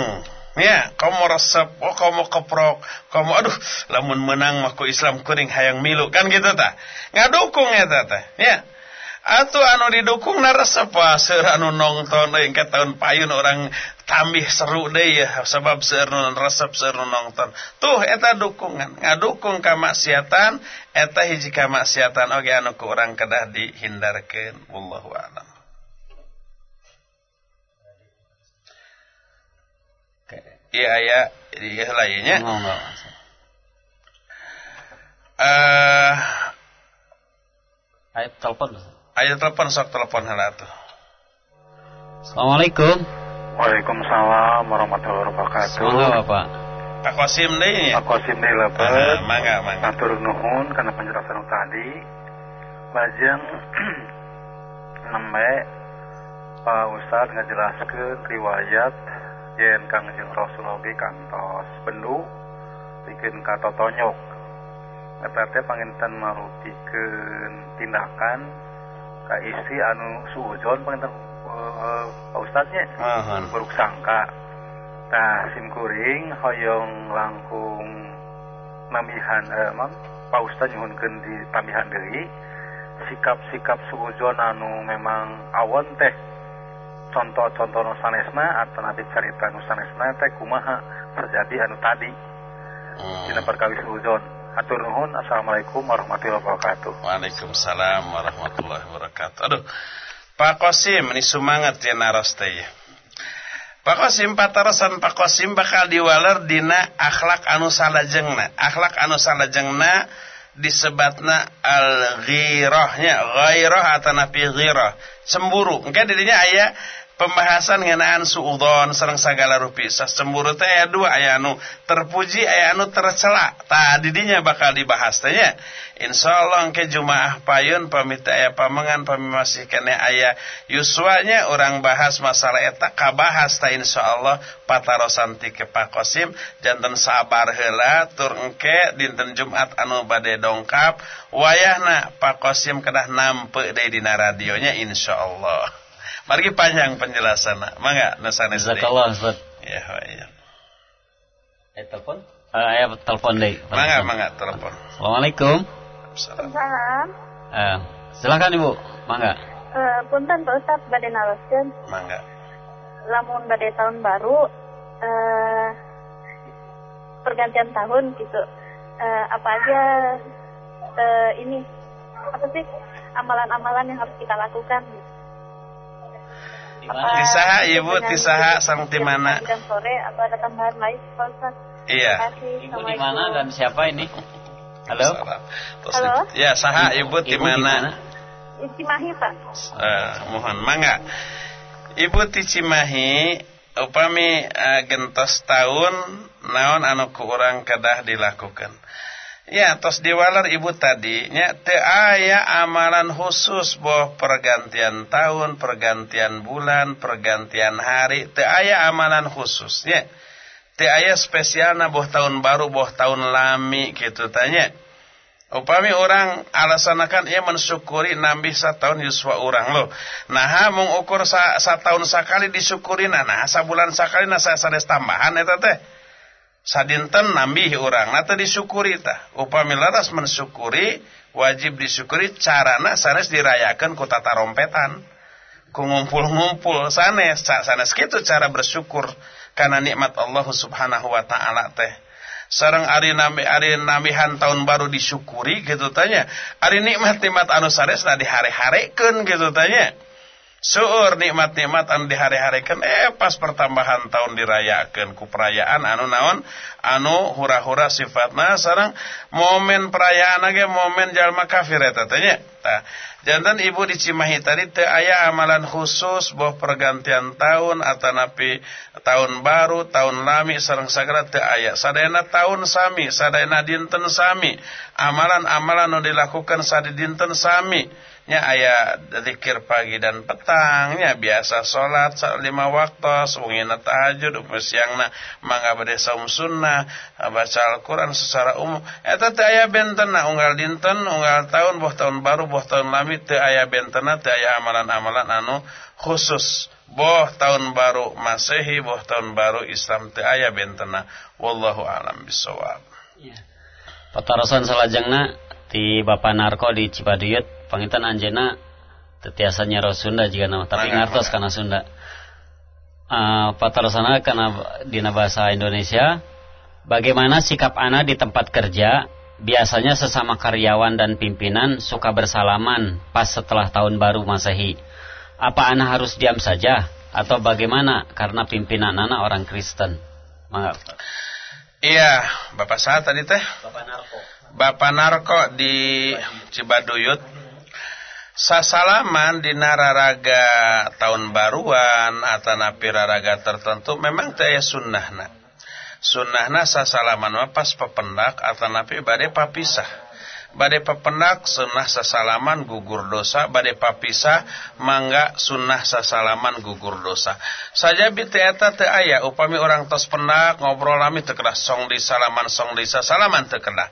Ya kamu resep oh kamu keprok kamu aduh lamun menang mah Islam kuring hayang milu. Kan gitu ta? Ngadukung eta teh ya Atuh anu didukung na resep paseur anu nongton deui engke payun orang tambih seru deh ya sebab seur anu resep seur anu nongton. Tuh eta dukungan, ngadukung ka maksiatan eta hiji ka maksiatan oge anu ku orang kedah dihindarkeun. Wallahu a'lam. Iya ya, iya lainnya. Eh uh, Ayo telepon aya telepon sok telepon heula tuh Assalamualaikum. Waalaikumsalam warahmatullahi wabarakatuh. Semoga Bapak. Pak Kosim deui nya Aku Sim Ah, Lebet. mangga mangga Matur nuhun karena penjelasan tadi. Lajeng nembe Pak Ustad ngajelaskeun riwayat yen Kangjeng Rasulullah ge kantos bendu bikin kata tonyok. Eta teh panginten marupikeun tindakan istri anu suhuzon pengen uh, eh, Ustadznya. Buruk sangka. Nah simkuring hoyong langkung mamihan eh, mam Pak Ustadz nyuhunkeun di pamihan deui. Sikap-sikap suhuzon anu memang awon teh. Contoh-contoh nu sanesna nabi cerita nu sanesna teh kumaha terjadi anu tadi. Ah. Dina perkawis suhuzon atur nuhun assalamualaikum warahmatullahi wabarakatuh Waalaikumsalam warahmatullahi wabarakatuh. Aduh, Pak Kosim, ini semangat ya naros teh. Pak Kosim, patarosan Pak Kosim bakal diwaler dina akhlak anu salajengna. Akhlak anu salajengna disebatna al-ghirahnya, ghairah atau napi ghirah. Cemburu. Engke didinya aya pembahasan ngenaan suudon sareng sagala rupi. Sas cemburu teh aya dua aya anu terpuji aya anu tercela. Tah didinya bakal dibahas teh nya. Insyaallah engke jumaah payun pamit aya pamengan pami masih kene aya yuswanya. Orang bahas masalah eta kabahas tah insyaallah. Patarosan ti ke Pak Kosim janten sabar heula tur engke dinten Jumat anu bade dongkap. Wayahna Pak Kosim kedah nampe deui dina radionya insyaallah Mari panjang penjelasan. Mangga nasanes deui. Jazakallah Ustaz. Ya, ya. Ayo telepon. Eh, ayo telepon deh. Mangga, mangga telepon. Assalamualaikum. Salam. Eh, silakan Ibu. Mangga. Eh, punten Pak Ustaz badai naroskeun Mangga. lamun badai tahun baru eh pergantian tahun gitu. Eh, apa aja eh, ini apa sih amalan-amalan yang harus kita lakukan? Mana? Tisaha, Ibu, dengan tisaha, sang di jam mana? pagi Dan sore atau ada tambahan lain Iya. Ibu di mana dan siapa ini? Halo? Terus Halo? di- Ya, saha Ibu di mana? Di Cimahi Pak. Eh, mohon mangga. Ibu ti Cimahi upami eh, gentos tahun naon anu ku urang kedah dilakukan. Ya, tos diwalar ibu tadi nya teu aya amalan khusus boh pergantian tahun, pergantian bulan, pergantian hari, teu aya amalan khusus nya. Teu aya spesialna boh tahun baru, boh tahun lami kitu tanya. Upami orang alasanakan ia mensyukuri nambih satahun yuswa orang loh. Nah, mengukur sa, satahun sekali disyukuri nah, nah sabulan sekali nah saya sades tambahan eta teh. Sadinten nambih orang, nah teh disyukuri tah. Upami laras mensyukuri wajib disyukuri carana sanes dirayakan ku tata rompetan. Ku ngumpul-ngumpul sanes, sa- sanes kitu cara bersyukur karena nikmat Allah Subhanahu wa taala teh sarang ari nami ari namihan tahun baru disyukuri gitu tanya ari nikmat nikmat anu sares nah dihare-harekeun gitu tanya Suur nikmat-nikmat anu dihare-harekeun eh pas pertambahan tahun dirayakeun ku perayaan anu naon? Anu hura-hura sifatna sareng momen perayaan ge momen jalma kafir eta jantan ibu di Cimahi tadi teu aya amalan khusus boh pergantian tahun atau napi tahun baru tahun lami sareng sagala teu aya. Sadayana tahun sami sadayana dinten sami. Amalan-amalan nu dilakukan sadi dinten sami nya aya zikir pagi dan petangnya biasa salat sa- lima waktu sungina tahajud siangna mangga bade saum sunnah baca Al-Qur'an secara umum. Eta teu aya bentena unggal dinten unggal tahun boh tahun baru boh tahun lami teu aya bentena teu aya amalan-amalan anu khusus. Boh tahun baru Masehi boh tahun baru Islam teu aya bentena wallahu alam bisawab Iya. Patarosan salajengna ti Bapak Narko di Cipaduyut pangitan anjena tetiasa nyaro Sunda jika nama tapi ngartos kana Sunda. Uh, patarosana kana dina bahasa Indonesia bagaimana sikap ana di tempat kerja biasanya sesama karyawan dan pimpinan suka bersalaman pas setelah tahun baru Masehi. Apa ana harus diam saja atau bagaimana karena pimpinan ana orang Kristen? Mangga. Iya, Bapak saat tadi teh? Bapak Narko. Bapak Narko di Cibaduyut. Sasalaman di nararaga tahun baruan atau napi raraga tertentu memang teh sunnahna. Sunnahna sasalaman pas pependak atau napi badai papisah. Badai pependak sunnah sasalaman gugur dosa badai papisah mangga sunnah sasalaman gugur dosa. Saja biti eta teu aya upami orang tos pendak ngobrol lami teu song di salaman song di sasalaman teu kedah.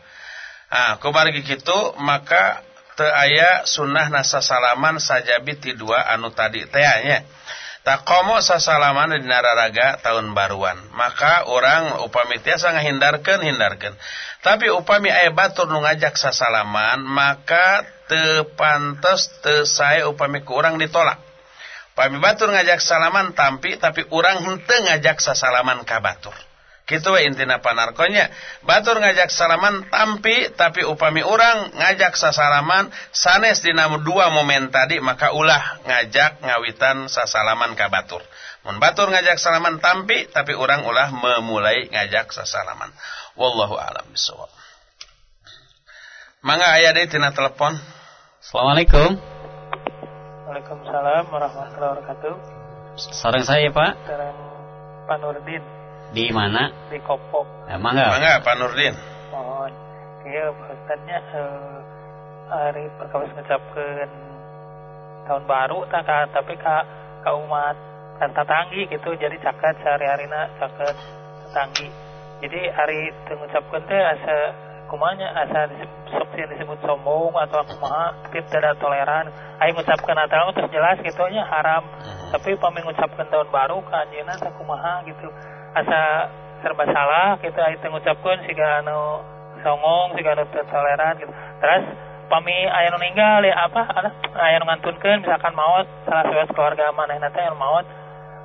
Ah kumargi kitu maka aya sunnah nasa salaman sajabi ti dua anu tadi teh nya komo sasalaman di nararaga tahun baruan. Maka orang upami tiasa ngahindarkeun hindarkeun. Tapi upami aya batur nu ngajak sasalaman maka teu pantes teu sae upami ku urang ditolak. Upami batur ngajak salaman tampi tapi urang henteu ngajak sasalaman ka batur. Kitu we intina panarkonya. Batur ngajak salaman tampi tapi upami urang ngajak sasalaman sanes dina dua momen tadi maka ulah ngajak ngawitan sasalaman ka batur. Mun batur ngajak salaman tampi tapi urang ulah memulai ngajak sasalaman. Wallahu a'lam bishawab. Mangga aya deui tina telepon. Assalamualaikum. Waalaikumsalam warahmatullahi wabarakatuh. Sarang saya, Pak. Sarang Pak Nurdin Di mana? di Kopo. Ya, mangga. Mangga Pak Nurdin. Mohon. Iya, bahasanya eh, hari perkawis ngucapkeun tahun baru tak ka, tapi ka, ka umat kan tatanggi gitu jadi caket sehari-harina caket tatanggi jadi hari mengucapkan teh asa kumanya asa seperti yang disebut sombong atau kumaha tidak toleran ayo mengucapkan Natal terus jelas gitu nya haram tapi pami mengucapkan tahun baru ka anjeunna teh kumaha gitu asa serba salah kita ayo mengucapkan siga anu songong siga anu toleran gitu. Terus pami aya nu ninggal ya apa aya nu ngantunkeun misalkan maut salah satu keluarga manehna teh anu maut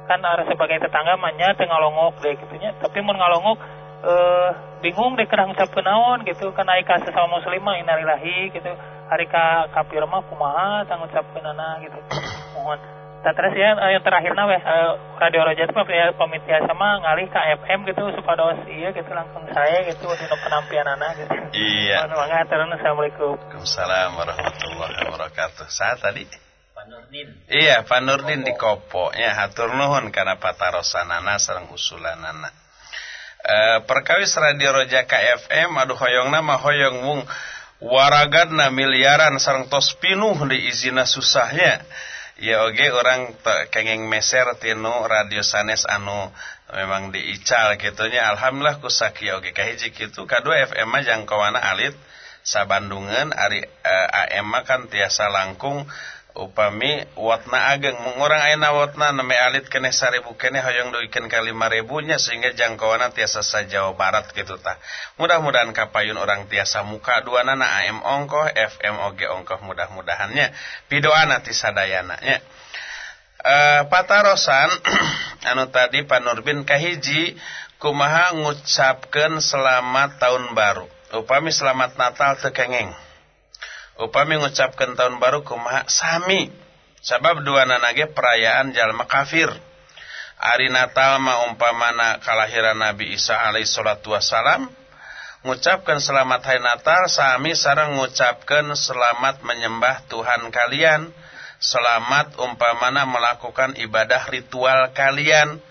kan harus sebagai tetangga manya teu ngalongok deh gitunya tapi mun ngalongok eh bingung deh kerang ngucap naon gitu. Kan aika sesama muslimah innalillahi gitu. Hari ka kafir mah kumaha tang ngucapkeun ana gitu. Mohon terus ya eh, yang terakhir weh eh, radio Roja itu ya pamitia sama ngalih ke FM gitu supados iya gitu langsung saya gitu untuk penampilan anak gitu. Iya. Banget terus assalamualaikum. Waalaikumsalam warahmatullahi wabarakatuh. Saat tadi? Pak Nurdin. Iya, Pak Nurdin di Kopo. Ya, hatur nuhun kana patarosanana sareng usulanana. Eh perkawis radio Roja KFM aduh hoyongna mah hoyong mung waragadna miliaran sareng tos pinuh di izina susahnya. Ya oge orang kenging meser tinu radio sanes anu memang diical gitunya alhamdulillah ku sakieu oge kahiji kitu kadua FM mah jangkauana alit sabandungan ari uh, AM kan tiasa langkung upami watna ageng. Mengurang ayeuna watna neme alit keneh 1000 keneh hoyong duikeun ka 5000 nya sehingga jangkauana tiasa sa Jawa Barat gitu tah mudah-mudahan kapayun orang tiasa muka duana na AM ongkoh FM oge ongkoh mudah-mudahannya. Pidoana ti sadayana nya Uh, patarosan anu tadi Pak Nurbin kahiji kumaha ngucapkeun selamat tahun baru. Upami selamat Natal teu kengeng upami ngucapkeun tahun baru kumaha? Sami. Sabab dua nanage perayaan jalma kafir. Ari Natal mah umpamana kalahiran Nabi Isa alaihi salatu wassalam ngucapkeun selamat hari Natal sami sareng ngucapkeun selamat menyembah Tuhan kalian. Selamat umpamana melakukan ibadah ritual kalian.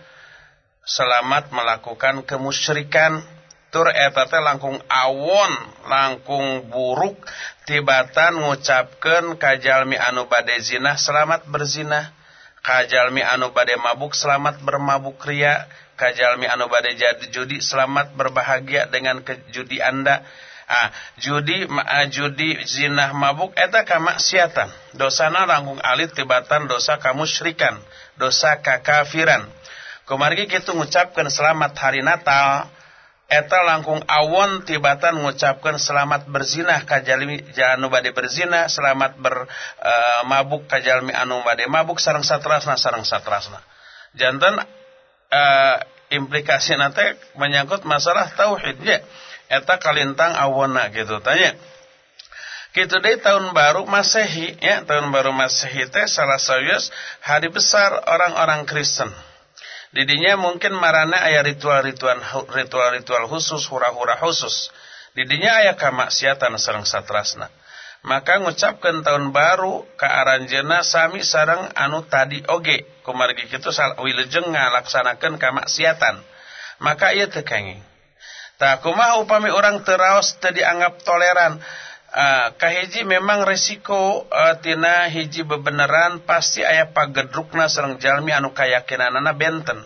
Selamat melakukan kemusyrikan. Tur eta teh langkung awon langkung buruk tibatan ngucapkeun kajalmi anu bade zina selamat berzina kajalmi anu bade mabuk selamat bermabuk ria kajalmi anu bade jadi judi selamat berbahagia dengan kejudi anda Ah, judi ma, judi zina mabuk eta kamaksiatan. Dosana langkung alit tibatan dosa kamusyrikan, dosa kakafiran. Kumargi kitu ngucapkeun selamat hari Natal, eta langkung awon tibatan ngucapkeun selamat berzinah kajalmi anu bade berzina, selamat bermabuk uh, kajalmi anu bade mabuk sareng satrasna sareng satrasna. Janten uh, implikasi nate menyangkut masalah tauhid ya eta kalintang awona gitu tanya gitu deh tahun baru masehi ya tahun baru masehi teh salah sayus hari besar orang-orang Kristen didinya mungkin marana aya ritual-ritual ritual-ritual khusus hura-hura khusus. Didinya aya kamaksiatan sareng satrasna. Maka ngucapkan tahun baru ke aranjena sami sarang anu tadi oge. Kumargi kitu wilujeng ngalaksanakeun kamaksiatan. Maka ieu teu kenging. Tah kumaha upami orang teraos teu dianggap toleran uh, kahiji memang resiko uh, tina hiji bebeneran pasti aya pagedrukna sareng jalmi anu kayakinanana benten.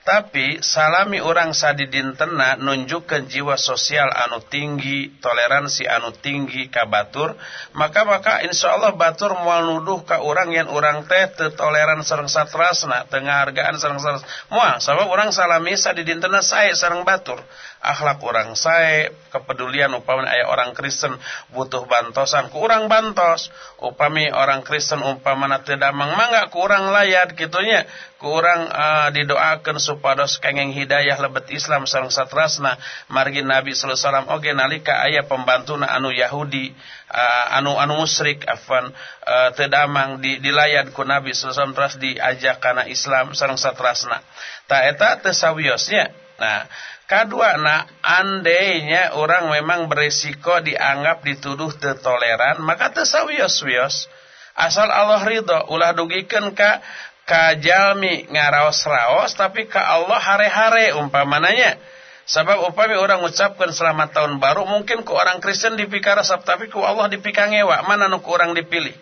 Tapi salami orang sadidintena nunjukkan jiwa sosial anu tinggi, toleransi anu tinggi ka batur, maka maka insya Allah batur mual nuduh ka orang yang orang teh toleran sareng satrasna, tengah hargaan sareng satrasna. Mual, sebab orang salami sadidintena saya sareng batur akhlak orang saya kepedulian upami ayah orang Kristen butuh bantosan. Kurang bantos upami orang Kristen umpamana teu damang mangga kurang layat kitunya kurang uh, didoakan supados kengeng hidayah lebet Islam sareng satrasna. Margi Nabi sallallahu alaihi wasallam oge nalika aya pembantuna anu Yahudi uh, anu anu musyrik afan uh, teu damang di dilayat ku Nabi sallallahu alaihi wasallam terus diajak kana Islam sareng satrasna. Ta eta teu sawiosnya. Nah Kedua, nah, andainya orang memang beresiko dianggap dituduh tertoleran, maka tersawios-wios. Asal Allah ridho, ulah dugikan ka kajalmi ngaraos-raos, tapi ka Allah hare-hare umpamananya. Sebab upami orang ucapkan selamat tahun baru, mungkin ke orang Kristen dipikar resep, tapi ku Allah dipikar ngewa, mana nu orang dipilih.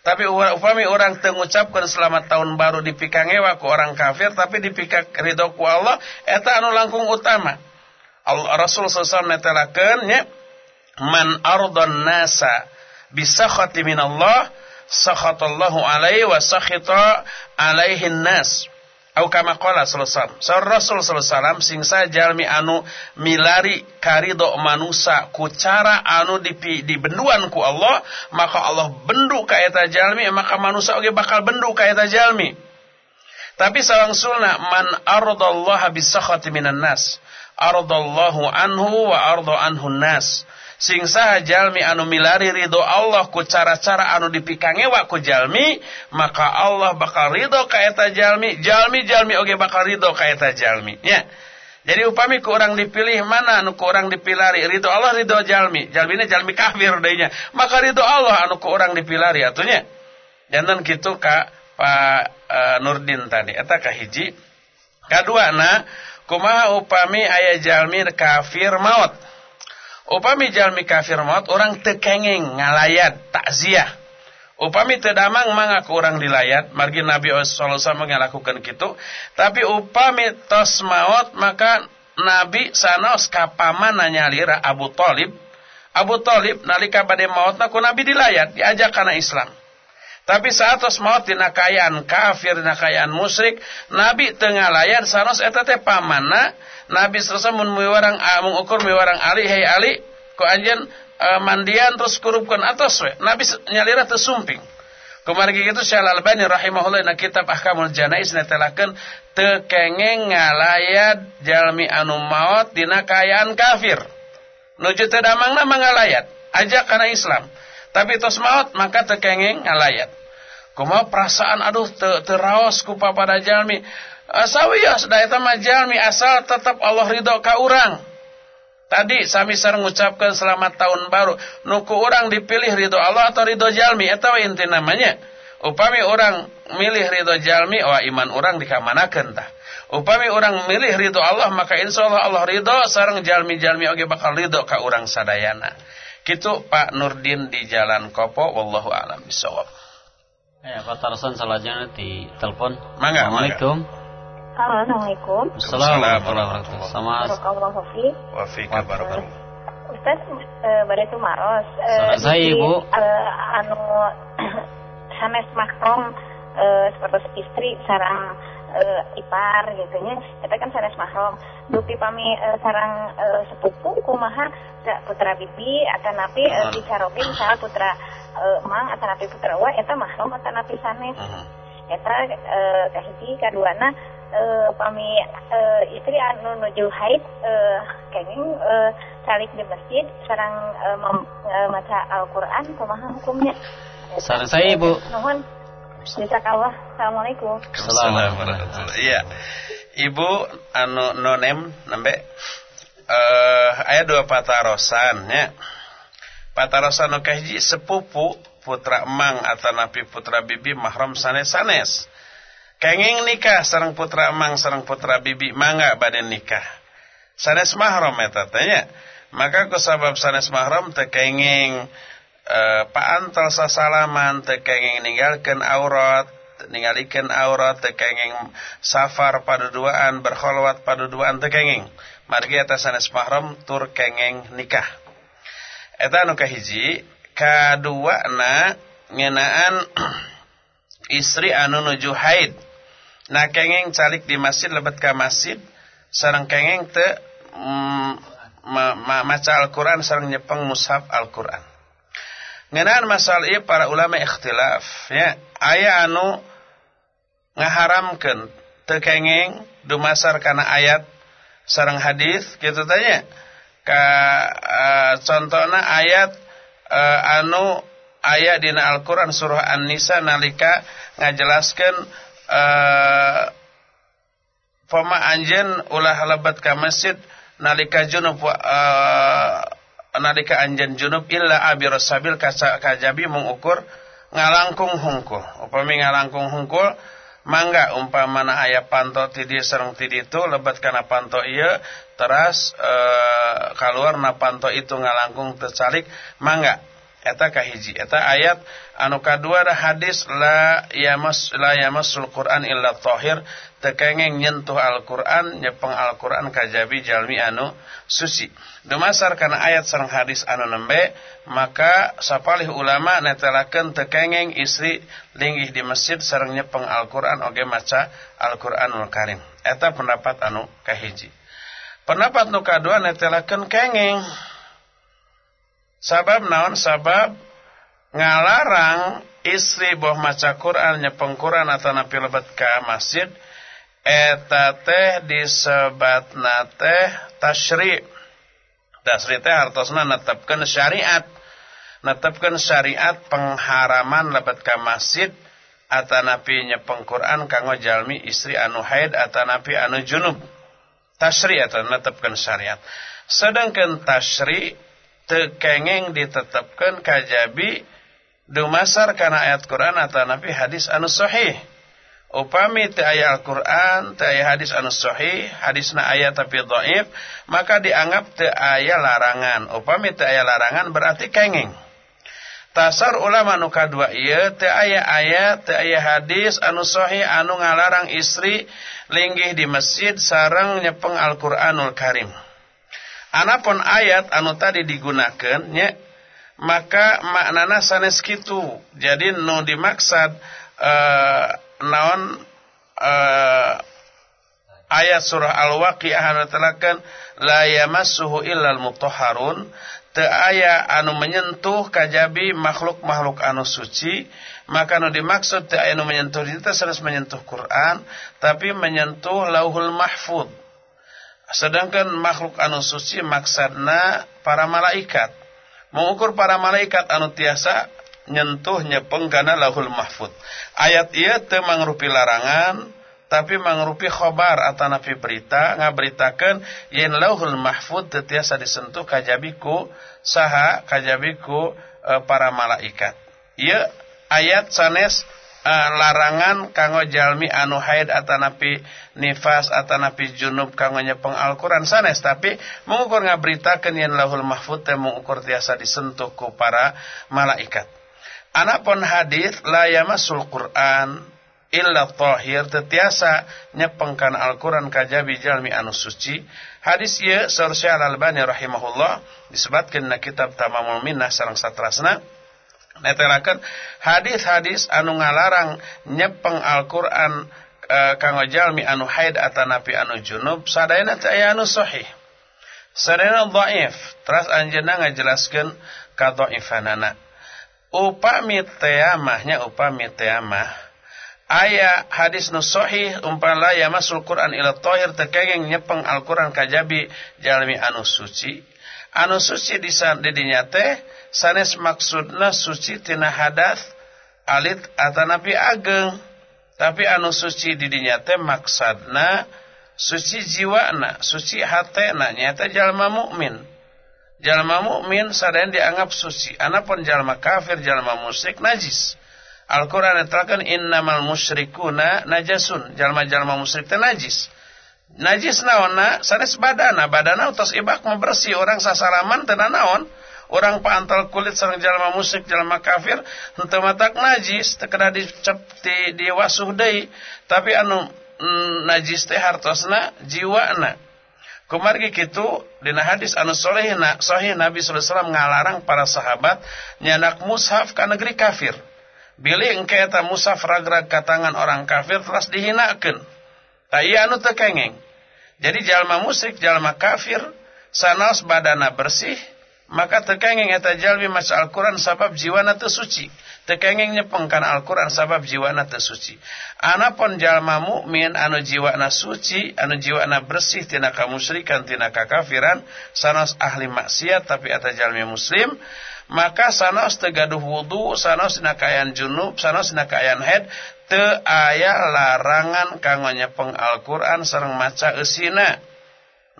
Tapi upami orang mengucapkan selamat tahun baru dipikangewa ku orang kafir tapi dipikak ridho ku Allah eta anu langkung utama. Allah Rasul sallallahu netelakeun nya man ardon nasa bisakhati minallah sakhatallahu alaihi wa sakhita alaihi nas. Au kama qala sallallahu Rasul sallallahu sing jalmi anu milari karido manusa ku cara anu dipi, dibenduan ku Allah, maka Allah bendu ka eta jalmi, maka manusa oge bakal bendu ka eta jalmi. Tapi sulna man ardallaha bisakhati minan nas, ardallahu anhu wa arda anhu nas sing saha jalmi anu milari ridho Allah ku cara-cara anu dipikangewa ku jalmi maka Allah bakal ridho ka eta jalmi. Jalmi jalmi oge bakal ridho ka eta jalmi. Ya. Jadi upami ku orang dipilih mana anu ku orang dipilari? Ridho Allah ridho jalmi. Jalmina jalmi kafir deunya maka ridho Allah anu ku orang dipilari atunya jantan kitu ka Pak uh, Nurdin tadi. Eta kahiji kadua na kumaha upami aya jalmi kafir maut Upami jalmi kafir maut orang tekengeng ngalayat takziah. Upami tedamang mangaku orang dilayat, margi Nabi wasallam ngalakukan kitu. Tapi upami tos maut maka Nabi sanos kapaman lira Abu Talib. Abu Talib nalika bade maut ku Nabi dilayat, diajak kana Islam. Tapi saat maut dina kayaan kafir dina kayaan musyrik, Nabi tengah layat sanos eta teh pamanna Nabi selesai menguwarang ah, mengukur mewarang Ali hei Ali ku anjeun uh, mandian terus kurupkan atas we Nabi nyalira tersumping Kemarin gitu Syekh Al-Albani rahimahullah na kitab Ahkamul Janais netelakeun teu kengeng ngalayat jalmi anu maot dina kayaan kafir. Nuju teu damangna mangalayat, ajak kana Islam. Tapi tos maot maka teu kengeng ngalayat. Kumaha perasaan aduh teu teraos ku pada jalmi Sawios da eta mah jalmi asal tetap Allah ridho ka urang. Tadi sami sareng ngucapkan selamat tahun baru. Nuku orang dipilih ridho Allah atau ridho jalmi eta inti namanya. Upami orang milih ridho jalmi oh iman orang dikamanakeun tah. Upami orang milih ridho Allah maka insyaallah Allah ridho sareng jalmi-jalmi oge bakal ridho ka urang sadayana. Kitu Pak Nurdin di Jalan Kopo wallahu alam bisawab. Ya, Pak Tarsan selanjutnya di telepon. Mangga, Assalamualaikum. Mangga. Halo, Assalamualaikum. Assalamualaikum warahmatullahi fiik. Wa fiik barakallahu. Ustaz uh, Bade Tumaros. Uh, saya Ibu. Uh, anu sanes mahram uh, seperti istri sarang uh, ipar gitu nya. Eta kan sanes mahram. Dupi pami uh, sarang uh, sepupu kumaha putra bibi atau napi uh, dicarokin saha putra uh, mang atau napi putra wa eta mahram atau napi sanes. Eta uh, kahiji kaduana uh, pami uh, istri anu nuju haid uh, kenging uh, salik di masjid sarang uh, uh, maca Al-Qur'an kumaha hukumnya sarang saya Ibu nuhun Jazakallah. Assalamualaikum. Assalamualaikum Iya. ibu anu nonem nembe uh, aya dua patarosan ya. Patarosan nu kahiji sepupu putra emang atau napi putra bibi mahram sanes-sanes. Kenging nikah sareng putra emang sareng putra bibi mangga badan nikah. Sanes mahram eta tanya maka kusabab sanes mahram teu kenging uh, paantel sasalaman teu kenging ninggalkeun aurat ningalikeun aurat teu kenging safar paduduaan berkholwat paduduaan teu kenging margi eta sanes mahram tur kenging nikah. Eta anu kahiji kaduana ngenaan istri anu nuju haid. Nah kenging calik di masjid lebet ka masjid sareng kenging teu mm, ma, ma, maca Al-Quran sareng nyepeng mushaf Al-Quran ngenaan masalah ieu para ulama ikhtilaf ya aya anu ngaharamkan tekengeng dumasar karena ayat sarang hadis gitu tanya ka uh, contohna ayat uh, anu ayat dina Al-Qur'an surah An-Nisa nalika ngajelaskeun uh, pama anjeun ulah lebat ka masjid nalika junub uh, nalika anjeun junub illa abir sabil kajabi mengukur ngalangkung hungkul. Upami ngalangkung hungkul mangga umpamana aya panto tidi sereng tidi itu lebat kana panto iya teras e, keluar na panto itu ngalangkung tercalik mangga. Eta kahiji eta ayat anu kadua ada hadis la yamas la yamasul Quran illa tahir tekengeng nyentuh Al-Quran nyepeng Al-Quran kajabi jalmi anu suci dumasar kana ayat sareng hadis anu nembe maka sapalih ulama netelakeun tekengeng istri linggih di masjid sareng nyepeng Al-Quran oge maca Al-Quranul Karim. Eta pendapat anu kahiji. Pendapat nu kadua netelakeun kengeng. Sabab naon? Sabab ngalarang istri boh maca Quran nyepeng Quran atau napi lebat ka masjid eta teh disebatna teh tasyri tasyri teh hartosna netepkeun syariat. Netepkeun syariat pengharaman lebat ka masjid atanapi nyepeng Quran kanggo jalmi istri anu haid atanapi anu junub. Tasyri eta netepkeun syariat. Sedangkan tasyri teu kengeng ditetepkeun kajabi dumasar kana ayat Quran atanapi hadis anu sahih upami teu aya Al-Qur'an, teu aya hadis anu sahih, hadisna aya tapi dhaif, maka dianggap teu aya larangan. Upami teu aya larangan berarti kenging. Tasar ulama nu kadua ieu teu aya ayat, teu aya hadis anu sahih anu ngalarang istri linggih di masjid sareng nyepeng Al-Qur'anul Karim. Anapun ayat anu tadi digunakeun nya maka maknana sanes kitu. Jadi nu dimaksud uh, naon uh, ayat surah Al-Waqiah anu telakan la yamassuhu illal mutahharun. Teu aya anu menyentuh kajabi makhluk-makhluk anu suci maka anu dimaksud teu aya anu menyentuh itu sanes menyentuh Quran tapi menyentuh Lauhul Mahfud. Sedangkan makhluk anu suci maksudna para malaikat. Mengukur para malaikat anu tiasa nyentuh nyepeng kana lahul mahfud. Ayat ieu teu larangan tapi mangrupi khobar atanapi berita ngaberitakeun yen lauhul mahfud teu tiasa disentuh kajabiku saha kajabiku e, para malaikat. Ieu ayat sanes e, larangan kanggo jalmi anu haid atanapi nifas atanapi junub kanggo nyepeng Al-Qur'an sanes tapi mengukur ngaberitakeun yen lauhul mahfud teu mengukur tiasa disentuh ku para malaikat. Anapun hadis la yamasul Quran illa tahir tetiasa nyepengkan Al-Quran kajabi jalmi anu suci. Hadis ieu saur Al-Albani rahimahullah disebutkeun na kitab Tamamul Minnah sareng satrasna netelakeun hadis-hadis anu ngalarang nyepeng Al-Quran e, kanggo jalmi anu haid atanapi anu junub sadayana teu aya anu sahih. Sadayana dhaif. Teras anjeunna ngajelaskeun kadhaifanana upami teamahnya upami teamah. Aya hadis nu sahih umpama la yamasul Quran ila tahir tekengeng nyepeng Al-Quran kajabi jalmi anu suci. Anu suci di didinya teh sanes maksudna suci tina hadas alit atanapi ageng. Tapi anu suci didinya teh maksudna suci jiwana suci hatena nyata jalma mukmin jalma mukmin sadaya dianggap suci. Anapun jalma kafir jalma musyrik najis. Al-Quran netelakan innamal musyrikuna najasun. Jalma-jalma musyrik teh najis. Najis naonna sanes badana badana utos ibak bersih. Orang sasaraman teu naon? Orang pantal kulit sareng jalma musyrik jalma kafir henteu matak najis. Teu kada dicep di, di wasuh deui. Tapi anu mm, najis teh hartosna jiwana Kumargi kitu dina hadis anu sahih Nabi sallallahu alaihi wasallam ngalarang para sahabat nyanak mushaf ka negeri kafir. Bilih engke eta mushaf ragrag ka tangan orang kafir terus dihinakeun. Ta ieu anu teu kengeng. Jadi jalma musyrik, jalma kafir sanos badana bersih, maka tekengeng eta jalmi maca Al-Qur'an sabab jiwana teu suci. Tekengeng nyepengkan Al-Quran sabab jiwana tersuci. Anapun jalma mukmin anu jiwana suci, anu jiwana bersih tina kamusyrikan tina kakafiran, sanos ahli maksiat tapi ata jalmi muslim, maka sanos tegaduh wudu, sanos tina kayan junub, sanos tina kayan head, te aya larangan kanggo nyepeng Al-Quran sareng maca eusina.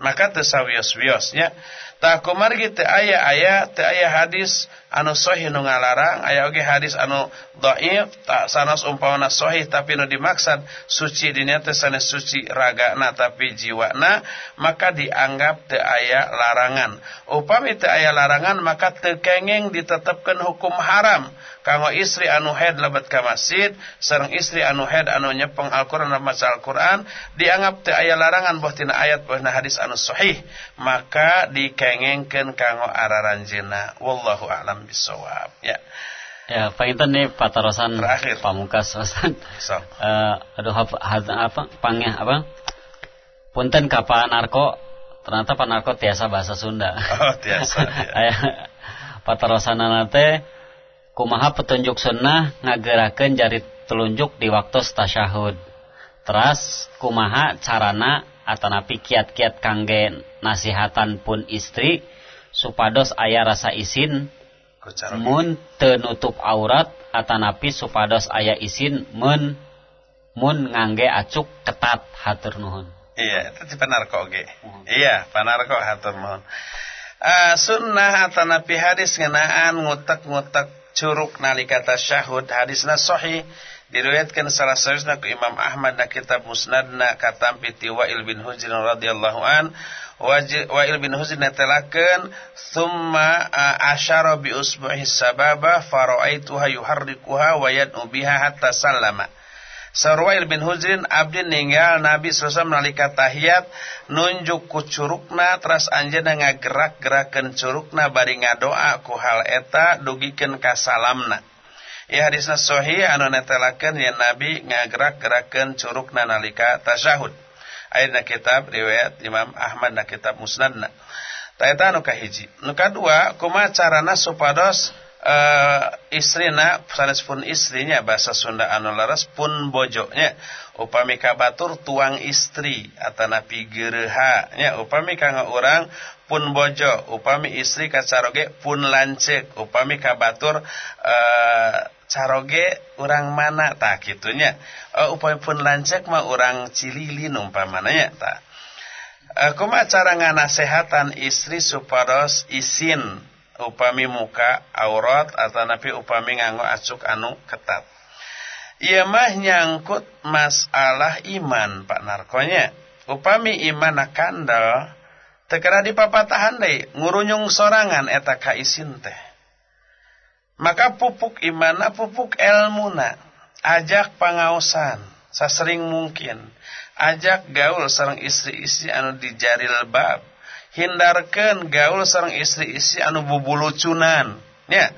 Maka teu sawios-wiosnya. Tak kumargi teu aya aya, teu aya hadis anu sahih nu ngalarang aya oge hadis anu dhaif tak sanes umpamana sahih tapi nu dimaksud suci dina teh sanes suci ragana tapi jiwana maka dianggap teu aya larangan. Upami teu aya larangan maka teu kengeng ditetepkeun hukum haram. Kanggo istri anu haid lebat ka masjid sareng istri anu haid anu nyepeng Al-Qur'an maca Al-Qur'an dianggap teu aya larangan boh tina ayat boh hadis anu sahih maka dikengengkeun kanggo araranjeuna wallahu a'lam bisawab. Ya. Ya, Pak Intan nih patarosan Terakhir. Pamukas Ustaz. So. Uh, aduh apa, apa pangnya apa? Punten kapa narko ternyata pak narko tiasa bahasa Sunda. Oh, tiasa. ya. Aya patarosanana teh kumaha petunjuk sunnah ngagerakeun jari telunjuk di waktu tasyahud. Teras kumaha carana atanapi kiat-kiat kangge nasihatan pun istri supados aya rasa isin mun tenutup aurat atanapi supados aya isin mun mun ngangge acuk ketat hatur nuhun. Iya itu panarko oge hmm. iya panarko hatur nuhun. Uh, sunnah atanapi hadis ngenaan ngutek-ngutek curug nalika tasyahud. Hadisna sahih diriwayatkan salah satunya ke Imam Ahmad na kitab Musnadna katampi ti Wa'il bin Hujr radhiyallahu an Wa'il bin Hujr netelakeun thumma asyara bi usbuhi sababa faraaituha yuharrikuha wa yad'u biha hatta Sarwail bin Hujrin abdi ninggal Nabi SAW nalika tahiyat nunjuk ku curugna teras anjeuna ngagerak-gerakeun curugna bari ngadoa ku hal eta dugikeun ka salamna Ya hadisna sahih anu netelakeun yen Nabi ngagerak-gerakeun curugna nalika tasyahud. Ayeuna kitab riwayat Imam Ahmad na kitab Musnadna. Ta eta anu kahiji. Nu kadua kumaha carana supados uh, istrina sanes pun istrinya bahasa Sunda anu pun bojonya upami kabatur tuang istri atanapi geureha nya upami kanggo urang pun bojo upami istri kacaroge pun lancek upami kabatur uh, caroge orang mana? Tak gitunya. Uh, upaya pun lancek mah orang cililin umpamananya tak uh, kuma cara nganasehatan istri supados isin? Upami muka aurat atau napi upami nganggo acuk anu ketat. Iya mah nyangkut masalah iman Pak Narkonya. Upami iman kandal tekera di papatahan deh ngurunyung sorangan eta isin teh maka pupuk imana pupuk elmuna. Ajak pangaosan sasering mungkin. Ajak gaul sareng istri-istri anu dijaril bab. Hindarkan gaul sareng istri-istri anu bubulucunan. Ya.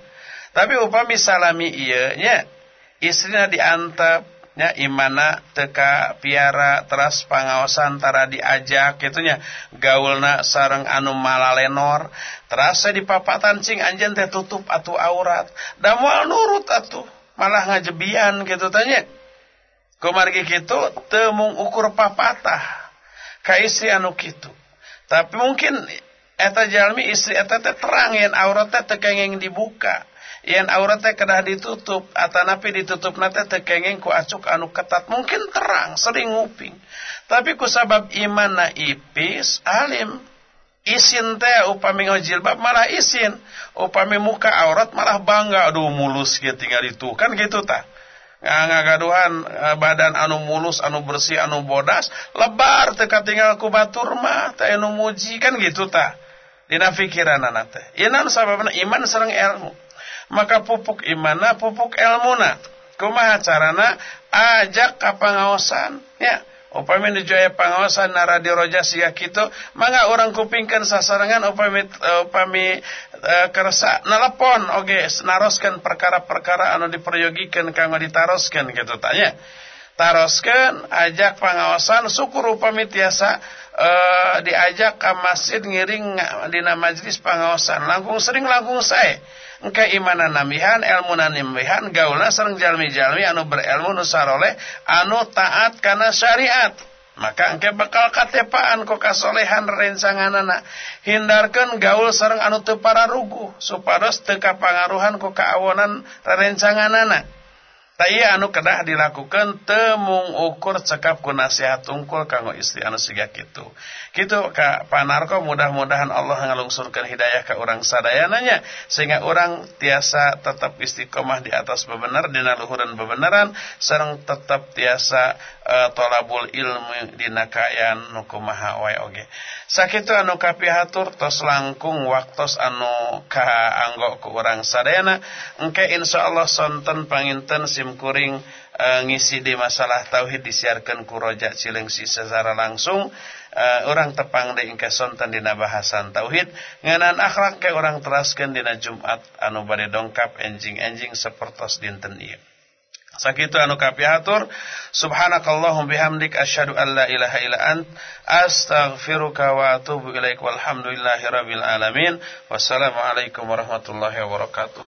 Tapi upami salami iya nya istrina diantep nya imana teka piara teras pangaosan tara diajak gitunya gaulna sareng anu malalenor. Terasa di papatan cing anjen teh tutup atu aurat. Da moal nurut atuh malah ngajebian gitu tanya kumargi gitu temung ukur papatah. Ka istri anu kitu. Tapi mungkin eta jalmi istri eta teh terang yen aurat teh teu dibuka yen aurat teh kedah ditutup atanapi ditutup nate teu kenging ku acuk anu ketat. Mungkin terang sering nguping. Tapi ku sabab iman na ipis alim. Isin teh upami jilbab malah isin. Upami muka aurat malah bangga. Aduh mulus kieu tinggal itu. Kan gitu tah ngagaduhan eh, badan anu mulus anu bersih anu bodas. Lebar teka tinggal ku batur mah teh anu muji. Kan gitu tah dina pikiran anak teh sababna iman sareng ilmu maka pupuk imana pupuk ilmuna. Kumaha carana? Ajak ka pangaosan ya. Upami dijoya pangaosan na radio roja sia kitu. Mangga orang kupingkan sasarangan upami upami uh, kersa nelpon oge naroskeun perkara-perkara anu diperyogikan kanggo ditaroskeun gitu tanya taroskeun ajak pangaosan syukur upami tiasa uh, diajak ke masjid ngiring dina majlis pangaosan langkung sering langkung sae engke imanan namihan ilmu namihan gaulna sareng jalmi-jalmi anu berilmu nu saroleh anu taat kana syariat. Maka engke bakal katepaan ku kasolehan rencanganana. Hindarkan gaul sareng anu teu pararuguh supados teu kapangaruhan ku kaawonan rencanganana. Taya anu kedah dilakukan temung ukur cekap ku nasihat tungkul kanggo istri anu siga kitu. Kitu ka panarko mudah-mudahan Allah ngalungsurkeun hidayah ka urang sadayananya sehingga orang tiasa tetap istiqomah di atas bebenar dina luhureun bebenaran sareng tetap tiasa uh, tolabul ilmu dina kaayaan nu kumaha wae oge. Sakitu anu kapihatur tos langkung waktos anu kaanggo ku urang sadayana engke insyaallah sonten panginten si kuring e, ngisi di masalah tauhid disiarkan ku rojak cilengsi secara langsung e, orang tepang di sonten dina bahasan tauhid ngenan akhlak ke orang teraskan dina Jumat anu bade dongkap enjing-enjing sepertos dinten ieu. Sakitu anu kapiatur subhanakallahum bihamdik asyhadu an la ilaha illa ant astaghfiruka wa atubu ilaik walhamdulillahi rabbil alamin. Wassalamu alaikum warahmatullahi wabarakatuh